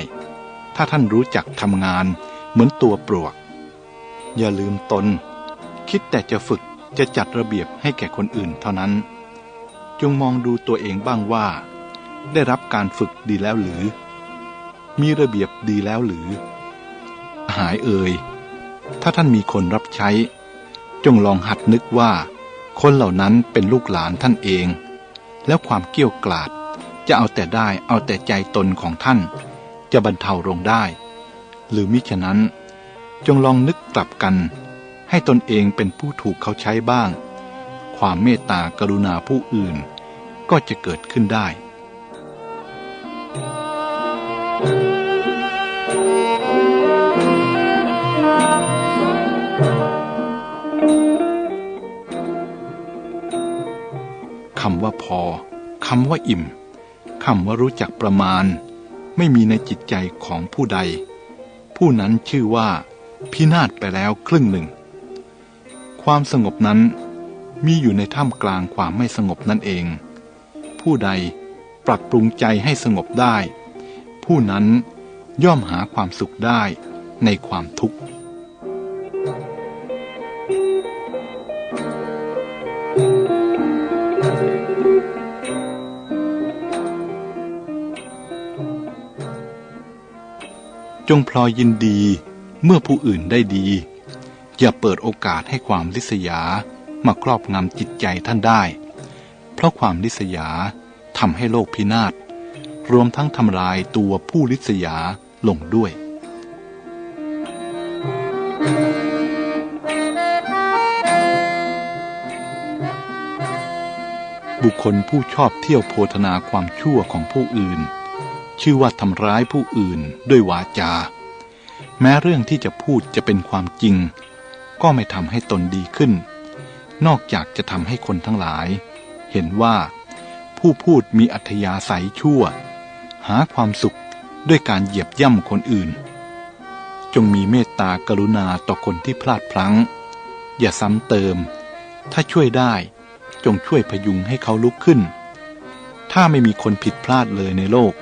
A: ถ้าท่านรู้จักทำงานเหมือนตัวปลวก อย่าลืมตน คิดแต่จะฝึกจะจัดระเบียบให้แก่คนอื่นเท่านั้น จงมองดูตัวเองบ้างว่า ได้รับการฝึกดีแล้วหรือ มีระเบียบดีแล้วหรือ หายเอ่ยถ้าท่านมีคนรับใช้ จงลองหัดนึกว่า คนเหล่านั้นเป็นลูกหลานท่านเอง แล้วความเกี้ยวกลาด จะเอาแต่ได้เอาแต่ใจตนของท่าน จะบรรเทาลงได้ หรือมิฉะนั้น จงลองนึกกลับกัน ให้ตนเองเป็นผู้ถูกเขาใช้บ้าง ความเมตตากรุณาผู้อื่น ก็จะเกิดขึ้นได้คำว่าพอคำว่าอิ่ม คำว่ารู้จักประมาณ ไม่มีในจิตใจของผู้ใด ผู้นั้นชื่อว่า พินาศไปแล้วครึ่งหนึ่ง ความสงบนั้นมีอยู่ในท่ามกลางความไม่สงบนั่นเอง ผู้ใดปรับปรุงใจให้สงบได้ ผู้นั้นย่อมหาความสุขได้ในความทุกข์ จงพลอยยินดีเมื่อผู้อื่นได้ดี อย่าเปิดโอกาสให้ความลิษยามาครอบงำจิตใจท่านได้ เพราะความลิษยาทำให้โลกพินาศรวมทั้งทำลายตัวผู้ลิษยาลงด้วยบุคคลผู้ชอบเที่ยวโพธนาความชั่วของผู้อื่น ชื่อว่าทำร้ายผู้อื่นด้วยวาจา แม้เรื่องที่จะพูดจะเป็นความจริง ก็ไม่ทำให้ตนดีขึ้น นอกจากจะทำให้คนทั้งหลาย เห็นว่า ผู้พูดมีอัธยาศัยชั่ว หาความสุขด้วยการเหยียบย่ำคนอื่น จงมีเมตตากรุณาต่อคนที่พลาดพลั้ง อย่าซ้ำเติม ถ้าช่วยได้จงช่วยพยุงให้เขาลุกขึ้น ถ้าไม่มีคนผิดพลาดเลยในโลก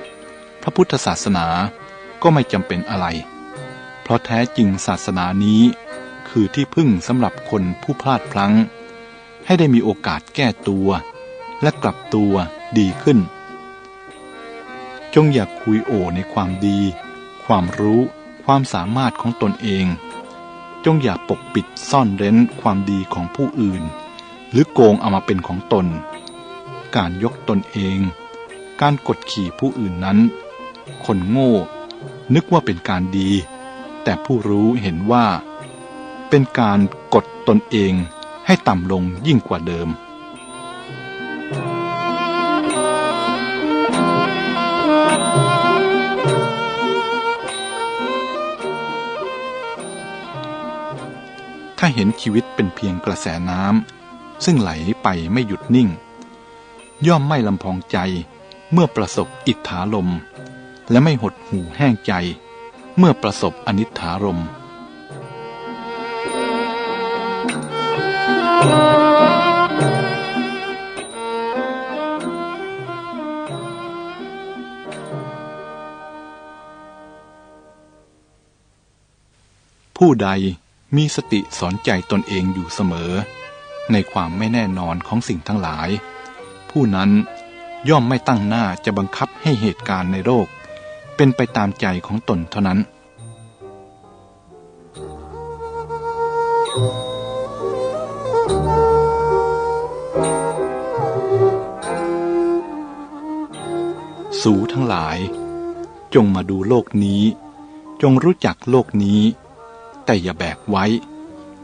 A: พระพุทธศาสนาก็ไม่จำเป็นอะไร เพราะแท้จริงศาสนานี้ คือที่พึ่งสำหรับคนผู้พลาดพลั้ง ให้ได้มีโอกาสแก้ตัว และกลับตัวดีขึ้น จงอย่าคุยโอในความดี ความรู้ความสามารถของตนเอง จงอย่าปกปิดซ่อนเร้นความดีของผู้อื่น หรือโกงเอามาเป็นของตน การยกตนเอง การกดขี่ผู้อื่นนั้น คนโง่ นึกว่าเป็นการดี แต่ผู้รู้เห็นว่า เป็นการกดตนเองให้ต่ำลงยิ่งกว่าเดิม ถ้าเห็นชีวิตเป็นเพียงกระแสน้ำซึ่งไหลไปไม่หยุดนิ่ง ย่อมไม่ลำพองใจเมื่อประสบอิทธาลม และไม่หดหูแห้งใจ เมื่อประสบอนิถารมผู้ใดมีสติสอนใจตนเองอยู่เสมอ ในความไม่แน่นอนของสิ่งทั้งหลาย ผู้นั้นย่อมไม่ตั้งหน้าจะบังคับให้เหตุการณ์ในโลก เป็นไปตามใจของตนเท่านั้น สูทั้งหลาย จงมาดูโลกนี้ จงรู้จักโลกนี้ แต่อย่าแบกไว้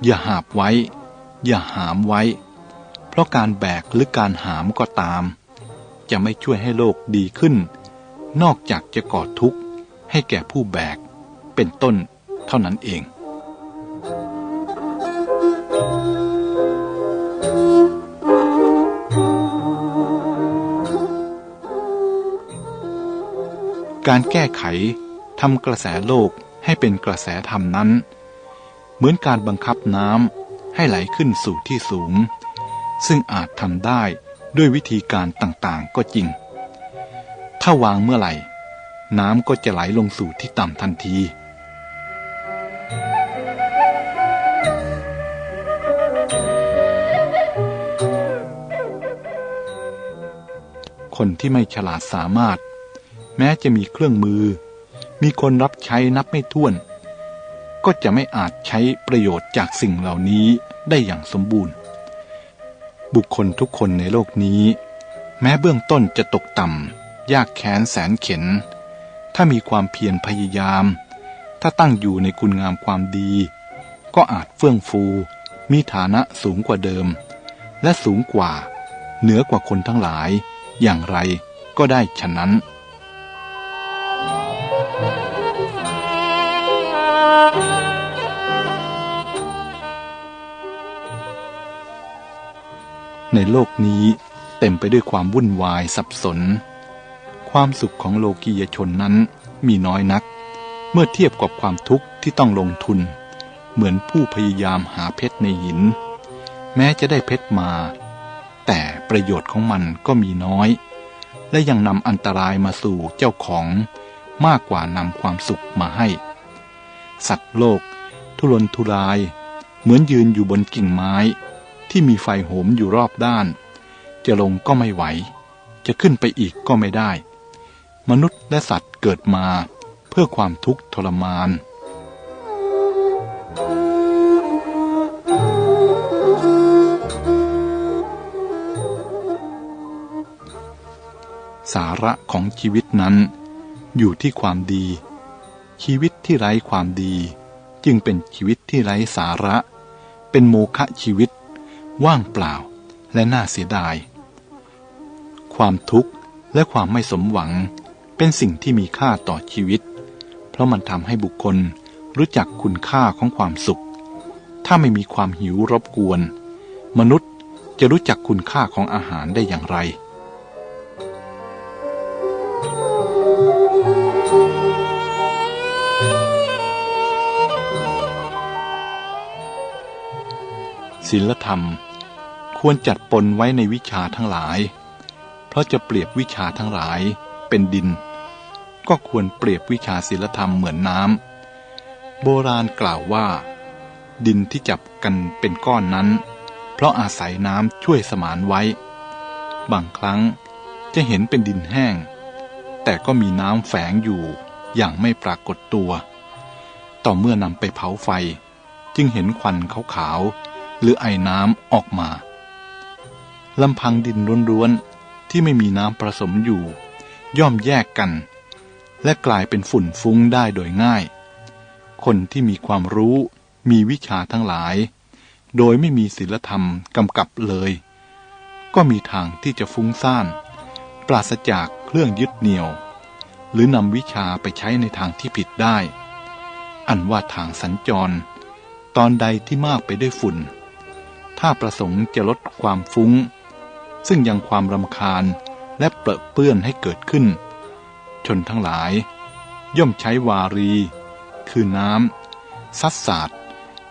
A: อย่าหาบไว้ อย่าหามไว้ เพราะการแบกหรือการหามก็ตาม จะไม่ช่วยให้โลกดีขึ้น นอกจากจะก่อทุกข์ให้แก่ผู้แบก เป็นต้นเท่านั้นเอง การแก้ไขทำกระแสโลกให้เป็นกระแสธรรมนั้น เหมือนการบังคับน้ำให้ไหลขึ้นสู่ที่สูง ซึ่งอาจทำได้ด้วยวิธีการต่างๆก็จริง ถ้าวางเมื่อไหร่ น้ำก็จะไหลลงสู่ที่ต่ำทันที คนที่ไม่ฉลาดสามารถ แม้จะมีเครื่องมือ มีคนรับใช้นับไม่ถ้วน ก็จะไม่อาจใช้ประโยชน์จากสิ่งเหล่านี้ได้อย่างสมบูรณ์ บุคคลทุกคนในโลกนี้ แม้เบื้องต้นจะตกต่ำ ยากแค้นแสนเข็น ถ้ามีความเพียรพยายาม ถ้าตั้งอยู่ในคุณงามความดี ก็อาจเฟื่องฟู มีฐานะสูงกว่าเดิม และสูงกว่า เหนือกว่าคนทั้งหลาย อย่างไรก็ได้ฉะนั้นในโลกนี้เต็มไปด้วยความวุ่นวายสับสน ความสุขของโลกียชนนั้นมีน้อยนัก เมื่อเทียบกับความทุกข์ที่ต้องลงทุน เหมือนผู้พยายามหาเพชรในหิน แม้จะได้เพชรมา แต่ประโยชน์ของมันก็มีน้อย และยังนำอันตรายมาสู่เจ้าของมากกว่านำความสุขมาให้ สัตว์โลก ทุรนทุราย เหมือนยืนอยู่บนกิ่งไม้ ที่มีไฟโหมอยู่รอบด้าน จะลงก็ไม่ไหว จะขึ้นไปอีกก็ไม่ได้ มนุษย์และสัตว์เกิดมาเพื่อความทุกข์ทรมาน สาระของชีวิตนั้น อยู่ที่ความดี ชีวิตที่ไร้ความดี จึงเป็นชีวิตที่ไร้สาระ เป็นโมฆะชีวิต ว่างเปล่าและน่าเสียดาย ความทุกข์และความไม่สมหวัง เป็นสิ่งที่มีค่าต่อชีวิต เพราะมันทำให้บุคคลรู้จักคุณค่าของความสุข ถ้าไม่มีความหิวรบกวน มนุษย์จะรู้จักคุณค่าของอาหารได้อย่างไรศีลธรรมควรจัดปนไว้ในวิชาทั้งหลาย เพราะจะเปรียบวิชาทั้งหลายเป็นดิน ก็ควรเปรียบวิชาศีลธรรมเหมือนน้ำ โบราณกล่าวว่า ดินที่จับกันเป็นก้อนนั้น เพราะอาศัยน้ำช่วยสมานไว้ บางครั้งจะเห็นเป็นดินแห้ง แต่ก็มีน้ำแฝงอยู่อย่างไม่ปรากฏตัว ต่อเมื่อนำไปเผาไฟ จึงเห็นควันขาวๆหรือไอ้น้ำออกมาลำพังดินร้วนๆที่ไม่มีน้ำผสมอยู่ ย่อมแยกกัน และกลายเป็นฝุ่นฟุ้งได้โดยง่าย คนที่มีความรู้ มีวิชาทั้งหลาย โดยไม่มีศีลธรรมกำกับเลย ก็มีทางที่จะฟุ้งซ่าน ปราศจากเครื่องยึดเหนี่ยว หรือนำวิชาไปใช้ในทางที่ผิดได้ อันว่าทางสัญจร ตอนใดที่มากไปด้วยฝุ่น ถ้าประสงค์จะลดความฟุ้ง ซึ่งยังความรำคาญและเปรอะเปื้อนให้เกิดขึ้น ชนทั้งหลาย ย่อมใช้วารี คือน้ำซัดสาด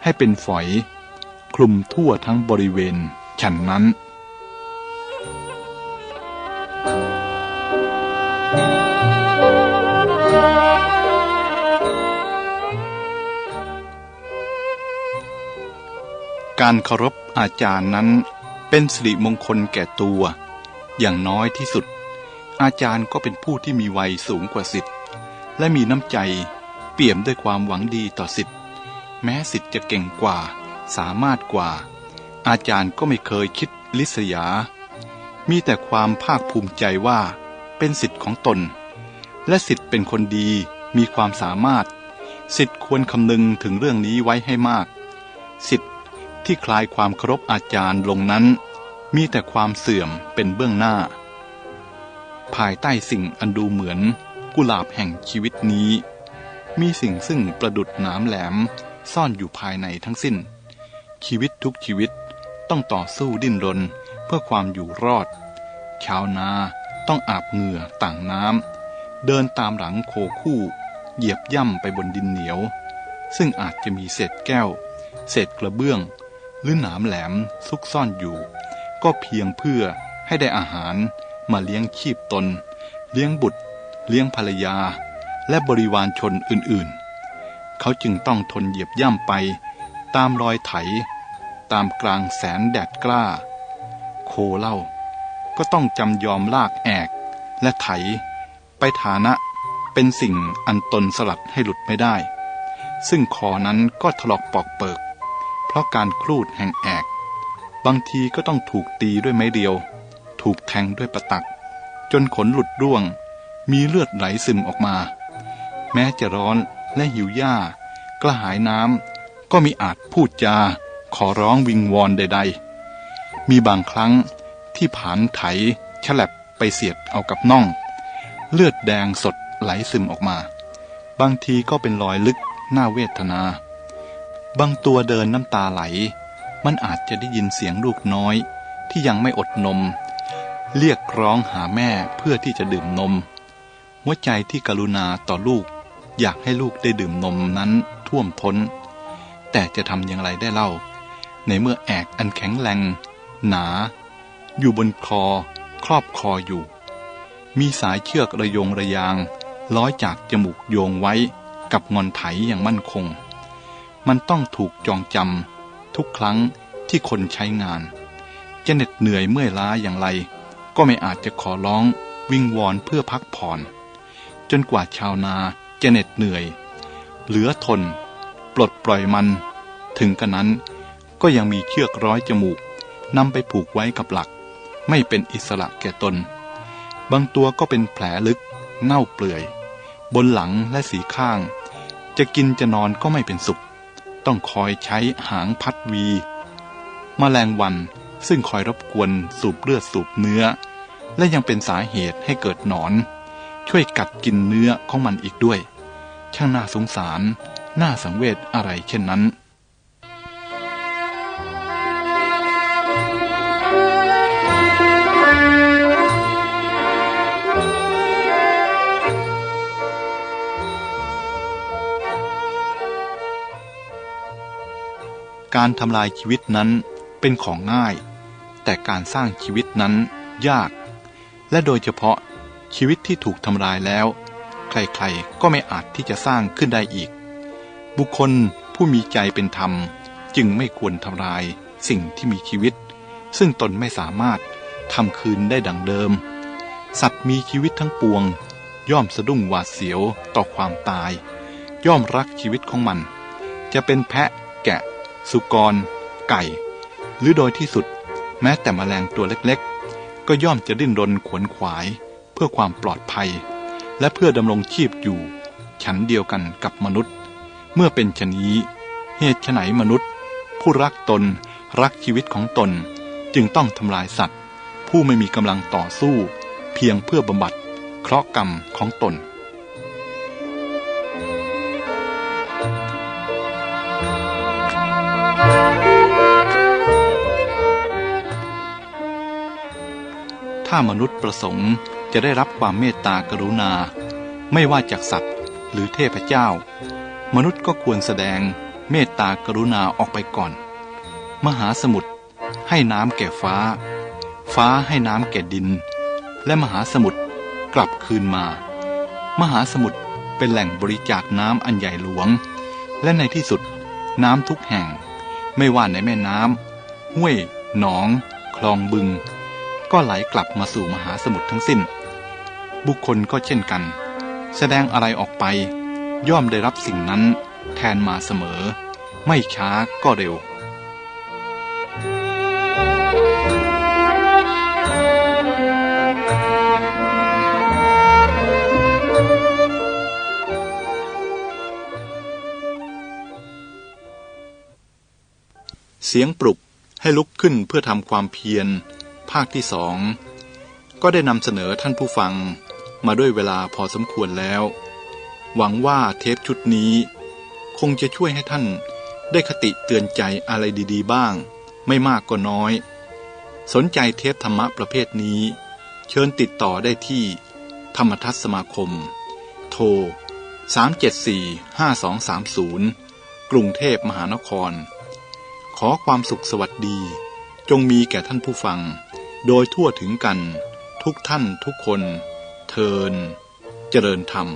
A: ให้เป็นฝอย คลุมทั่วทั้งบริเวณ ฉันนั้น การเคารพอาจารย์นั้นเป็นสิริมงคลแก่ตัว อย่างน้อยที่สุด อาจารย์ก็เป็นผู้ที่มีวัยสูงกว่าสิทธิ์และมีน้ำใจเปี่ยมด้วยความหวังดีต่อสิทธิ์แม้สิทธิ์จะเก่งกว่า สามารถกว่า อาจารย์ก็ไม่เคยคิดลิษยา มีแต่ความภาคภูมิใจว่าเป็นสิทธิ์ของตน และสิทธิ์เป็นคนดีมีความสามารถ สิทธิ์ควรคำนึงถึงเรื่องนี้ไว้ให้มาก สิทธิ์ที่คลายความเคารพอาจารย์ลงนั้น มีแต่ความเสื่อมเป็นเบื้องหน้า ภายใต้สิ่งอันดูเหมือนกุหลาบแห่งชีวิตนี้ มีสิ่งซึ่งประดุดน้ำแหลมซ่อนอยู่ภายในทั้งสิ้น ชีวิตทุกชีวิตต้องต่อสู้ดิ้นรนเพื่อความอยู่รอด ชาวนาต้องอาบเหงื่อต่างน้ำเดินตามหลังโคคู่ เหยียบย่ำไปบนดินเหนียว ซึ่งอาจจะมีเศษแก้ว เศษกระเบื้อง หรือหนามแหลมซุกซ่อนอยู่ ก็เพียงเพื่อให้ได้อาหาร มาเลี้ยงชีพตน เลี้ยงบุตร เลี้ยงภรรยา และบริวารชนอื่นๆ เขาจึงต้องทนเหยียบย่ำไป ตามรอยไถ ตามกลางแสนแดดกล้า โคเล่า ก็ต้องจำยอมลากแอกและไถ ไปฐานะเป็นสิ่งอันตนสลัดให้หลุดไม่ได้ ซึ่งคอนั้นก็ถลอกปอกเปิก เพราะการครูดแห่งแอก บางทีก็ต้องถูกตีด้วยไม้เดียว ถูกแทงด้วยประตัก จนขนหลุดร่วง มีเลือดไหลซึมออกมา แม้จะร้อนและหิวหญ้ากระหายน้ำก็มีอาจพูดจา ขอร้องวิงวอนใด ๆ มีบางครั้งที่ผานไถฉลับไปเสียดเอากับน่อง เลือดแดงสดไหลซึมออกมา บางทีก็เป็นรอยลึกน่าเวทนา บางตัวเดินน้ำตาไหล มันอาจจะได้ยินเสียงลูกน้อยที่ยังไม่อดนม เรียกร้องหาแม่เพื่อที่จะดื่มนม หัวใจที่กรุณาต่อลูก อยากให้ลูกได้ดื่มนมนั้นท่วมท้น แต่จะทำอย่างไรได้เล่า ในเมื่อแอกอันแข็งแรง หนา อยู่บนคอ ครอบคออยู่ มีสายเชือกระยงระยางร้อยจากจมูกโยงไว้กับงอนไถอย่างมั่นคง มันต้องถูกจองจำทุกครั้งที่คนใช้งาน จะเหน็ดเหนื่อยเมื่อยล้าอย่างไร ก็ไม่อาจจะขอร้องวิงวอนเพื่อพักผ่อน จนกว่าชาวนาจะเหน็ดเหนื่อย เหลือทน ปลดปล่อยมัน ถึงกระนั้นก็ยังมีเชือกร้อยจมูกนำไปผูกไว้กับหลัก ไม่เป็นอิสระแก่ตน บางตัวก็เป็นแผลลึก เน่าเปื่อย บนหลังและสีข้าง จะกินจะนอนก็ไม่เป็นสุข ต้องคอยใช้หางพัดวีมแมลงวันซึ่งคอยรบกวนสูบเลือดสูบเนื้อ และยังเป็นสาเหตุให้เกิดหนอน ช่วยกัดกินเนื้อของมันอีกด้วย ช่างน่าสงสาร น่าสังเวชอะไรเช่นนั้นการทำลายชีวิตนั้นเป็นของง่าย แต่การสร้างชีวิตนั้นยาก และโดยเฉพาะชีวิตที่ถูกทำลายแล้ว ใครๆก็ไม่อาจที่จะสร้างขึ้นได้อีก บุคคลผู้มีใจเป็นธรรม จึงไม่ควรทำลายสิ่งที่มีชีวิต ซึ่งตนไม่สามารถทำคืนได้ดังเดิม สัตว์มีชีวิตทั้งปวง ย่อมสะดุ้งหวาดเสียวต่อความตาย ย่อมรักชีวิตของมัน จะเป็นแพะ แกะ สุกร ไก่ หรือโดยที่สุด แม้แต่มแมลงตัวเล็ก ก็ย่อมจะดิ้นรนขวนขวาย เพื่อความปลอดภัย และเพื่อดำรงชีพอยู่ ฉันเดียวกันกับมนุษย์ เมื่อเป็นชนี้ เหตุไฉนมนุษย์ ผู้รักตนรักชีวิตของตน จึงต้องทำลายสัตว์ ผู้ไม่มีกำลังต่อสู้ เพียงเพื่อบำบัดเคราะห์กรรมของตน ถ้ามนุษย์ประสงค์จะได้รับความเมตตากรุณา ไม่ว่าจากสัตว์หรือเทพเจ้า มนุษย์ก็ควรแสดงเมตตากรุณาออกไปก่อน มหาสมุทรให้น้ำแก่ฟ้า ฟ้าให้น้ำแก่ดิน และมหาสมุทรกลับคืนมา มหาสมุทรเป็นแหล่งบริจาคน้ำอันใหญ่หลวง และในที่สุดน้ำทุกแห่ง ไม่ว่าในแม่น้ำห้วย หนอง คลองบึง ก็ไหลกลับมาสู่มหาสมุทรทั้งสิ้น บุคคลก็เช่นกัน แสดงอะไรออกไป ย่อมได้รับสิ่งนั้น แทนมาเสมอ ไม่ช้าก็เร็วเสียงปลุกให้ลุกขึ้นเพื่อทำความเพียร ภาคที่สองก็ได้นำเสนอท่านผู้ฟังมาด้วยเวลาพอสมควรแล้ว หวังว่าเทปชุดนี้ คงจะช่วยให้ท่านได้คติเตือนใจอะไรดีๆ บ้าง ไม่มากก็น้อย สนใจเทปธรรมะประเภทนี้ เชิญติดต่อได้ที่ ธรรมทัศสมาคม โทร 374-5230 กรุงเทพมหานคร ขอความสุขสวัสดี จงมีแก่ท่านผู้ฟัง โดยทั่วถึงกัน ทุกท่านทุกคน เทิน เจริญธรรม